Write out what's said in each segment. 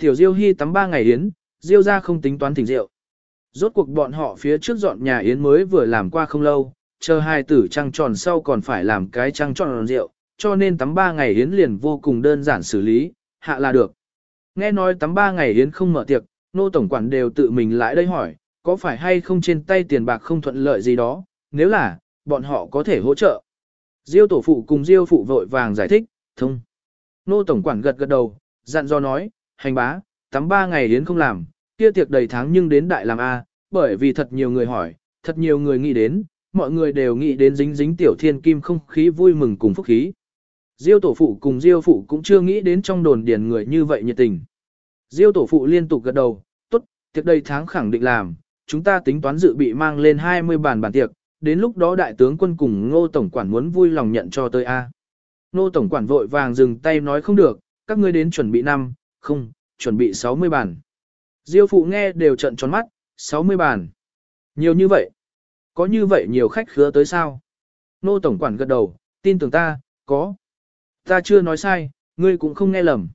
Tiểu Diêu Hy tắm ba ngày yến, Diêu ra không tính toán thỉnh rượu. Rốt cuộc bọn họ phía trước dọn nhà yến mới vừa làm qua không lâu, chờ hai tử trăng tròn sau còn phải làm cái trăng tròn rượu, cho nên tắm ba ngày yến liền vô cùng đơn giản xử lý, hạ là được. Nghe nói tắm ba ngày yến không mở tiệc, nô tổng quản đều tự mình lại đây hỏi, có phải hay không trên tay tiền bạc không thuận lợi gì đó, nếu là, bọn họ có thể hỗ trợ. Diêu tổ phụ cùng Diêu phụ vội vàng giải thích, thông. Nô tổng quản gật gật đầu, dặn do nói, hành bá, tắm ba ngày đến không làm, kia tiệc đầy tháng nhưng đến đại làm A, bởi vì thật nhiều người hỏi, thật nhiều người nghĩ đến, mọi người đều nghĩ đến dính dính tiểu thiên kim không khí vui mừng cùng phúc khí. Diêu tổ phụ cùng Diêu phụ cũng chưa nghĩ đến trong đồn điền người như vậy nhiệt tình. Diêu tổ phụ liên tục gật đầu, tốt, tiệc đầy tháng khẳng định làm, chúng ta tính toán dự bị mang lên 20 bàn bàn tiệc, đến lúc đó đại tướng quân cùng ngô tổng quản muốn vui lòng nhận cho tôi A. Ngô tổng quản vội vàng dừng tay nói không được, các ngươi đến chuẩn bị năm, không, chuẩn bị 60 bàn. Diêu phụ nghe đều trận tròn mắt, 60 bàn. Nhiều như vậy. Có như vậy nhiều khách khứa tới sao? Nô tổng quản gật đầu, tin tưởng ta, có. Ta chưa nói sai, ngươi cũng không nghe lầm.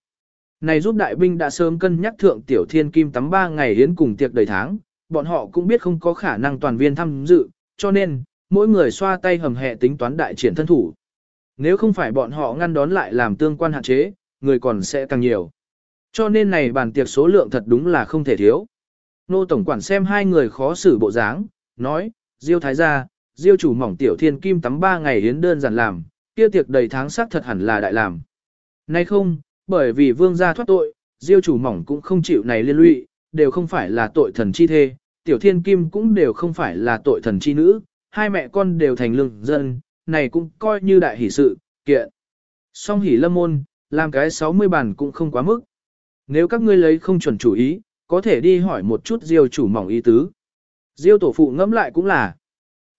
Này giúp đại binh đã sớm cân nhắc thượng tiểu thiên kim tắm ba ngày hiến cùng tiệc đầy tháng, bọn họ cũng biết không có khả năng toàn viên tham dự, cho nên, mỗi người xoa tay hầm hẹ tính toán đại triển thân thủ. Nếu không phải bọn họ ngăn đón lại làm tương quan hạn chế, người còn sẽ càng nhiều. Cho nên này bàn tiệc số lượng thật đúng là không thể thiếu. Nô Tổng quản xem hai người khó xử bộ dáng, nói, Diêu Thái gia, Diêu chủ mỏng tiểu thiên kim tắm ba ngày hiến đơn giản làm, kia tiệc đầy tháng sắc thật hẳn là đại làm. Nay không, bởi vì vương gia thoát tội, Diêu chủ mỏng cũng không chịu này liên lụy, đều không phải là tội thần chi thê, tiểu thiên kim cũng đều không phải là tội thần chi nữ, hai mẹ con đều thành lương dân, này cũng coi như đại hỷ sự, kiện. Song hỷ lâm môn, làm cái 60 bàn cũng không quá mức. Nếu các ngươi lấy không chuẩn chủ ý, có thể đi hỏi một chút diêu chủ mỏng ý tứ. Diêu tổ phụ ngẫm lại cũng là.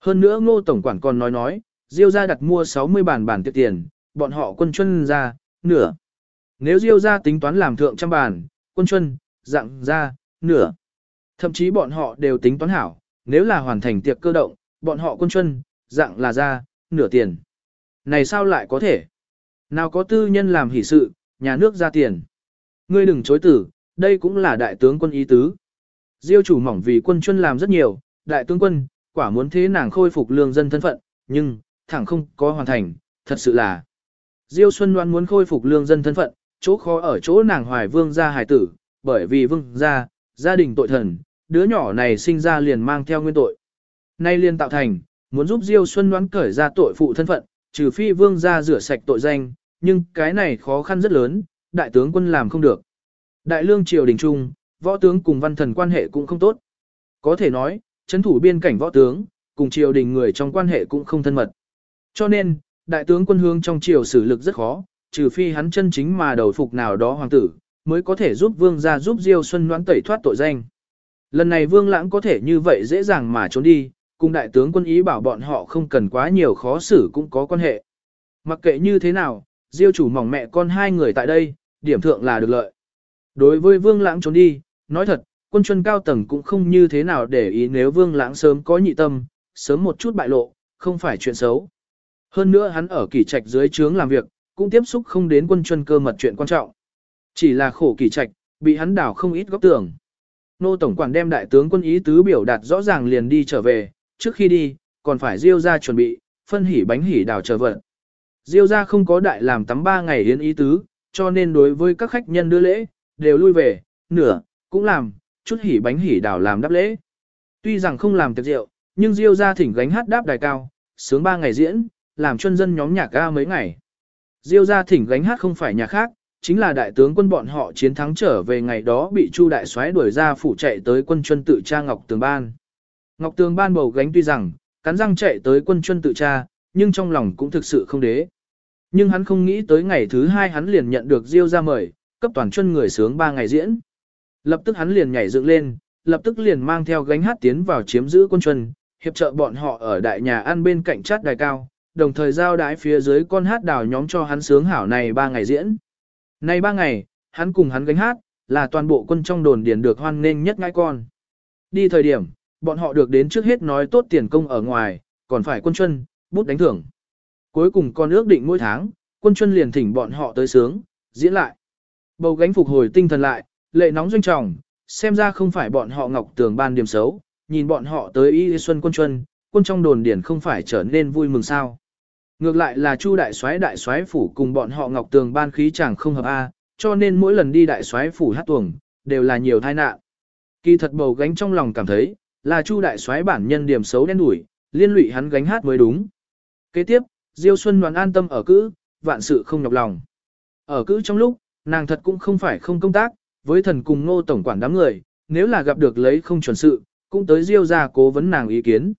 Hơn nữa ngô tổng quản còn nói nói, diêu ra đặt mua 60 bàn bàn tiệc tiền, bọn họ quân chuân ra, nửa. Nếu diêu ra tính toán làm thượng trăm bàn, quân chuân, dạng ra, nửa. Thậm chí bọn họ đều tính toán hảo, nếu là hoàn thành tiệc cơ động, bọn họ quân chuân, dạng là ra, nửa tiền. Này sao lại có thể? Nào có tư nhân làm hỷ sự, nhà nước ra tiền. Ngươi đừng chối tử, đây cũng là đại tướng quân ý tứ. Diêu chủ mỏng vì quân chuân làm rất nhiều, đại tướng quân, quả muốn thế nàng khôi phục lương dân thân phận, nhưng, thẳng không có hoàn thành, thật sự là. Diêu Xuân Loan muốn khôi phục lương dân thân phận, chỗ khó ở chỗ nàng hoài vương gia hài tử, bởi vì vương gia, gia đình tội thần, đứa nhỏ này sinh ra liền mang theo nguyên tội. Nay liền tạo thành, muốn giúp Diêu Xuân Loan cởi ra tội phụ thân phận, trừ phi vương gia rửa sạch tội danh, nhưng cái này khó khăn rất lớn, đại tướng quân làm không được. Đại lương triều đình trung, võ tướng cùng văn thần quan hệ cũng không tốt. Có thể nói, chấn thủ biên cảnh võ tướng, cùng triều đình người trong quan hệ cũng không thân mật. Cho nên, đại tướng quân hướng trong triều xử lực rất khó, trừ phi hắn chân chính mà đầu phục nào đó hoàng tử, mới có thể giúp vương gia giúp Diêu Xuân đoán tẩy thoát tội danh. Lần này Vương Lãng có thể như vậy dễ dàng mà trốn đi, cùng đại tướng quân ý bảo bọn họ không cần quá nhiều khó xử cũng có quan hệ. Mặc kệ như thế nào, Diêu chủ mỏng mẹ con hai người tại đây, điểm thượng là được lợi. Đối với Vương Lãng trốn đi, nói thật, quân chuân cao tầng cũng không như thế nào để ý nếu Vương Lãng sớm có nhị tâm, sớm một chút bại lộ, không phải chuyện xấu. Hơn nữa hắn ở kỳ trạch dưới trướng làm việc, cũng tiếp xúc không đến quân chuân cơ mật chuyện quan trọng. Chỉ là khổ kỳ trạch, bị hắn đảo không ít góc tường. Nô Tổng quản đem đại tướng quân ý tứ biểu đạt rõ ràng liền đi trở về, trước khi đi, còn phải diêu ra chuẩn bị, phân hỉ bánh hỉ đào trở vận. Diêu ra không có đại làm tắm ba ngày yến ý tứ, cho nên đối với các khách nhân đưa lễ, đều lui về, nửa, cũng làm, chút hỉ bánh hỉ đào làm đáp lễ. Tuy rằng không làm tiệc rượu, nhưng Diêu ra thỉnh gánh hát đáp đài cao, sướng ba ngày diễn, làm chân dân nhóm nhạc ga mấy ngày. Diêu ra thỉnh gánh hát không phải nhà khác, chính là đại tướng quân bọn họ chiến thắng trở về ngày đó bị Chu đại soái đuổi ra phủ chạy tới quân chuân tự cha Ngọc Tường Ban. Ngọc Tường Ban bầu gánh tuy rằng, cắn răng chạy tới quân chuân tự cha nhưng trong lòng cũng thực sự không đế. Nhưng hắn không nghĩ tới ngày thứ hai hắn liền nhận được Diêu ra mời, cấp toàn chân người sướng ba ngày diễn. Lập tức hắn liền nhảy dựng lên, lập tức liền mang theo gánh hát tiến vào chiếm giữ quân chuân, hiệp trợ bọn họ ở đại nhà ăn bên cạnh chát đài cao, đồng thời giao đái phía dưới con hát đào nhóm cho hắn sướng hảo này ba ngày diễn. Nay ba ngày, hắn cùng hắn gánh hát, là toàn bộ quân trong đồn điền được hoan nghênh nhất ngay con. Đi thời điểm, bọn họ được đến trước hết nói tốt tiền công ở ngoài, còn phải quân chuân, bút đánh thưởng. Cuối cùng còn ước định mỗi tháng, quân chuân liền thỉnh bọn họ tới sướng, diễn lại. Bầu gánh phục hồi tinh thần lại, Lệ nóng doanh trọng, xem ra không phải bọn họ ngọc tường ban điểm xấu, nhìn bọn họ tới y xuân quân chuân, quân trong đồn điển không phải trở nên vui mừng sao. Ngược lại là Chu đại soái đại soái phủ cùng bọn họ ngọc tường ban khí chẳng không hợp a, cho nên mỗi lần đi đại soái phủ hát tuồng, đều là nhiều tai nạn. Kỳ thật bầu gánh trong lòng cảm thấy, là Chu đại soái bản nhân điểm xấu đen đủi, liên lụy hắn gánh hát mới đúng. Kế tiếp, Diêu Xuân đoàn an tâm ở cữ, vạn sự không nhọc lòng. Ở cữ trong lúc, nàng thật cũng không phải không công tác, với thần cùng ngô tổng quản đám người, nếu là gặp được lấy không chuẩn sự, cũng tới Diêu ra cố vấn nàng ý kiến.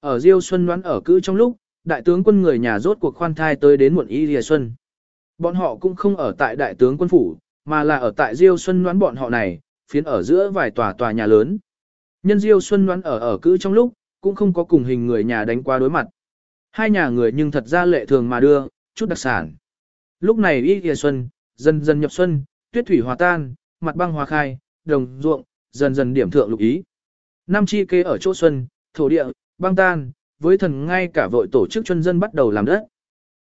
Ở Diêu Xuân đoán ở cữ trong lúc, đại tướng quân người nhà rốt cuộc khoan thai tới đến muộn y lìa xuân. Bọn họ cũng không ở tại đại tướng quân phủ, mà là ở tại Diêu Xuân đoán bọn họ này, phiến ở giữa vài tòa tòa nhà lớn. Nhân Diêu Xuân đoán ở ở cữ trong lúc, cũng không có cùng hình người nhà đánh qua đối mặt. Hai nhà người nhưng thật ra lệ thường mà đưa, chút đặc sản. Lúc này y kìa xuân, dần dần nhập xuân, tuyết thủy hòa tan, mặt băng hòa khai, đồng ruộng, dần dần điểm thượng lục ý. nam chi kê ở chỗ xuân, thổ địa, băng tan, với thần ngay cả vội tổ chức chân dân bắt đầu làm đất.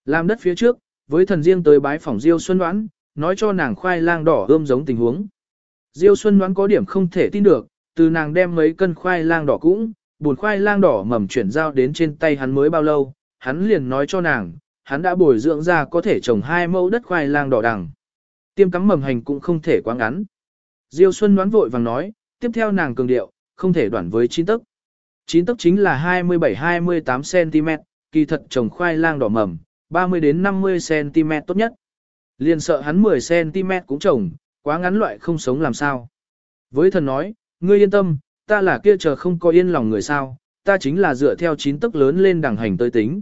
Làm đất phía trước, với thần riêng tới bái phòng Diêu Xuân Đoán, nói cho nàng khoai lang đỏ ươm giống tình huống. Diêu Xuân Đoán có điểm không thể tin được, từ nàng đem mấy cân khoai lang đỏ cũng, buồn khoai lang đỏ mầm chuyển giao đến trên tay hắn mới bao lâu, hắn liền nói cho nàng, hắn đã bồi dưỡng ra có thể trồng hai mẫu đất khoai lang đỏ đằng. Tiêm cắm mầm hành cũng không thể quá ngắn. Diêu Xuân đoán vội vàng nói, tiếp theo nàng cường điệu, không thể đoạn với chín tấc. Chín tấc chính là 27-28 cm, kỳ thật trồng khoai lang đỏ mầm, 30 đến 50 cm tốt nhất. Liền sợ hắn 10 cm cũng trồng, quá ngắn loại không sống làm sao. Với thần nói, ngươi yên tâm, ta là kia chờ không có yên lòng người sao, ta chính là dựa theo chín tức lớn lên đằng hành tới tính.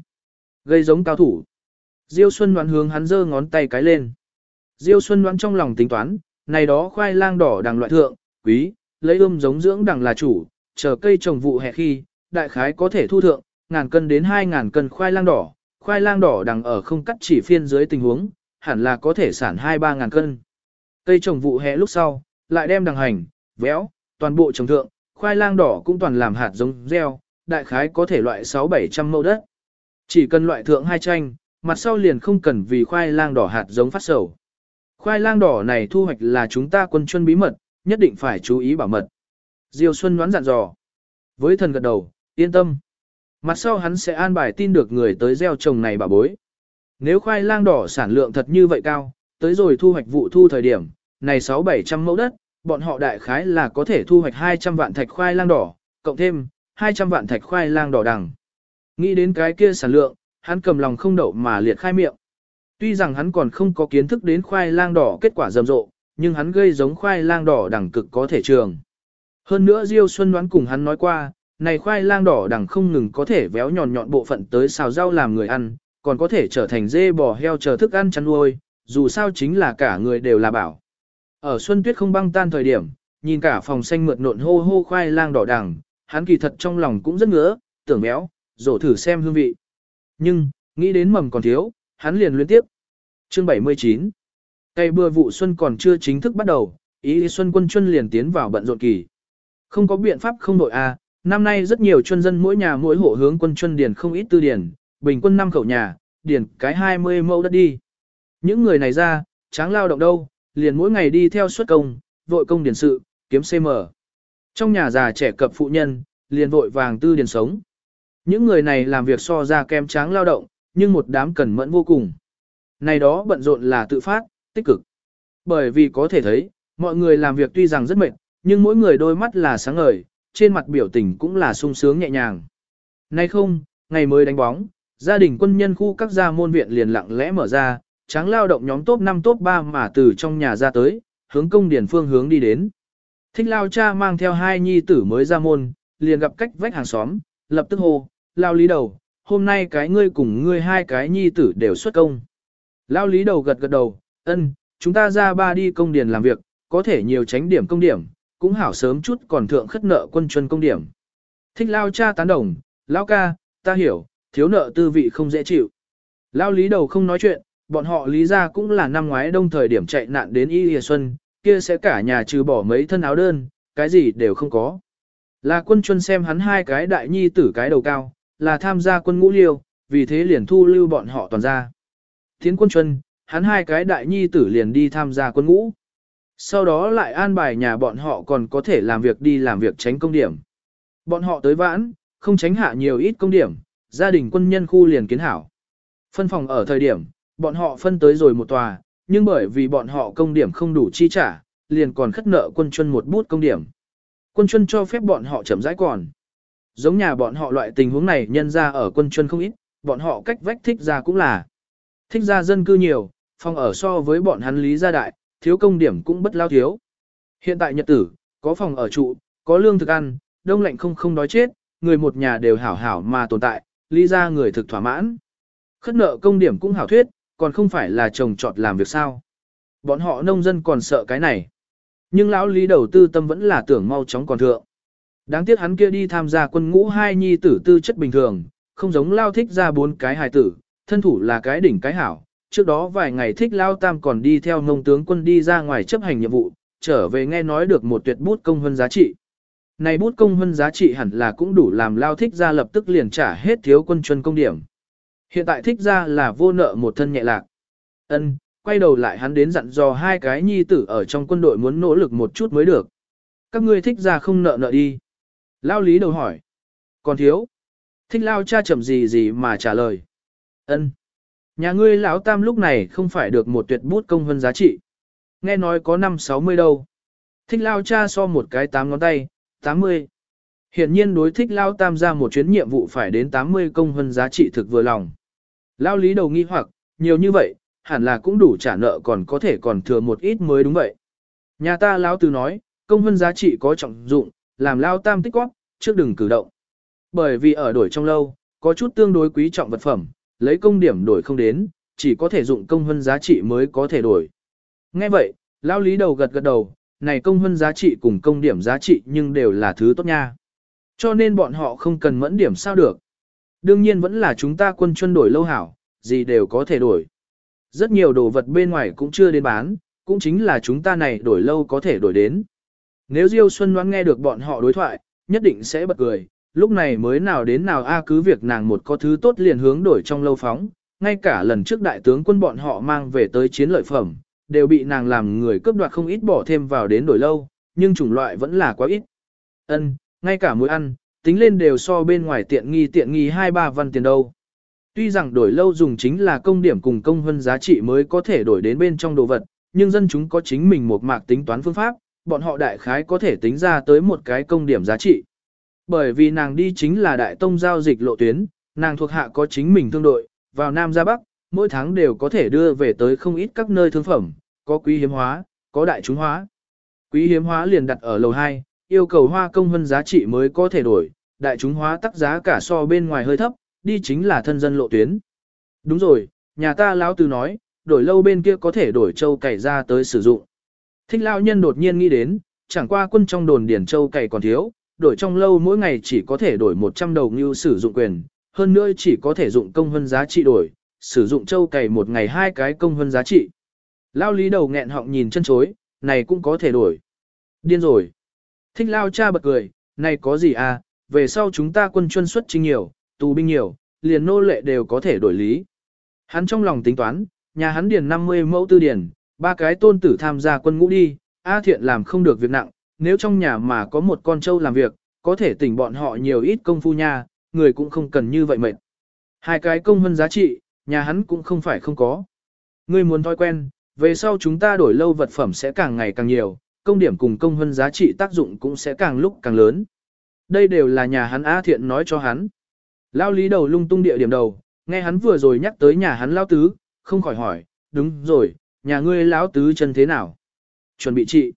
Gây giống cao thủ. Diêu Xuân đoán hướng hắn giơ ngón tay cái lên. Diêu Xuân đoán trong lòng tính toán, này đó khoai lang đỏ đằng loại thượng, quý, lấy ươm giống dưỡng đằng là chủ, chờ cây trồng vụ hè khi, đại khái có thể thu thượng, ngàn cân đến hai ngàn cân khoai lang đỏ, khoai lang đỏ đằng ở không cắt chỉ phiên dưới tình huống, hẳn là có thể sản hai ba ngàn cân. Cây trồng vụ hè lúc sau, lại đem đằng hành, véo, toàn bộ trồng thượng, khoai lang đỏ cũng toàn làm hạt giống gieo, đại khái có thể loại 6-700 mẫu đất. Chỉ cần loại thượng hai tranh, mặt sau liền không cần vì khoai lang đỏ hạt giống phát sầu. Khoai lang đỏ này thu hoạch là chúng ta quân chuân bí mật, nhất định phải chú ý bảo mật. Diêu Xuân đoán dặn dò. Với thần gật đầu, yên tâm. Mặt sau hắn sẽ an bài tin được người tới gieo trồng này bà bối. Nếu khoai lang đỏ sản lượng thật như vậy cao, tới rồi thu hoạch vụ thu thời điểm, này 6-700 mẫu đất, bọn họ đại khái là có thể thu hoạch 200 vạn thạch khoai lang đỏ, cộng thêm 200 vạn thạch khoai lang đỏ đằng. Nghĩ đến cái kia sản lượng, hắn cầm lòng không đậu mà liệt khai miệng. Tuy rằng hắn còn không có kiến thức đến khoai lang đỏ kết quả rầm rộ, nhưng hắn gây giống khoai lang đỏ đẳng cực có thể trường. Hơn nữa Diêu Xuân đoán cùng hắn nói qua, này khoai lang đỏ đẳng không ngừng có thể véo nhọn nhọn bộ phận tới xào rau làm người ăn, còn có thể trở thành dê bò heo chờ thức ăn chăn nuôi, dù sao chính là cả người đều là bảo. Ở xuân tuyết không băng tan thời điểm, nhìn cả phòng xanh mượt nộn hô hô khoai lang đỏ đằng, hắn kỳ thật trong lòng cũng rất ngứa, tưởng béo, rổ thử xem hương vị. Nhưng, nghĩ đến mầm còn thiếu, hắn liền liên tiếp. Chương 79 Cây bừa vụ xuân còn chưa chính thức bắt đầu, ý xuân quân chuân liền tiến vào bận rộn kỳ. Không có biện pháp không đội a, năm nay rất nhiều chuân dân mỗi nhà mỗi hộ hướng quân chuân điền không ít tư điền, bình quân năm khẩu nhà, điền cái 20 mẫu đất đi. Những người này ra, tráng lao động đâu, liền mỗi ngày đi theo suất công, vội công điển sự, kiếm CM. Trong nhà già trẻ cập phụ nhân, liền vội vàng tư điển sống. Những người này làm việc so ra kem tráng lao động, nhưng một đám cẩn mẫn vô cùng. Này đó bận rộn là tự phát, tích cực. Bởi vì có thể thấy, mọi người làm việc tuy rằng rất mệt, nhưng mỗi người đôi mắt là sáng ngời, trên mặt biểu tình cũng là sung sướng nhẹ nhàng. Nay không, ngày mới đánh bóng, gia đình quân nhân khu các gia môn viện liền lặng lẽ mở ra, tráng lao động nhóm top 5 top 3 mà từ trong nhà ra tới, hướng công điển phương hướng đi đến. Thích lao cha mang theo hai nhi tử mới ra môn, liền gặp cách vách hàng xóm, lập tức hô, lao lý đầu, hôm nay cái ngươi cùng ngươi hai cái nhi tử đều xuất công. Lao lý đầu gật gật đầu, ân, chúng ta ra ba đi công điền làm việc, có thể nhiều tránh điểm công điểm, cũng hảo sớm chút còn thượng khất nợ quân chuân công điểm. Thích lao cha tán đồng, lao ca, ta hiểu, thiếu nợ tư vị không dễ chịu. Lao lý đầu không nói chuyện, bọn họ lý ra cũng là năm ngoái đông thời điểm chạy nạn đến Y Hìa Xuân, kia sẽ cả nhà trừ bỏ mấy thân áo đơn, cái gì đều không có. Là quân chuân xem hắn hai cái đại nhi tử cái đầu cao, là tham gia quân ngũ liêu, vì thế liền thu lưu bọn họ toàn ra. Thiến quân chuân, hắn hai cái đại nhi tử liền đi tham gia quân ngũ. Sau đó lại an bài nhà bọn họ còn có thể làm việc đi làm việc tránh công điểm. Bọn họ tới vãn, không tránh hạ nhiều ít công điểm, gia đình quân nhân khu liền kiến hảo. Phân phòng ở thời điểm, bọn họ phân tới rồi một tòa, nhưng bởi vì bọn họ công điểm không đủ chi trả, liền còn khất nợ quân chuân một bút công điểm. Quân chuân cho phép bọn họ chậm rãi còn. Giống nhà bọn họ loại tình huống này nhân ra ở quân chuân không ít, bọn họ cách vách thích ra cũng là. Thích ra dân cư nhiều, phòng ở so với bọn hắn lý gia đại, thiếu công điểm cũng bất lao thiếu. Hiện tại nhật tử, có phòng ở trụ, có lương thực ăn, đông lạnh không không đói chết, người một nhà đều hảo hảo mà tồn tại, lý ra người thực thỏa mãn. Khất nợ công điểm cũng hảo thuyết, còn không phải là chồng trọt làm việc sao. Bọn họ nông dân còn sợ cái này. Nhưng lão lý đầu tư tâm vẫn là tưởng mau chóng còn thượng. Đáng tiếc hắn kia đi tham gia quân ngũ hai nhi tử tư chất bình thường, không giống lao thích ra bốn cái hài tử, thân thủ là cái đỉnh cái hảo. Trước đó vài ngày thích lao tam còn đi theo nông tướng quân đi ra ngoài chấp hành nhiệm vụ, trở về nghe nói được một tuyệt bút công hơn giá trị. Này bút công hơn giá trị hẳn là cũng đủ làm lao thích ra lập tức liền trả hết thiếu quân chuân công điểm. Hiện tại thích ra là vô nợ một thân nhẹ lạc. Ân, quay đầu lại hắn đến dặn dò hai cái nhi tử ở trong quân đội muốn nỗ lực một chút mới được. Các ngươi thích ra không nợ nợ đi. Lao lý đầu hỏi. Còn thiếu. Thích lao cha chậm gì gì mà trả lời. Ân. Nhà ngươi lão tam lúc này không phải được một tuyệt bút công hơn giá trị. Nghe nói có năm sáu mươi đâu. Thích lao cha so một cái tám ngón tay, tám mươi. Hiện nhiên đối thích lao tam ra một chuyến nhiệm vụ phải đến 80 công hơn giá trị thực vừa lòng. Lao lý đầu nghi hoặc, nhiều như vậy, hẳn là cũng đủ trả nợ còn có thể còn thừa một ít mới đúng vậy. Nhà ta Lao Tứ nói, công vân giá trị có trọng dụng, làm Lao Tam tích góp, trước đừng cử động. Bởi vì ở đổi trong lâu, có chút tương đối quý trọng vật phẩm, lấy công điểm đổi không đến, chỉ có thể dụng công vân giá trị mới có thể đổi. Nghe vậy, Lao Lý đầu gật gật đầu, này công vân giá trị cùng công điểm giá trị nhưng đều là thứ tốt nha. Cho nên bọn họ không cần mẫn điểm sao được. Đương nhiên vẫn là chúng ta quân chuân đổi lâu hảo, gì đều có thể đổi. Rất nhiều đồ vật bên ngoài cũng chưa đến bán, cũng chính là chúng ta này đổi lâu có thể đổi đến. Nếu Diêu Xuân Ngoan nghe được bọn họ đối thoại, nhất định sẽ bật cười, lúc này mới nào đến nào a cứ việc nàng một có thứ tốt liền hướng đổi trong lâu phóng, ngay cả lần trước đại tướng quân bọn họ mang về tới chiến lợi phẩm, đều bị nàng làm người cướp đoạt không ít bỏ thêm vào đến đổi lâu, nhưng chủng loại vẫn là quá ít. Ân, ngay cả muối ăn, tính lên đều so bên ngoài tiện nghi tiện nghi 2-3 văn tiền đâu. Tuy rằng đổi lâu dùng chính là công điểm cùng công hơn giá trị mới có thể đổi đến bên trong đồ vật, nhưng dân chúng có chính mình một mạc tính toán phương pháp, bọn họ đại khái có thể tính ra tới một cái công điểm giá trị. Bởi vì nàng đi chính là đại tông giao dịch lộ tuyến, nàng thuộc hạ có chính mình thương đội, vào Nam ra Bắc, mỗi tháng đều có thể đưa về tới không ít các nơi thương phẩm, có quý hiếm hóa, có đại chúng hóa. Quý hiếm hóa liền đặt ở lầu 2, yêu cầu hoa công hơn giá trị mới có thể đổi, đại chúng hóa tắc giá cả so bên ngoài hơi thấp, đi chính là thân dân lộ tuyến. Đúng rồi, nhà ta lão từ nói, đổi lâu bên kia có thể đổi châu cày ra tới sử dụng. Thích lão nhân đột nhiên nghĩ đến, chẳng qua quân trong đồn điển châu cày còn thiếu, đổi trong lâu mỗi ngày chỉ có thể đổi 100 đầu ngưu sử dụng quyền, hơn nữa chỉ có thể dụng công hơn giá trị đổi, sử dụng châu cày một ngày hai cái công hơn giá trị. Lão lý đầu nghẹn họng nhìn chân chối, này cũng có thể đổi. Điên rồi. Thích lao cha bật cười, này có gì à, về sau chúng ta quân chuân xuất chính nhiều, tù binh nhiều, liền nô lệ đều có thể đổi lý. Hắn trong lòng tính toán, nhà hắn điền 50 mẫu tư điền, ba cái tôn tử tham gia quân ngũ đi, A thiện làm không được việc nặng, nếu trong nhà mà có một con trâu làm việc, có thể tỉnh bọn họ nhiều ít công phu nha, người cũng không cần như vậy mệt. Hai cái công hơn giá trị, nhà hắn cũng không phải không có. Ngươi muốn thói quen, về sau chúng ta đổi lâu vật phẩm sẽ càng ngày càng nhiều, công điểm cùng công hơn giá trị tác dụng cũng sẽ càng lúc càng lớn. Đây đều là nhà hắn a Thiện nói cho hắn. Lao lý đầu lung tung địa điểm đầu, nghe hắn vừa rồi nhắc tới nhà hắn Lao Tứ, không khỏi hỏi, đúng rồi, nhà ngươi Lão Tứ chân thế nào? Chuẩn bị trị.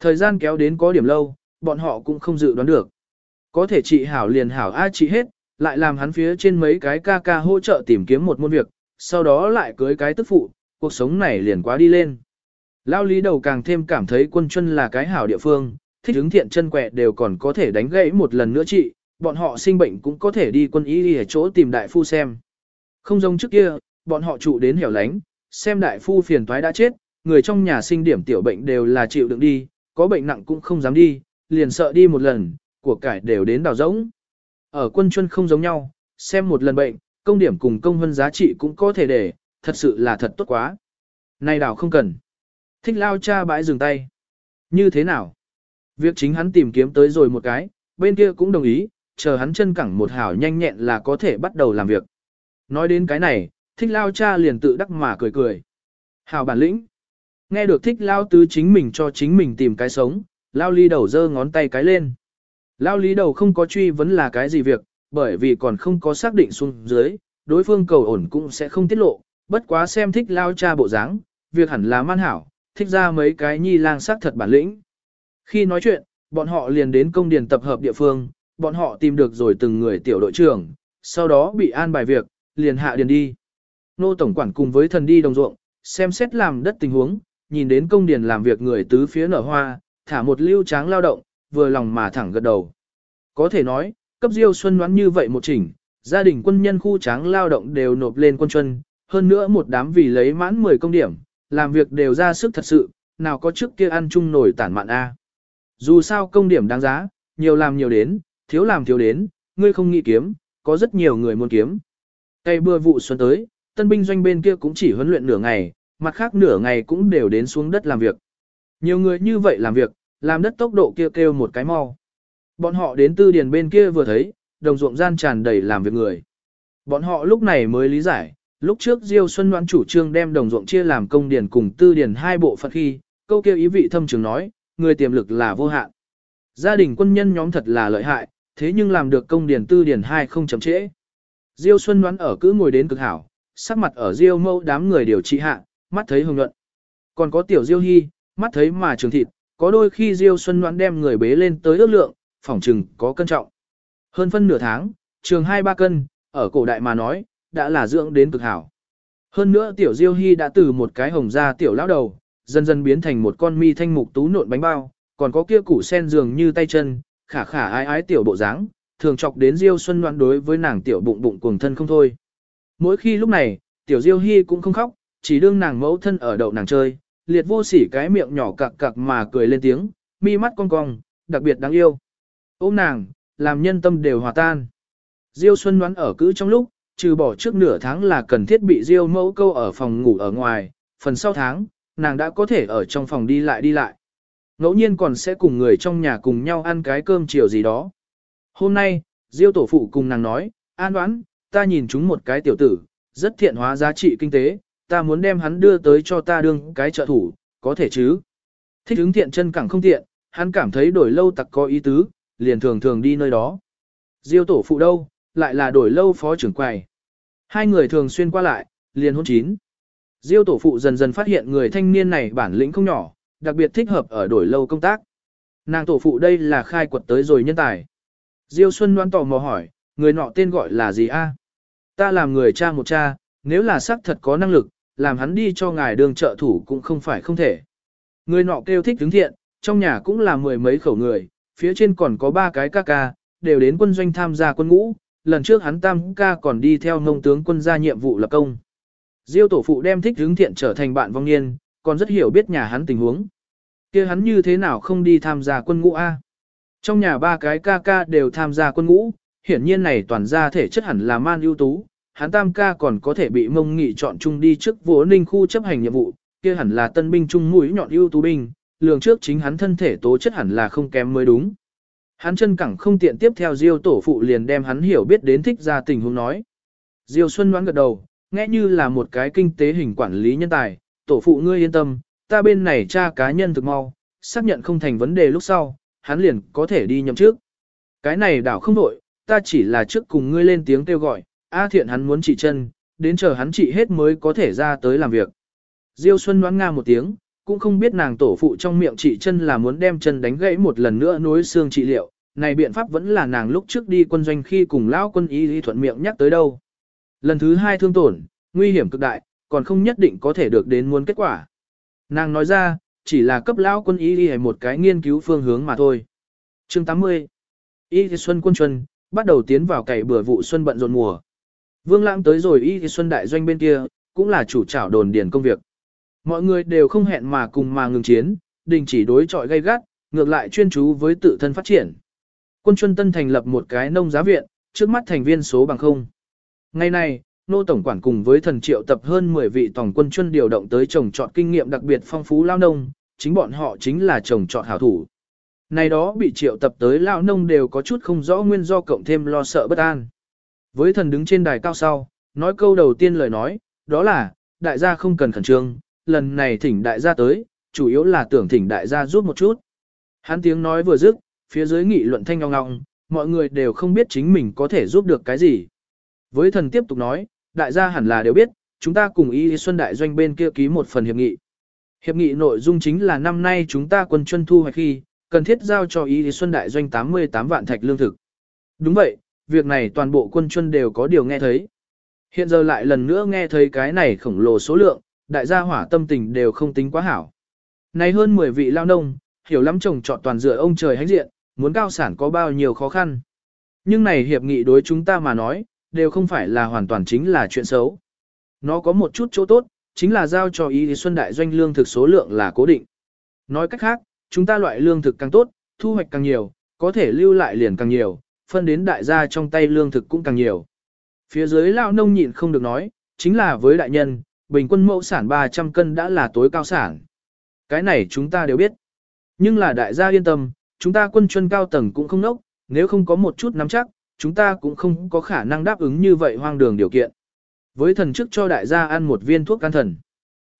Thời gian kéo đến có điểm lâu, bọn họ cũng không dự đoán được. Có thể trị hảo liền hảo A trị hết, lại làm hắn phía trên mấy cái ca ca hỗ trợ tìm kiếm một môn việc, sau đó lại cưới cái tức phụ, cuộc sống này liền quá đi lên. Lao lý đầu càng thêm cảm thấy quân chân là cái hảo địa phương, thích ứng thiện chân quẹ đều còn có thể đánh gãy một lần nữa trị, bọn họ sinh bệnh cũng có thể đi quân y đi ở chỗ tìm đại phu xem. Không giống trước kia, bọn họ trụ đến hẻo lánh, xem đại phu phiền toái đã chết, người trong nhà sinh điểm tiểu bệnh đều là chịu đựng đi, có bệnh nặng cũng không dám đi, liền sợ đi một lần, của cải đều đến đào rỗng. Ở quân chuân không giống nhau, xem một lần bệnh, công điểm cùng công hơn giá trị cũng có thể để, thật sự là thật tốt quá. Này đào không cần. Thích lao cha bãi dừng tay. Như thế nào? Việc chính hắn tìm kiếm tới rồi một cái, bên kia cũng đồng ý, chờ hắn chân cẳng một hảo nhanh nhẹn là có thể bắt đầu làm việc. Nói đến cái này, thích lao cha liền tự đắc mà cười cười. Hảo bản lĩnh. Nghe được thích lao tứ chính mình cho chính mình tìm cái sống, lao ly đầu giơ ngón tay cái lên. Lao lý đầu không có truy vấn là cái gì việc, bởi vì còn không có xác định xuống dưới, đối phương cầu ổn cũng sẽ không tiết lộ, bất quá xem thích lao cha bộ dáng, việc hẳn là man hảo, thích ra mấy cái nhi lang sắc thật bản lĩnh. Khi nói chuyện, bọn họ liền đến công điền tập hợp địa phương, bọn họ tìm được rồi từng người tiểu đội trưởng, sau đó bị an bài việc, liền hạ điền đi. Nô Tổng Quản cùng với thần đi đồng ruộng, xem xét làm đất tình huống, nhìn đến công điền làm việc người tứ phía nở hoa, thả một lưu tráng lao động, vừa lòng mà thẳng gật đầu. Có thể nói, cấp diêu xuân đoán như vậy một chỉnh, gia đình quân nhân khu tráng lao động đều nộp lên quân chuân, hơn nữa một đám vì lấy mãn 10 công điểm, làm việc đều ra sức thật sự, nào có trước kia ăn chung nổi tản mạn A. Dù sao công điểm đáng giá, nhiều làm nhiều đến, thiếu làm thiếu đến, ngươi không nghĩ kiếm, có rất nhiều người muốn kiếm. Cây bưa vụ xuân tới, tân binh doanh bên kia cũng chỉ huấn luyện nửa ngày, mặt khác nửa ngày cũng đều đến xuống đất làm việc. Nhiều người như vậy làm việc, làm đất tốc độ kia kêu, kêu một cái mau. Bọn họ đến tư điền bên kia vừa thấy, đồng ruộng gian tràn đầy làm việc người. Bọn họ lúc này mới lý giải, lúc trước Diêu Xuân Đoan chủ trương đem đồng ruộng chia làm công điền cùng tư điền hai bộ phận khi, câu kêu ý vị thâm trường nói, người tiềm lực là vô hạn. Gia đình quân nhân nhóm thật là lợi hại, thế nhưng làm được công điền tư điền hai không chậm trễ. Diêu Xuân Đoan ở cứ ngồi đến cực hảo, sắc mặt ở Diêu mâu đám người điều trị hạ, mắt thấy hồng nhuận. Còn có tiểu Diêu Hy, mắt thấy mà trường thịt, có đôi khi Diêu Xuân Đoan đem người bế lên tới ước lượng, phỏng chừng có cân trọng. Hơn phân nửa tháng, trường 2-3 cân, ở cổ đại mà nói, đã là dưỡng đến cực hảo. Hơn nữa tiểu Diêu Hy đã từ một cái hồng da tiểu lão đầu, dần dần biến thành một con mi thanh mục tú nộn bánh bao, còn có kia củ sen dường như tay chân, khả khả ái ái tiểu bộ dáng, thường chọc đến Diêu Xuân Loan đối với nàng tiểu bụng bụng cuồng thân không thôi. Mỗi khi lúc này, tiểu Diêu Hy cũng không khóc, chỉ đương nàng mẫu thân ở đậu nàng chơi, liệt vô sỉ cái miệng nhỏ cặc cặc mà cười lên tiếng, mi mắt cong cong, đặc biệt đáng yêu. Ôm nàng, làm nhân tâm đều hòa tan. Diêu Xuân đoán ở cữ trong lúc, trừ bỏ trước nửa tháng là cần thiết bị Diêu mẫu câu ở phòng ngủ ở ngoài, phần sau tháng, nàng đã có thể ở trong phòng đi lại đi lại. Ngẫu nhiên còn sẽ cùng người trong nhà cùng nhau ăn cái cơm chiều gì đó. Hôm nay, Diêu tổ phụ cùng nàng nói, an đoán, ta nhìn chúng một cái tiểu tử, rất thiện hóa giá trị kinh tế, ta muốn đem hắn đưa tới cho ta đương cái trợ thủ, có thể chứ. Thích ứng thiện chân càng không tiện, hắn cảm thấy đổi lâu tặc có ý tứ, liền thường thường đi nơi đó. Diêu tổ phụ đâu, lại là đổi lâu phó trưởng quầy. Hai người thường xuyên qua lại, liền hôn chín. Diêu tổ phụ dần dần phát hiện người thanh niên này bản lĩnh không nhỏ, đặc biệt thích hợp ở đổi lâu công tác. Nàng tổ phụ đây là khai quật tới rồi nhân tài. Diêu Xuân đoán tò mò hỏi, người nọ tên gọi là gì a? Ta làm người cha một cha, nếu là xác thật có năng lực, làm hắn đi cho ngài đường trợ thủ cũng không phải không thể. Người nọ kêu thích đứng thiện, trong nhà cũng là mười mấy khẩu người, phía trên còn có ba cái ca ca, đều đến quân doanh tham gia quân ngũ, lần trước hắn tam ca còn đi theo ngông tướng quân ra nhiệm vụ lập công. Diêu tổ phụ đem thích hướng thiện trở thành bạn vong niên, còn rất hiểu biết nhà hắn tình huống. kia hắn như thế nào không đi tham gia quân ngũ A. Trong nhà ba cái ca ca đều tham gia quân ngũ, hiển nhiên này toàn ra thể chất hẳn là man ưu tú, hắn tam ca còn có thể bị mông nghị chọn chung đi trước vô ninh khu chấp hành nhiệm vụ, kia hẳn là tân binh chung mũi nhọn ưu tú binh, lường trước chính hắn thân thể tố chất hẳn là không kém mới đúng. Hắn chân cẳng không tiện tiếp theo Diêu tổ phụ liền đem hắn hiểu biết đến thích ra tình huống nói. Diêu Xuân đoán gật đầu, nghe như là một cái kinh tế hình quản lý nhân tài, tổ phụ ngươi yên tâm, ta bên này tra cá nhân thực mau, xác nhận không thành vấn đề lúc sau, hắn liền có thể đi nhậm trước. Cái này đảo không đổi, ta chỉ là trước cùng ngươi lên tiếng kêu gọi, A thiện hắn muốn trị chân, đến chờ hắn trị hết mới có thể ra tới làm việc. Diêu Xuân đoán nga một tiếng, cũng không biết nàng tổ phụ trong miệng trị chân là muốn đem chân đánh gãy một lần nữa nối xương trị liệu, này biện pháp vẫn là nàng lúc trước đi quân doanh khi cùng lão quân y lý thuận miệng nhắc tới đâu. Lần thứ hai thương tổn, nguy hiểm cực đại, còn không nhất định có thể được đến muốn kết quả. Nàng nói ra, chỉ là cấp lão quân y lý một cái nghiên cứu phương hướng mà thôi. Chương 80 Y thì Xuân quân chuân, bắt đầu tiến vào cày bừa vụ xuân bận rộn mùa. Vương Lãng tới rồi Y thì Xuân đại doanh bên kia, cũng là chủ trảo đồn điền công việc. Mọi người đều không hẹn mà cùng mà ngừng chiến, đình chỉ đối chọi gay gắt, ngược lại chuyên chú với tự thân phát triển. Quân Chuân Tân thành lập một cái nông giá viện, trước mắt thành viên số bằng không. Ngày nay, nô tổng quản cùng với thần triệu tập hơn 10 vị tổng quân chuyên điều động tới trồng trọt kinh nghiệm đặc biệt phong phú lao nông, chính bọn họ chính là trồng trọt hảo thủ. Này đó bị triệu tập tới lao nông đều có chút không rõ nguyên do cộng thêm lo sợ bất an. Với thần đứng trên đài cao sau, nói câu đầu tiên lời nói, đó là, đại gia không cần khẩn trương, lần này thỉnh đại gia tới, chủ yếu là tưởng thỉnh đại gia giúp một chút. Hắn tiếng nói vừa dứt, phía dưới nghị luận thanh ngong ngong, mọi người đều không biết chính mình có thể giúp được cái gì. Với thần tiếp tục nói, đại gia hẳn là đều biết, chúng ta cùng Y Xuân Đại Doanh bên kia ký một phần hiệp nghị. Hiệp nghị nội dung chính là năm nay chúng ta quân chuân thu hoạch khi, cần thiết giao cho Y Xuân Đại Doanh 88 vạn thạch lương thực. Đúng vậy, việc này toàn bộ quân chuân đều có điều nghe thấy. Hiện giờ lại lần nữa nghe thấy cái này khổng lồ số lượng, đại gia hỏa tâm tình đều không tính quá hảo. Này hơn 10 vị lao nông, hiểu lắm trồng trọt toàn dựa ông trời hãnh diện, muốn cao sản có bao nhiêu khó khăn. Nhưng này hiệp nghị đối chúng ta mà nói, đều không phải là hoàn toàn chính là chuyện xấu. Nó có một chút chỗ tốt, chính là giao cho ý xuân đại doanh lương thực số lượng là cố định. Nói cách khác, chúng ta loại lương thực càng tốt, thu hoạch càng nhiều, có thể lưu lại liền càng nhiều, phân đến đại gia trong tay lương thực cũng càng nhiều. Phía dưới lao nông nhịn không được nói, chính là với đại nhân, bình quân mẫu sản 300 cân đã là tối cao sản. Cái này chúng ta đều biết. Nhưng là đại gia yên tâm, chúng ta quân chuân cao tầng cũng không nốc, nếu không có một chút nắm chắc, chúng ta cũng không có khả năng đáp ứng như vậy hoang đường điều kiện. Với thần chức cho đại gia ăn một viên thuốc can thần.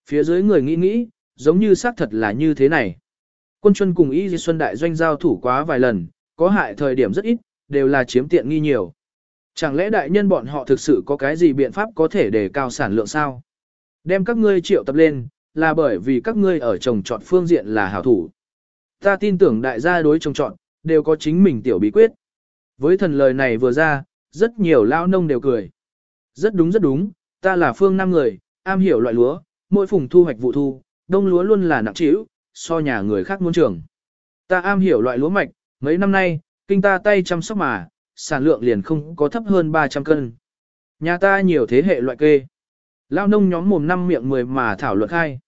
Phía dưới người nghĩ nghĩ, giống như xác thật là như thế này. Quân chuân cùng Y Di Xuân đại doanh giao thủ quá vài lần, có hại thời điểm rất ít, đều là chiếm tiện nghi nhiều. Chẳng lẽ đại nhân bọn họ thực sự có cái gì biện pháp có thể để cao sản lượng sao? Đem các ngươi triệu tập lên, là bởi vì các ngươi ở trồng trọt phương diện là hảo thủ. Ta tin tưởng đại gia đối trồng trọt, đều có chính mình tiểu bí quyết. Với thần lời này vừa ra, rất nhiều lao nông đều cười. Rất đúng rất đúng, ta là phương nam người, am hiểu loại lúa, mỗi phùng thu hoạch vụ thu, đông lúa luôn là nặng trĩu, so nhà người khác muốn trường. Ta am hiểu loại lúa mạch, mấy năm nay, kinh ta tay chăm sóc mà, sản lượng liền không có thấp hơn 300 cân. Nhà ta nhiều thế hệ loại kê. Lao nông nhóm mồm năm miệng mười mà thảo luận khai.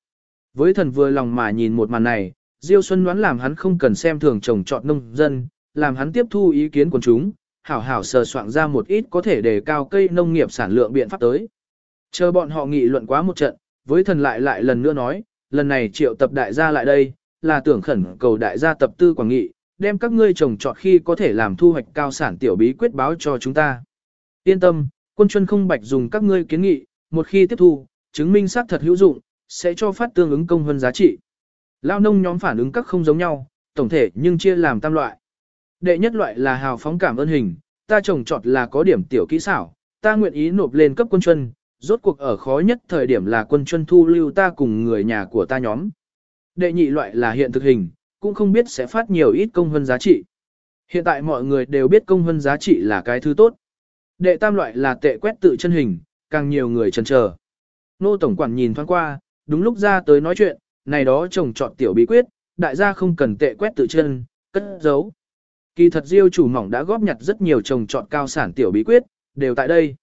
Với thần vừa lòng mà nhìn một màn này, Diêu Xuân đoán làm hắn không cần xem thường trồng trọt nông dân, làm hắn tiếp thu ý kiến của chúng, hảo hảo sờ soạn ra một ít có thể đề cao cây nông nghiệp sản lượng biện pháp tới. Chờ bọn họ nghị luận quá một trận, với thần lại lại lần nữa nói, lần này triệu tập đại gia lại đây, là tưởng khẩn cầu đại gia tập tư quảng nghị, đem các ngươi trồng trọt khi có thể làm thu hoạch cao sản tiểu bí quyết báo cho chúng ta. Yên tâm, quân chuân không bạch dùng các ngươi kiến nghị, một khi tiếp thu, chứng minh xác thật hữu dụng, sẽ cho phát tương ứng công hơn giá trị. Lao nông nhóm phản ứng các không giống nhau, tổng thể nhưng chia làm tam loại. Đệ nhất loại là hào phóng cảm ơn hình, ta trồng trọt là có điểm tiểu kỹ xảo, ta nguyện ý nộp lên cấp quân chuân, rốt cuộc ở khó nhất thời điểm là quân chuân thu lưu ta cùng người nhà của ta nhóm. Đệ nhị loại là hiện thực hình, cũng không biết sẽ phát nhiều ít công hơn giá trị. Hiện tại mọi người đều biết công hơn giá trị là cái thứ tốt. Đệ tam loại là tệ quét tự chân hình, càng nhiều người chần chờ. Nô Tổng Quản nhìn thoáng qua, đúng lúc ra tới nói chuyện, này đó trồng trọt tiểu bí quyết, đại gia không cần tệ quét tự chân, cất giấu. Kỳ thật diêu chủ mỏng đã góp nhặt rất nhiều trồng trọt cao sản tiểu bí quyết, đều tại đây.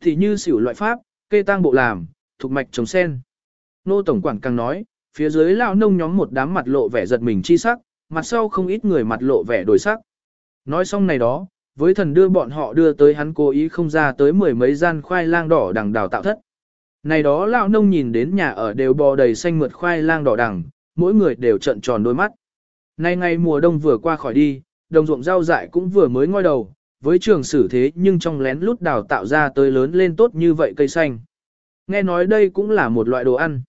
Thì như xỉu loại pháp, kê tang bộ làm, thuộc mạch trồng sen. Nô Tổng Quản càng nói, phía dưới lao nông nhóm một đám mặt lộ vẻ giật mình chi sắc, mặt sau không ít người mặt lộ vẻ đổi sắc. Nói xong này đó, với thần đưa bọn họ đưa tới hắn cố ý không ra tới mười mấy gian khoai lang đỏ đằng đào tạo thất. Này đó lão nông nhìn đến nhà ở đều bò đầy xanh mượt khoai lang đỏ đằng, mỗi người đều trợn tròn đôi mắt. Nay ngày mùa đông vừa qua khỏi đi, đồng ruộng rau dại cũng vừa mới ngoi đầu, với trường sử thế nhưng trong lén lút đào tạo ra tới lớn lên tốt như vậy cây xanh. Nghe nói đây cũng là một loại đồ ăn.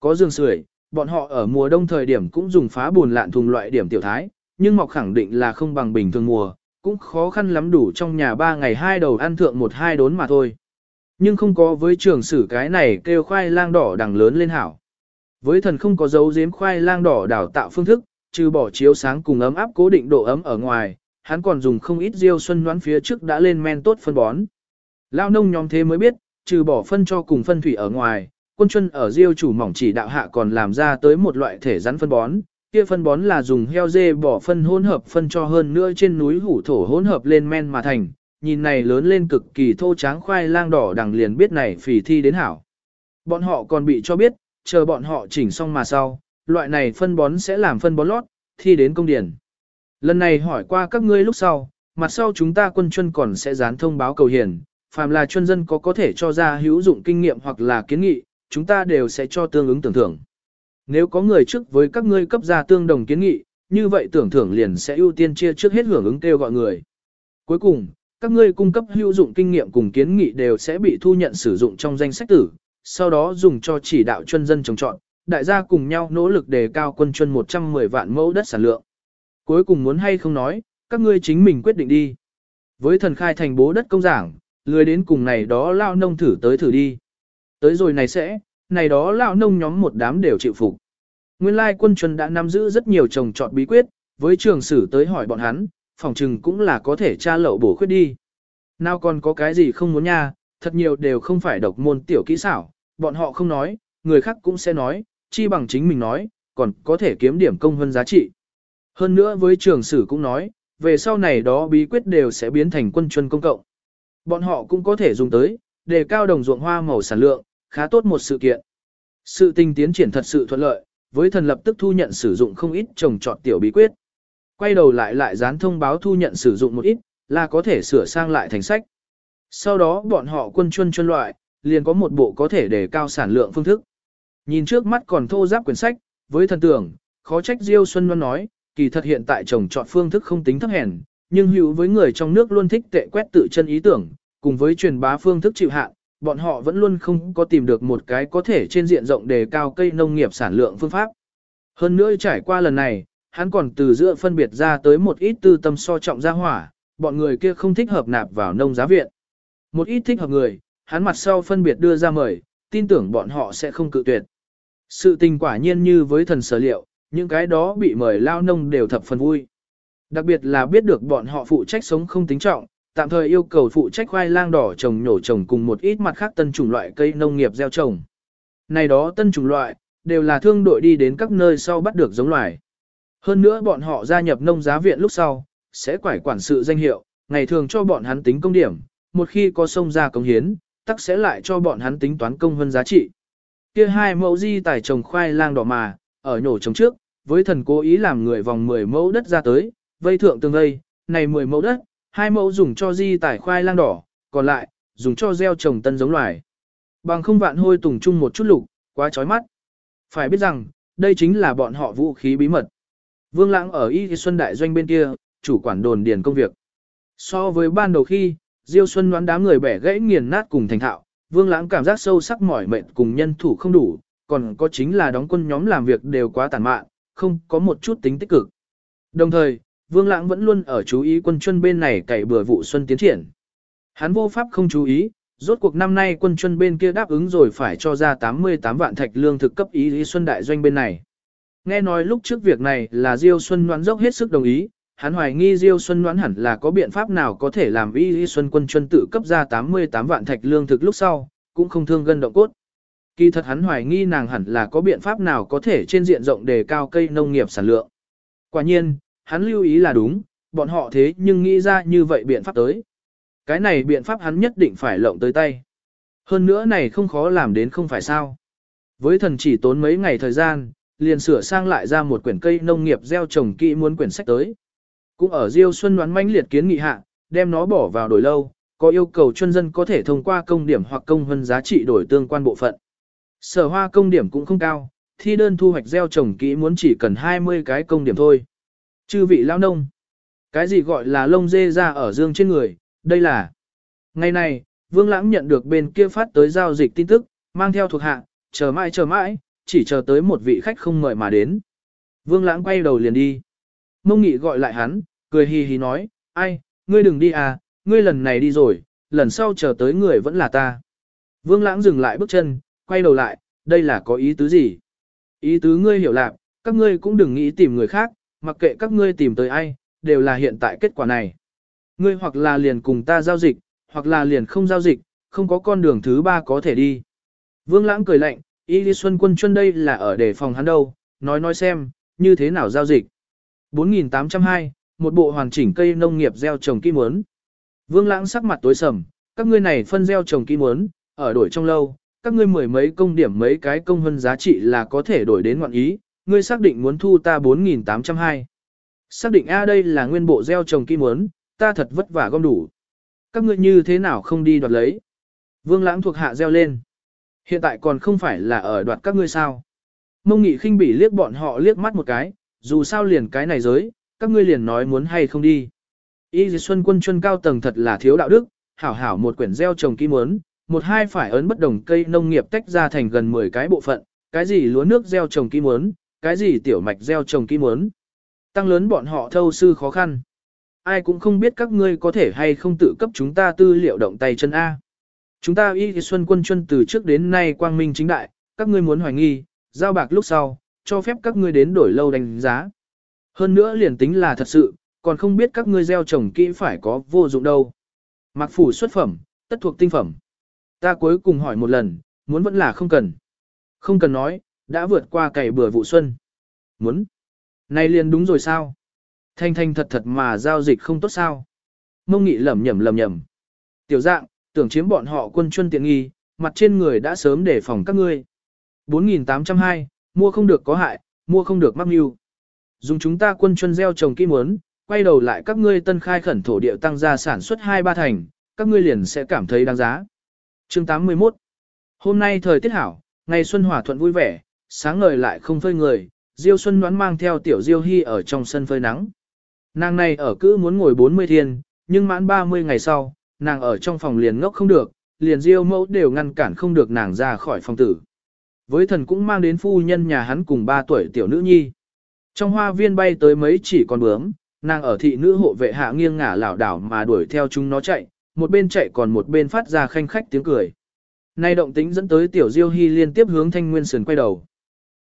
Có giường sưởi, bọn họ ở mùa đông thời điểm cũng dùng phá buồn lạn thùng loại điểm tiểu thái, nhưng mọc khẳng định là không bằng bình thường mùa, cũng khó khăn lắm đủ trong nhà ba ngày hai đầu ăn thượng một hai đốn mà thôi. Nhưng không có với trường sử cái này kêu khoai lang đỏ đằng lớn lên hảo. Với thần không có dấu giếm khoai lang đỏ đào tạo phương thức, trừ bỏ chiếu sáng cùng ấm áp cố định độ ấm ở ngoài, hắn còn dùng không ít diêu xuân đoán phía trước đã lên men tốt phân bón. Lao nông nhóm thế mới biết, trừ bỏ phân cho cùng phân thủy ở ngoài, quân chân ở diêu chủ mỏng chỉ đạo hạ còn làm ra tới một loại thể rắn phân bón. Kia phân bón là dùng heo dê bỏ phân hỗn hợp phân cho hơn nữa trên núi hủ thổ hỗn hợp lên men mà thành, nhìn này lớn lên cực kỳ thô tráng khoai lang đỏ đằng liền biết này phỉ thi đến hảo. Bọn họ còn bị cho biết, chờ bọn họ chỉnh xong mà sau, loại này phân bón sẽ làm phân bón lót, thi đến công điển. Lần này hỏi qua các ngươi lúc sau, mặt sau chúng ta quân chuân còn sẽ dán thông báo cầu hiền, phàm là chuyên dân có có thể cho ra hữu dụng kinh nghiệm hoặc là kiến nghị, chúng ta đều sẽ cho tương ứng tưởng thưởng. Nếu có người trước với các ngươi cấp ra tương đồng kiến nghị, như vậy tưởng thưởng liền sẽ ưu tiên chia trước hết hưởng ứng kêu gọi người. Cuối cùng, các ngươi cung cấp hữu dụng kinh nghiệm cùng kiến nghị đều sẽ bị thu nhận sử dụng trong danh sách tử, sau đó dùng cho chỉ đạo chuyên dân trồng trọt, đại gia cùng nhau nỗ lực đề cao quân chuyên 110 vạn mẫu đất sản lượng. Cuối cùng muốn hay không nói, các ngươi chính mình quyết định đi. Với thần khai thành bố đất công giảng, lười đến cùng này đó lao nông thử tới thử đi. Tới rồi này sẽ, này đó lão nông nhóm một đám đều chịu phục. Nguyên lai quân chuẩn đã nắm giữ rất nhiều trồng trọt bí quyết, với trường sử tới hỏi bọn hắn, phòng trừng cũng là có thể tra lậu bổ khuyết đi. Nào còn có cái gì không muốn nha, thật nhiều đều không phải độc môn tiểu kỹ xảo, bọn họ không nói, người khác cũng sẽ nói, chi bằng chính mình nói, còn có thể kiếm điểm công hơn giá trị. Hơn nữa với trường sử cũng nói, về sau này đó bí quyết đều sẽ biến thành quân chuân công cộng. Bọn họ cũng có thể dùng tới, để cao đồng ruộng hoa màu sản lượng, khá tốt một sự kiện. Sự tình tiến triển thật sự thuận lợi, với thần lập tức thu nhận sử dụng không ít trồng trọt tiểu bí quyết. Quay đầu lại lại dán thông báo thu nhận sử dụng một ít, là có thể sửa sang lại thành sách. Sau đó bọn họ quân chuân chuân loại, liền có một bộ có thể để cao sản lượng phương thức. Nhìn trước mắt còn thô giáp quyển sách, với thần tưởng, khó trách Diêu Xuân Loan nói, kỳ thật hiện tại trồng trọt phương thức không tính thấp hèn, nhưng hữu với người trong nước luôn thích tệ quét tự chân ý tưởng, cùng với truyền bá phương thức chịu hạn, bọn họ vẫn luôn không có tìm được một cái có thể trên diện rộng đề cao cây nông nghiệp sản lượng phương pháp. Hơn nữa trải qua lần này, hắn còn từ giữa phân biệt ra tới một ít tư tâm so trọng gia hỏa, bọn người kia không thích hợp nạp vào nông giá viện. Một ít thích hợp người, hắn mặt sau phân biệt đưa ra mời, tin tưởng bọn họ sẽ không cự tuyệt. Sự tình quả nhiên như với thần sở liệu, những cái đó bị mời lao nông đều thập phần vui. Đặc biệt là biết được bọn họ phụ trách sống không tính trọng, tạm thời yêu cầu phụ trách khoai lang đỏ trồng nhổ trồng cùng một ít mặt khác tân chủng loại cây nông nghiệp gieo trồng. Này đó tân chủng loại, đều là thương đội đi đến các nơi sau bắt được giống loài. Hơn nữa bọn họ gia nhập nông giá viện lúc sau, sẽ quải quản sự danh hiệu, ngày thường cho bọn hắn tính công điểm, một khi có sông ra công hiến, tắc sẽ lại cho bọn hắn tính toán công hơn giá trị. Kia hai mẫu di tài trồng khoai lang đỏ mà, ở nhổ trồng trước, với thần cố ý làm người vòng 10 mẫu đất ra tới, vây thượng tương vây, này 10 mẫu đất, hai mẫu dùng cho di tải khoai lang đỏ, còn lại, dùng cho gieo trồng tân giống loài. Bằng không vạn hôi tùng chung một chút lục, quá chói mắt. Phải biết rằng, đây chính là bọn họ vũ khí bí mật. Vương Lãng ở Y Xuân Đại Doanh bên kia, chủ quản đồn điền công việc. So với ban đầu khi, Diêu Xuân đoán đám người bẻ gãy nghiền nát cùng thành thạo, Vương Lãng cảm giác sâu sắc mỏi mệt cùng nhân thủ không đủ, còn có chính là đóng quân nhóm làm việc đều quá tàn mạn, không có một chút tính tích cực. Đồng thời, Vương Lãng vẫn luôn ở chú ý quân chuân bên này cày bừa vụ xuân tiến triển. Hắn vô pháp không chú ý, rốt cuộc năm nay quân chuân bên kia đáp ứng rồi phải cho ra 88 vạn thạch lương thực cấp ý lý xuân đại doanh bên này. Nghe nói lúc trước việc này là Diêu Xuân Ngoãn dốc hết sức đồng ý, hắn hoài nghi Diêu Xuân Ngoãn hẳn là có biện pháp nào có thể làm ý lý xuân quân chuân tự cấp ra 88 vạn thạch lương thực lúc sau, cũng không thương gân động cốt. Kỳ thật hắn hoài nghi nàng hẳn là có biện pháp nào có thể trên diện rộng đề cao cây nông nghiệp sản lượng. Quả nhiên, hắn lưu ý là đúng, bọn họ thế nhưng nghĩ ra như vậy biện pháp tới. Cái này biện pháp hắn nhất định phải lộng tới tay. Hơn nữa này không khó làm đến không phải sao. Với thần chỉ tốn mấy ngày thời gian, liền sửa sang lại ra một quyển cây nông nghiệp gieo trồng kỹ muốn quyển sách tới. Cũng ở Diêu Xuân đoán mãnh liệt kiến nghị hạ, đem nó bỏ vào đổi lâu, có yêu cầu chuyên dân có thể thông qua công điểm hoặc công hơn giá trị đổi tương quan bộ phận. Sở hoa công điểm cũng không cao, thi đơn thu hoạch gieo trồng kỹ muốn chỉ cần 20 cái công điểm thôi. Chư vị lao nông. Cái gì gọi là lông dê ra ở dương trên người, đây là. Ngày này, Vương Lãng nhận được bên kia phát tới giao dịch tin tức, mang theo thuộc hạ, chờ mãi chờ mãi, chỉ chờ tới một vị khách không mời mà đến. Vương Lãng quay đầu liền đi. Mông Nghị gọi lại hắn, cười hì hì nói, ai, ngươi đừng đi à, ngươi lần này đi rồi, lần sau chờ tới người vẫn là ta. Vương Lãng dừng lại bước chân, quay đầu lại, đây là có ý tứ gì? Ý tứ ngươi hiểu lạc, các ngươi cũng đừng nghĩ tìm người khác, mặc kệ các ngươi tìm tới ai, đều là hiện tại kết quả này. Ngươi hoặc là liền cùng ta giao dịch, hoặc là liền không giao dịch, không có con đường thứ ba có thể đi. Vương Lãng cười lạnh, Y Lý Xuân Quân chân đây là ở để phòng hắn đâu, nói nói xem, như thế nào giao dịch. 4802, một bộ hoàn chỉnh cây nông nghiệp gieo trồng kỹ muốn. Vương Lãng sắc mặt tối sầm, các ngươi này phân gieo trồng kỹ muốn, ở đổi trong lâu, các ngươi mười mấy công điểm mấy cái công hơn giá trị là có thể đổi đến ngoạn ý, ngươi xác định muốn thu ta 4.802. Xác định A đây là nguyên bộ gieo trồng kỹ muốn, ta thật vất vả gom đủ. Các ngươi như thế nào không đi đoạt lấy? Vương lãng thuộc hạ gieo lên. Hiện tại còn không phải là ở đoạt các ngươi sao? Mông nghị khinh bỉ liếc bọn họ liếc mắt một cái, dù sao liền cái này giới, các ngươi liền nói muốn hay không đi. Y dì xuân quân chuân cao tầng thật là thiếu đạo đức, hảo hảo một quyển gieo trồng kỹ muốn, một hai phải ấn bất đồng cây nông nghiệp tách ra thành gần 10 cái bộ phận, cái gì lúa nước gieo trồng kỹ muốn, cái gì tiểu mạch gieo trồng kỹ muốn. Tăng lớn bọn họ thâu sư khó khăn. Ai cũng không biết các ngươi có thể hay không tự cấp chúng ta tư liệu động tay chân A. Chúng ta y thì xuân quân chân từ trước đến nay quang minh chính đại, các ngươi muốn hoài nghi, giao bạc lúc sau, cho phép các ngươi đến đổi lâu đánh giá. Hơn nữa liền tính là thật sự, còn không biết các ngươi gieo trồng kỹ phải có vô dụng đâu. Mặc phủ xuất phẩm, tất thuộc tinh phẩm. Ta cuối cùng hỏi một lần, muốn vẫn là không cần. Không cần nói, đã vượt qua cày bừa vụ xuân. Muốn. Này liền đúng rồi sao? Thanh thanh thật thật mà giao dịch không tốt sao? Mông nghị lầm nhầm lầm nhầm. Tiểu dạng, tưởng chiếm bọn họ quân chuân tiện nghi, mặt trên người đã sớm để phòng các ngươi. 4.802, mua không được có hại, mua không được mắc mưu. Dùng chúng ta quân chuân gieo trồng kỹ muốn, quay đầu lại các ngươi tân khai khẩn thổ địa tăng gia sản xuất 2-3 thành, các ngươi liền sẽ cảm thấy đáng giá. Chương 81 Hôm nay thời tiết hảo, ngày xuân hòa thuận vui vẻ, sáng ngời lại không phơi người, Diêu Xuân đoán mang theo tiểu Diêu Hy ở trong sân phơi nắng. Nàng này ở cứ muốn ngồi 40 thiên, nhưng mãn 30 ngày sau, nàng ở trong phòng liền ngốc không được, liền Diêu mẫu đều ngăn cản không được nàng ra khỏi phòng tử. Với thần cũng mang đến phu nhân nhà hắn cùng 3 tuổi tiểu nữ nhi. Trong hoa viên bay tới mấy chỉ con bướm, nàng ở thị nữ hộ vệ hạ nghiêng ngả lảo đảo mà đuổi theo chúng nó chạy, một bên chạy còn một bên phát ra khanh khách tiếng cười. Nay động tính dẫn tới tiểu Diêu Hy liên tiếp hướng Thanh Nguyên Sườn quay đầu.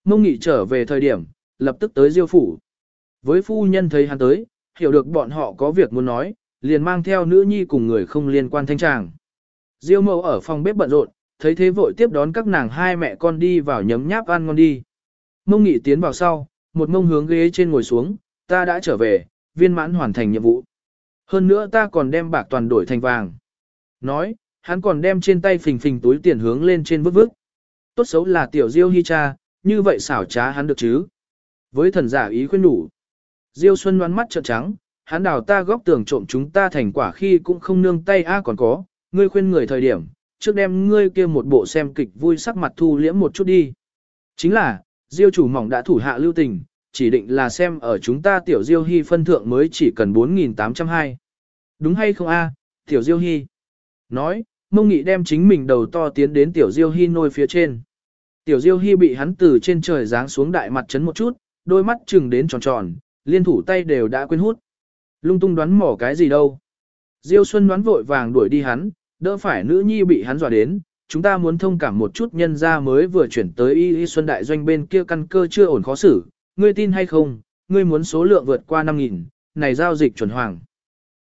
Mông Nghị trở về thời điểm, lập tức tới Diêu phủ. Với phu nhân thấy hắn tới, hiểu được bọn họ có việc muốn nói, liền mang theo nữ nhi cùng người không liên quan thanh tràng. Diêu mẫu ở phòng bếp bận rộn, thấy thế vội tiếp đón các nàng hai mẹ con đi vào nhấm nháp ăn ngon đi. Mông Nghị tiến vào sau, một mông hướng ghế trên ngồi xuống, ta đã trở về, viên mãn hoàn thành nhiệm vụ. Hơn nữa ta còn đem bạc toàn đổi thành vàng. Nói, hắn còn đem trên tay phình phình túi tiền hướng lên trên vứt vứt. Tốt xấu là tiểu Diêu Hi cha, như vậy xảo trá hắn được chứ. Với thần giả ý khuyên đủ. Diêu Xuân đoán mắt trợn trắng, hắn đào ta góc tường trộm chúng ta thành quả khi cũng không nương tay a còn có, ngươi khuyên người thời điểm, trước đem ngươi kia một bộ xem kịch vui sắc mặt thu liễm một chút đi. Chính là, Diêu chủ mỏng đã thủ hạ lưu tình, chỉ định là xem ở chúng ta tiểu Diêu Hy phân thượng mới chỉ cần 4.802. Đúng hay không a, tiểu Diêu Hy? Nói, mông nghị đem chính mình đầu to tiến đến tiểu Diêu Hy nôi phía trên. Tiểu Diêu Hy bị hắn từ trên trời giáng xuống đại mặt chấn một chút, đôi mắt chừng đến tròn tròn, liên thủ tay đều đã quên hút. Lung tung đoán mỏ cái gì đâu. Diêu Xuân đoán vội vàng đuổi đi hắn, đỡ phải nữ nhi bị hắn dọa đến, chúng ta muốn thông cảm một chút nhân ra mới vừa chuyển tới Y Y Xuân Đại Doanh bên kia căn cơ chưa ổn khó xử, ngươi tin hay không, ngươi muốn số lượng vượt qua 5.000, này giao dịch chuẩn hoàng.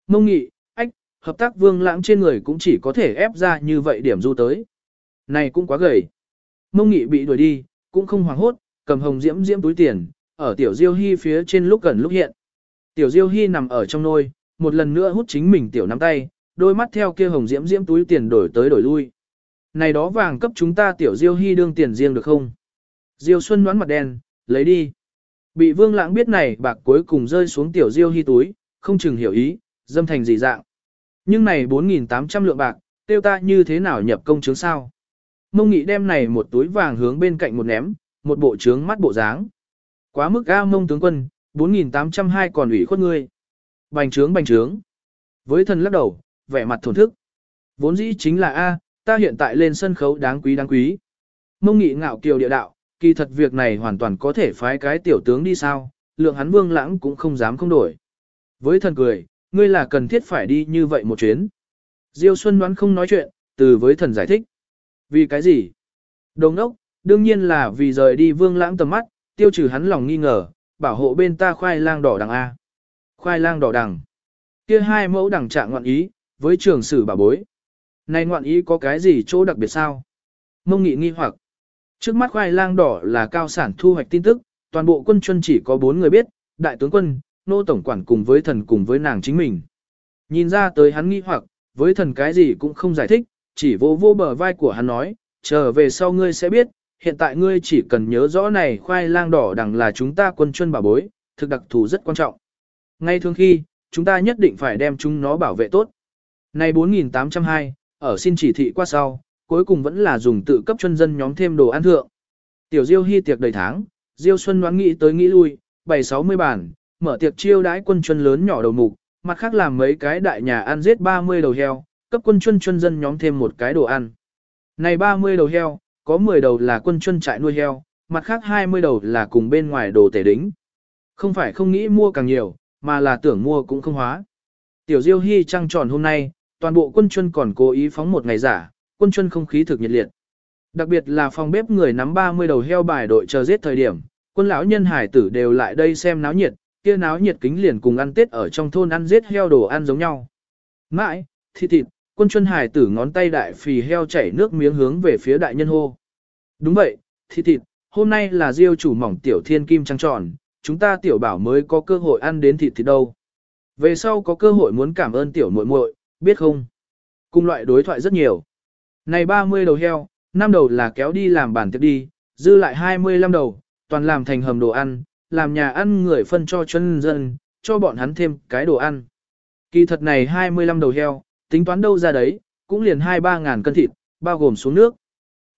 Mông nghị, ách, hợp tác vương lãng trên người cũng chỉ có thể ép ra như vậy điểm du tới. Này cũng quá gầy. Mông nghị bị đuổi đi, cũng không hoảng hốt, cầm hồng diễm diễm túi tiền, ở tiểu diêu hy phía trên lúc gần lúc hiện. Tiểu diêu hy nằm ở trong nôi, một lần nữa hút chính mình tiểu nắm tay, đôi mắt theo kia hồng diễm diễm túi tiền đổi tới đổi lui. Này đó vàng cấp chúng ta tiểu diêu hy đương tiền riêng được không? Diêu Xuân nón mặt đen, lấy đi. Bị vương lãng biết này bạc cuối cùng rơi xuống tiểu diêu hy túi, không chừng hiểu ý, dâm thành gì dạng. Nhưng này 4.800 lượng bạc, tiêu ta như thế nào nhập công chứng sao? Mông nghị đem này một túi vàng hướng bên cạnh một ném, một bộ trướng mắt bộ dáng. Quá mức ga mông tướng quân, 4.802 còn ủy khuất ngươi. Bành trướng bành trướng. Với thần lắc đầu, vẻ mặt thổn thức. Vốn dĩ chính là A, ta hiện tại lên sân khấu đáng quý đáng quý. Mông nghị ngạo kiều địa đạo, kỳ thật việc này hoàn toàn có thể phái cái tiểu tướng đi sao, lượng hắn vương lãng cũng không dám không đổi. Với thần cười, ngươi là cần thiết phải đi như vậy một chuyến. Diêu Xuân đoán không nói chuyện, từ với thần giải thích. Vì cái gì? Đồng ốc, đương nhiên là vì rời đi vương lãng tầm mắt, tiêu trừ hắn lòng nghi ngờ, bảo hộ bên ta khoai lang đỏ đằng A. Khoai lang đỏ đằng. Kia hai mẫu đằng trạng ngoạn ý, với trường sử bảo bối. Này ngoạn ý có cái gì chỗ đặc biệt sao? Mông nghị nghi hoặc. Trước mắt khoai lang đỏ là cao sản thu hoạch tin tức, toàn bộ quân chuân chỉ có bốn người biết, đại tướng quân, nô tổng quản cùng với thần cùng với nàng chính mình. Nhìn ra tới hắn nghi hoặc, với thần cái gì cũng không giải thích, chỉ vô vô bờ vai của hắn nói, trở về sau ngươi sẽ biết, hiện tại ngươi chỉ cần nhớ rõ này khoai lang đỏ đằng là chúng ta quân chuân bảo bối, thực đặc thù rất quan trọng. Ngay thường khi, chúng ta nhất định phải đem chúng nó bảo vệ tốt. Này 4802, ở xin chỉ thị qua sau, cuối cùng vẫn là dùng tự cấp chân dân nhóm thêm đồ ăn thượng. Tiểu Diêu hy tiệc đầy tháng, Diêu Xuân đoán nghĩ tới nghĩ lui, bảy sáu mươi bản, mở tiệc chiêu đãi quân chuân lớn nhỏ đầu mục, mặt khác làm mấy cái đại nhà ăn giết 30 đầu heo, cấp quân chuân chuân dân nhóm thêm một cái đồ ăn. Này 30 đầu heo, có 10 đầu là quân chuân trại nuôi heo, mặt khác 20 đầu là cùng bên ngoài đồ tể đính. Không phải không nghĩ mua càng nhiều, mà là tưởng mua cũng không hóa. Tiểu Diêu Hy trăng tròn hôm nay, toàn bộ quân chuân còn cố ý phóng một ngày giả, quân chuân không khí thực nhiệt liệt. Đặc biệt là phòng bếp người nắm 30 đầu heo bài đội chờ giết thời điểm, quân lão nhân hải tử đều lại đây xem náo nhiệt, kia náo nhiệt kính liền cùng ăn tết ở trong thôn ăn giết heo đồ ăn giống nhau. Mãi, thịt thịt, quân chuân hải tử ngón tay đại phì heo chảy nước miếng hướng về phía đại nhân hô. Đúng vậy, thịt thịt, hôm nay là diêu chủ mỏng tiểu thiên kim trăng tròn, chúng ta tiểu bảo mới có cơ hội ăn đến thịt thịt đâu. Về sau có cơ hội muốn cảm ơn tiểu muội muội, biết không? Cùng loại đối thoại rất nhiều. Này 30 đầu heo, năm đầu là kéo đi làm bản tiệc đi, dư lại 25 đầu, toàn làm thành hầm đồ ăn, làm nhà ăn người phân cho chân dân, cho bọn hắn thêm cái đồ ăn. Kỳ thật này 25 đầu heo, tính toán đâu ra đấy, cũng liền 2-3 ngàn cân thịt, bao gồm xuống nước.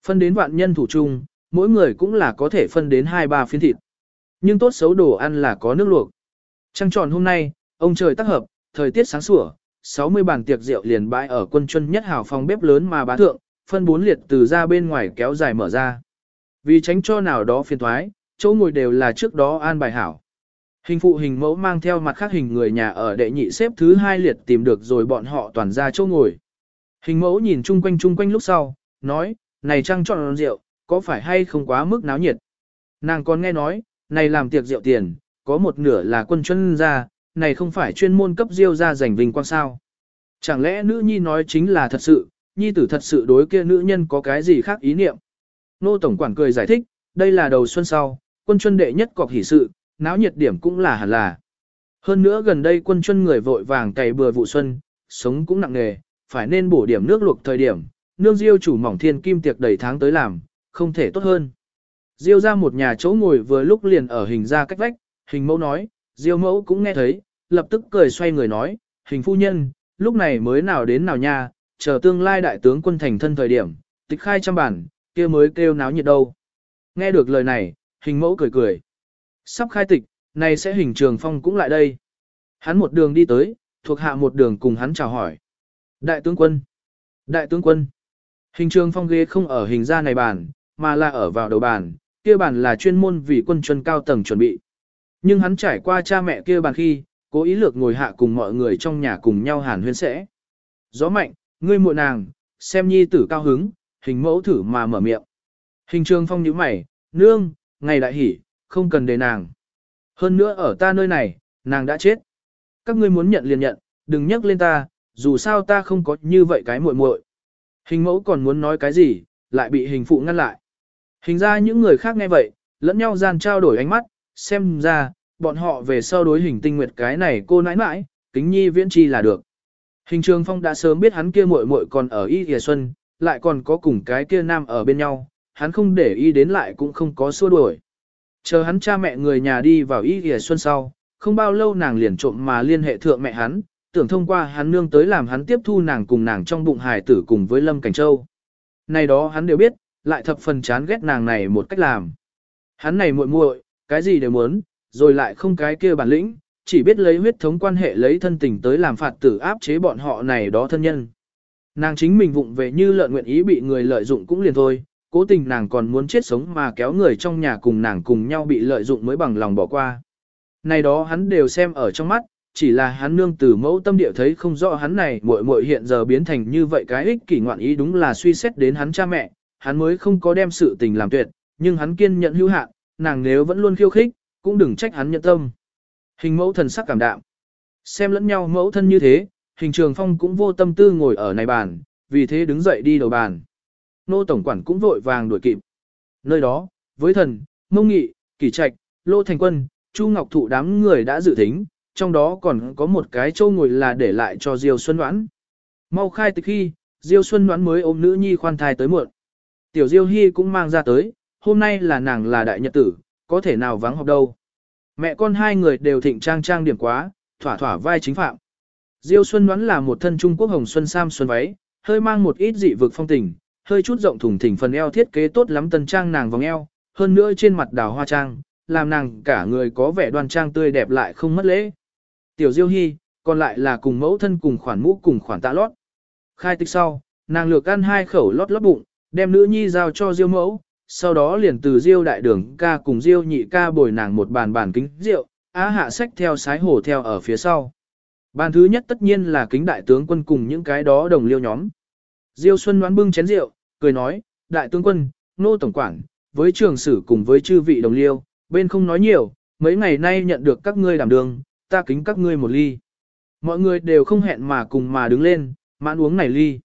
Phân đến vạn nhân thủ chung, mỗi người cũng là có thể phân đến 2-3 phiên thịt. Nhưng tốt xấu đồ ăn là có nước luộc. Trăng tròn hôm nay, ông trời tác hợp, thời tiết sáng sủa, 60 bàn tiệc rượu liền bãi ở quân chân nhất hào phòng bếp lớn mà bá thượng, phân bốn liệt từ ra bên ngoài kéo dài mở ra. Vì tránh cho nào đó phiền thoái, chỗ ngồi đều là trước đó an bài hảo. Hình phụ hình mẫu mang theo mặt khác hình người nhà ở đệ nhị xếp thứ hai liệt tìm được rồi bọn họ toàn ra chỗ ngồi. Hình mẫu nhìn chung quanh chung quanh lúc sau, nói, này trăng trọn rượu, có phải hay không quá mức náo nhiệt. Nàng còn nghe nói, này làm tiệc rượu tiền, có một nửa là quân chân ra, này không phải chuyên môn cấp diêu ra giành vinh quang sao. Chẳng lẽ nữ nhi nói chính là thật sự, nhi tử thật sự đối kia nữ nhân có cái gì khác ý niệm. Nô Tổng Quản cười giải thích, đây là đầu xuân sau, quân chuân đệ nhất cọc hỷ sự, náo nhiệt điểm cũng là hẳn là. Hơn nữa gần đây quân chân người vội vàng cày bừa vụ xuân, sống cũng nặng nề, phải nên bổ điểm nước luộc thời điểm, nương diêu chủ mỏng thiên kim tiệc đầy tháng tới làm, không thể tốt hơn. Diêu ra một nhà chỗ ngồi vừa lúc liền ở hình ra cách vách, hình mẫu nói, diêu mẫu cũng nghe thấy, lập tức cười xoay người nói, hình phu nhân, lúc này mới nào đến nào nha, chờ tương lai đại tướng quân thành thân thời điểm, tịch khai trăm bản, kia mới kêu náo nhiệt đâu. Nghe được lời này, hình mẫu cười cười. Sắp khai tịch, này sẽ hình trường phong cũng lại đây. Hắn một đường đi tới, thuộc hạ một đường cùng hắn chào hỏi. Đại tướng quân. Đại tướng quân. Hình trường phong ghế không ở hình ra này bàn, mà là ở vào đầu bàn, kia bàn là chuyên môn vì quân chuân cao tầng chuẩn bị. Nhưng hắn trải qua cha mẹ kia bàn khi, cố ý lược ngồi hạ cùng mọi người trong nhà cùng nhau hàn huyên sẽ. Gió mạnh, ngươi muội nàng, xem nhi tử cao hứng, hình mẫu thử mà mở miệng. Hình trường phong nhíu mày, nương, ngày đại hỉ, không cần để nàng. Hơn nữa ở ta nơi này, nàng đã chết. Các ngươi muốn nhận liền nhận, đừng nhắc lên ta, dù sao ta không có như vậy cái muội muội. Hình mẫu còn muốn nói cái gì, lại bị hình phụ ngăn lại. Hình ra những người khác nghe vậy, lẫn nhau gian trao đổi ánh mắt, xem ra, bọn họ về sau đối hình tinh nguyệt cái này cô nãi nãi, kính nhi viễn chi là được. Hình trường phong đã sớm biết hắn kia muội muội còn ở Y Thìa Xuân, lại còn có cùng cái kia nam ở bên nhau, hắn không để ý đến lại cũng không có xua đuổi. Chờ hắn cha mẹ người nhà đi vào Y Thìa Xuân sau, không bao lâu nàng liền trộm mà liên hệ thượng mẹ hắn, tưởng thông qua hắn nương tới làm hắn tiếp thu nàng cùng nàng trong bụng hài tử cùng với Lâm Cảnh Châu. Này đó hắn đều biết, lại thập phần chán ghét nàng này một cách làm. Hắn này muội muội, cái gì đều muốn, rồi lại không cái kia bản lĩnh, chỉ biết lấy huyết thống quan hệ lấy thân tình tới làm phạt tử áp chế bọn họ này đó thân nhân. Nàng chính mình vụng về như lợn nguyện ý bị người lợi dụng cũng liền thôi, cố tình nàng còn muốn chết sống mà kéo người trong nhà cùng nàng cùng nhau bị lợi dụng mới bằng lòng bỏ qua. Này đó hắn đều xem ở trong mắt, chỉ là hắn nương từ mẫu tâm địa thấy không rõ hắn này muội muội hiện giờ biến thành như vậy cái ích kỷ ngoạn ý đúng là suy xét đến hắn cha mẹ, hắn mới không có đem sự tình làm tuyệt, nhưng hắn kiên nhận hữu hạn, nàng nếu vẫn luôn khiêu khích, cũng đừng trách hắn nhận tâm. Hình mẫu thần sắc cảm đạm. Xem lẫn nhau mẫu thân như thế, hình trường phong cũng vô tâm tư ngồi ở này bàn, vì thế đứng dậy đi đầu bàn. Nô Tổng Quản cũng vội vàng đuổi kịp. Nơi đó, với thần, mông nghị, kỷ trạch, lô thành quân, chu ngọc thụ đám người đã dự tính, trong đó còn có một cái châu ngồi là để lại cho Diêu Xuân Đoán. Mau khai từ khi, Diêu Xuân Đoán mới ôm nữ nhi khoan thai tới muộn. Tiểu Diêu Hy cũng mang ra tới, hôm nay là nàng là đại nhật tử, có thể nào vắng học đâu. Mẹ con hai người đều thịnh trang trang điểm quá, thỏa thỏa vai chính phạm. Diêu Xuân đoán là một thân Trung Quốc hồng xuân sam xuân váy, hơi mang một ít dị vực phong tình, hơi chút rộng thùng thình phần eo thiết kế tốt lắm tân trang nàng vòng eo, hơn nữa trên mặt đào hoa trang, làm nàng cả người có vẻ đoan trang tươi đẹp lại không mất lễ. Tiểu Diêu Hy, còn lại là cùng mẫu thân cùng khoản mũ cùng khoản tạ lót. Khai tịch sau, nàng lược ăn hai khẩu lót lót bụng, đem nữ nhi giao cho Diêu mẫu, sau đó liền từ Diêu đại đường ca cùng Diêu nhị ca bồi nàng một bàn bàn kính rượu, á hạ sách theo sái hổ theo ở phía sau. Bàn thứ nhất tất nhiên là kính đại tướng quân cùng những cái đó đồng liêu nhóm. Diêu Xuân đoán bưng chén rượu, cười nói, đại tướng quân, nô tổng quản, với trường sử cùng với chư vị đồng liêu, bên không nói nhiều, mấy ngày nay nhận được các ngươi đảm đường, ta kính các ngươi một ly. Mọi người đều không hẹn mà cùng mà đứng lên, mãn uống này ly.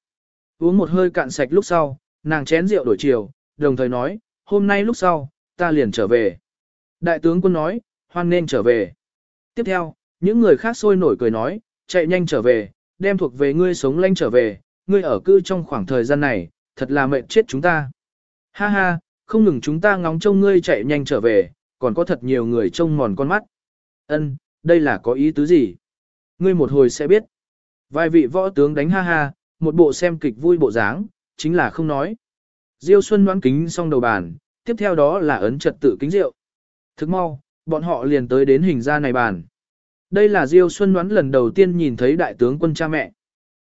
Uống một hơi cạn sạch lúc sau, nàng chén rượu đổi chiều, đồng thời nói, hôm nay lúc sau, ta liền trở về. Đại tướng quân nói, hoan nên trở về. Tiếp theo, những người khác sôi nổi cười nói, chạy nhanh trở về, đem thuộc về ngươi sống lanh trở về, ngươi ở cư trong khoảng thời gian này, thật là mệt chết chúng ta. Ha ha, không ngừng chúng ta ngóng trông ngươi chạy nhanh trở về, còn có thật nhiều người trông mòn con mắt. Ân, đây là có ý tứ gì? Ngươi một hồi sẽ biết. Vài vị võ tướng đánh ha ha, một bộ xem kịch vui bộ dáng, chính là không nói. Diêu Xuân đoán kính xong đầu bàn, tiếp theo đó là ấn trật tự kính rượu. Thức mau, bọn họ liền tới đến hình ra này bàn. Đây là Diêu Xuân đoán lần đầu tiên nhìn thấy đại tướng quân cha mẹ.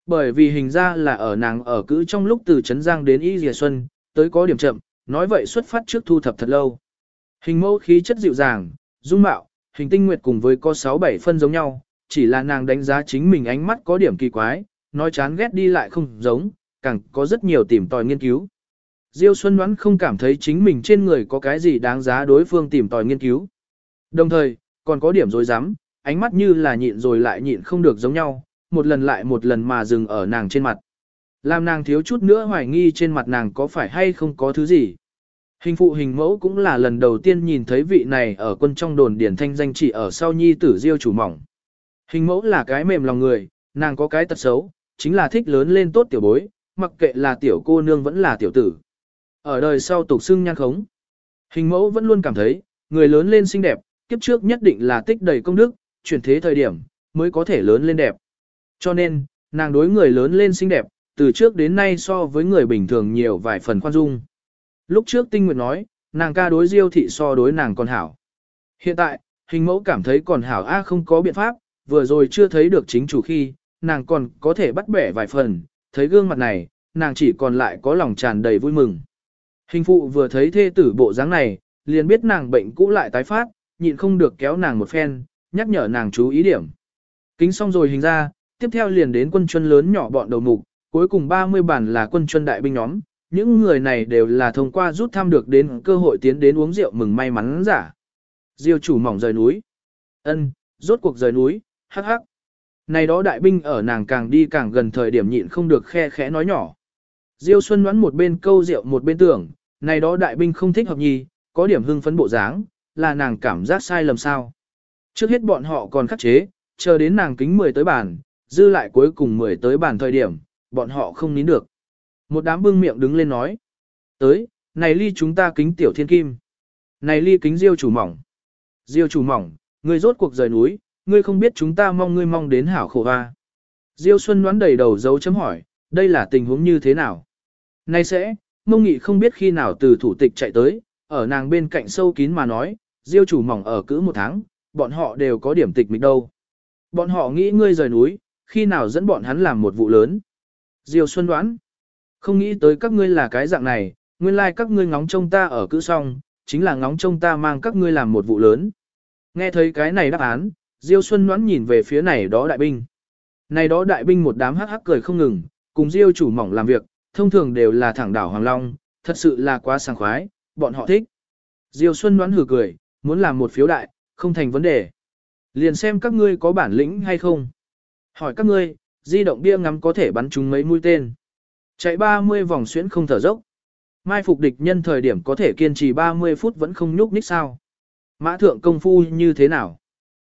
Bởi vì hình ra là ở nàng ở cữ trong lúc từ Trấn Giang đến Y Dìa Xuân, tới có điểm chậm, nói vậy xuất phát trước thu thập thật lâu. Hình mẫu khí chất dịu dàng, dung mạo, hình tinh nguyệt cùng với có 6-7 phân giống nhau, chỉ là nàng đánh giá chính mình ánh mắt có điểm kỳ quái, nói chán ghét đi lại không giống, càng có rất nhiều tìm tòi nghiên cứu. Diêu Xuân đoán không cảm thấy chính mình trên người có cái gì đáng giá đối phương tìm tòi nghiên cứu. Đồng thời, còn có điểm dối rắm ánh mắt như là nhịn rồi lại nhịn không được giống nhau, một lần lại một lần mà dừng ở nàng trên mặt. Làm nàng thiếu chút nữa hoài nghi trên mặt nàng có phải hay không có thứ gì. Hình phụ hình mẫu cũng là lần đầu tiên nhìn thấy vị này ở quân trong đồn điển thanh danh chỉ ở sau nhi tử diêu chủ mỏng. Hình mẫu là cái mềm lòng người, nàng có cái tật xấu, chính là thích lớn lên tốt tiểu bối, mặc kệ là tiểu cô nương vẫn là tiểu tử. Ở đời sau tục xưng nhan khống. Hình mẫu vẫn luôn cảm thấy, người lớn lên xinh đẹp, kiếp trước nhất định là tích đầy công đức, chuyển thế thời điểm, mới có thể lớn lên đẹp. Cho nên, nàng đối người lớn lên xinh đẹp, từ trước đến nay so với người bình thường nhiều vài phần khoan dung. Lúc trước tinh nguyện nói, nàng ca đối diêu thị so đối nàng còn hảo. Hiện tại, hình mẫu cảm thấy còn hảo A không có biện pháp, vừa rồi chưa thấy được chính chủ khi, nàng còn có thể bắt bẻ vài phần, thấy gương mặt này, nàng chỉ còn lại có lòng tràn đầy vui mừng. Hình phụ vừa thấy thê tử bộ dáng này, liền biết nàng bệnh cũ lại tái phát, nhịn không được kéo nàng một phen, nhắc nhở nàng chú ý điểm. Kính xong rồi hình ra, tiếp theo liền đến quân chuân lớn nhỏ bọn đầu mục, cuối cùng 30 bản là quân chuân đại binh nhóm, những người này đều là thông qua rút thăm được đến cơ hội tiến đến uống rượu mừng may mắn giả. Diêu chủ mỏng rời núi. ân rốt cuộc rời núi, hắc hắc. Này đó đại binh ở nàng càng đi càng gần thời điểm nhịn không được khe khẽ nói nhỏ. Diêu Xuân đoán một bên câu rượu một bên tưởng, này đó đại binh không thích hợp nhì, có điểm hưng phấn bộ dáng, là nàng cảm giác sai lầm sao. Trước hết bọn họ còn khắc chế, chờ đến nàng kính 10 tới bàn, dư lại cuối cùng 10 tới bàn thời điểm, bọn họ không nín được. Một đám bưng miệng đứng lên nói. Tới, này ly chúng ta kính tiểu thiên kim. Này ly kính diêu chủ mỏng. Diêu chủ mỏng, ngươi rốt cuộc rời núi, ngươi không biết chúng ta mong ngươi mong đến hảo khổ hoa. Diêu Xuân đoán đầy đầu dấu chấm hỏi, đây là tình huống như thế nào? Nay sẽ, mông nghị không biết khi nào từ thủ tịch chạy tới, ở nàng bên cạnh sâu kín mà nói, Diêu chủ mỏng ở cữ một tháng, bọn họ đều có điểm tịch mịch đâu. Bọn họ nghĩ ngươi rời núi, khi nào dẫn bọn hắn làm một vụ lớn. Diêu Xuân đoán, không nghĩ tới các ngươi là cái dạng này, nguyên lai like các ngươi ngóng trông ta ở cữ song, chính là ngóng trông ta mang các ngươi làm một vụ lớn. Nghe thấy cái này đáp án, Diêu Xuân đoán nhìn về phía này đó đại binh. Này đó đại binh một đám hắc hắc cười không ngừng, cùng Diêu chủ mỏng làm việc, thông thường đều là thẳng đảo Hoàng Long, thật sự là quá sảng khoái, bọn họ thích. Diêu Xuân đoán hử cười, muốn làm một phiếu đại, không thành vấn đề. Liền xem các ngươi có bản lĩnh hay không. Hỏi các ngươi, di động bia ngắm có thể bắn trúng mấy mũi tên. Chạy 30 vòng xuyễn không thở dốc. Mai phục địch nhân thời điểm có thể kiên trì 30 phút vẫn không nhúc nhích sao. Mã thượng công phu như thế nào?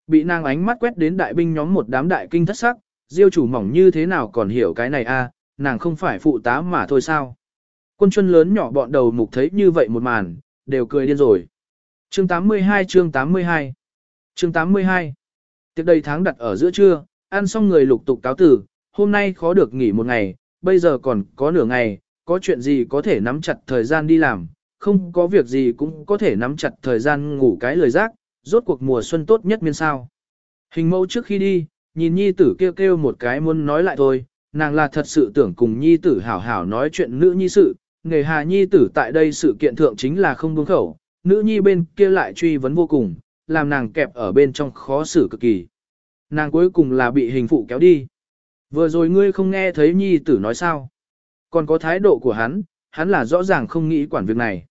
Bị nàng ánh mắt quét đến đại binh nhóm một đám đại kinh thất sắc, diêu chủ mỏng như thế nào còn hiểu cái này a? nàng không phải phụ tá mà thôi sao? Quân chuân lớn nhỏ bọn đầu mục thấy như vậy một màn, đều cười điên rồi. Chương 82 chương 82 Chương 82 Tiệc đầy tháng đặt ở giữa trưa, ăn xong người lục tục cáo tử, hôm nay khó được nghỉ một ngày, bây giờ còn có nửa ngày, có chuyện gì có thể nắm chặt thời gian đi làm, không có việc gì cũng có thể nắm chặt thời gian ngủ cái lời giác, rốt cuộc mùa xuân tốt nhất miên sao. Hình mẫu trước khi đi, nhìn nhi tử kêu kêu một cái muốn nói lại thôi, nàng là thật sự tưởng cùng nhi tử hảo hảo nói chuyện nữ nhi sự, nghề hà nhi tử tại đây sự kiện thượng chính là không buông khẩu, nữ nhi bên kia lại truy vấn vô cùng, làm nàng kẹp ở bên trong khó xử cực kỳ. Nàng cuối cùng là bị hình phụ kéo đi. Vừa rồi ngươi không nghe thấy nhi tử nói sao. Còn có thái độ của hắn, hắn là rõ ràng không nghĩ quản việc này.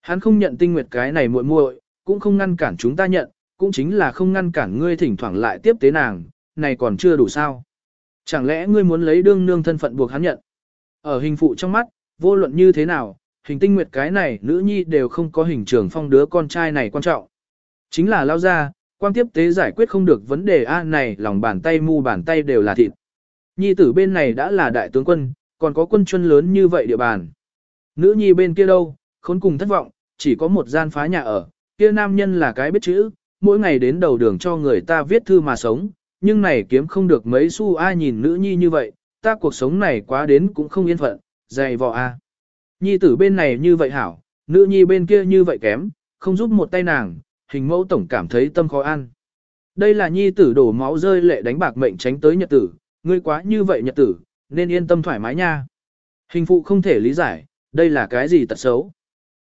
Hắn không nhận tinh nguyệt cái này muội muội, cũng không ngăn cản chúng ta nhận, cũng chính là không ngăn cản ngươi thỉnh thoảng lại tiếp tế nàng, này còn chưa đủ sao. Chẳng lẽ ngươi muốn lấy đương nương thân phận buộc hắn nhận? Ở hình phụ trong mắt, vô luận như thế nào, hình tinh nguyệt cái này nữ nhi đều không có hình trường phong đứa con trai này quan trọng. Chính là lao ra, quan tiếp tế giải quyết không được vấn đề A này lòng bàn tay mu bàn tay đều là thịt. Nhi tử bên này đã là đại tướng quân, còn có quân chuân lớn như vậy địa bàn. Nữ nhi bên kia đâu, khốn cùng thất vọng, chỉ có một gian phá nhà ở, kia nam nhân là cái biết chữ, mỗi ngày đến đầu đường cho người ta viết thư mà sống, nhưng này kiếm không được mấy xu ai nhìn nữ nhi như vậy, ta cuộc sống này quá đến cũng không yên phận, dày vò a. Nhi tử bên này như vậy hảo, nữ nhi bên kia như vậy kém, không giúp một tay nàng, hình mẫu tổng cảm thấy tâm khó ăn. Đây là nhi tử đổ máu rơi lệ đánh bạc mệnh tránh tới nhật tử, ngươi quá như vậy nhật tử, nên yên tâm thoải mái nha. Hình phụ không thể lý giải, đây là cái gì tật xấu.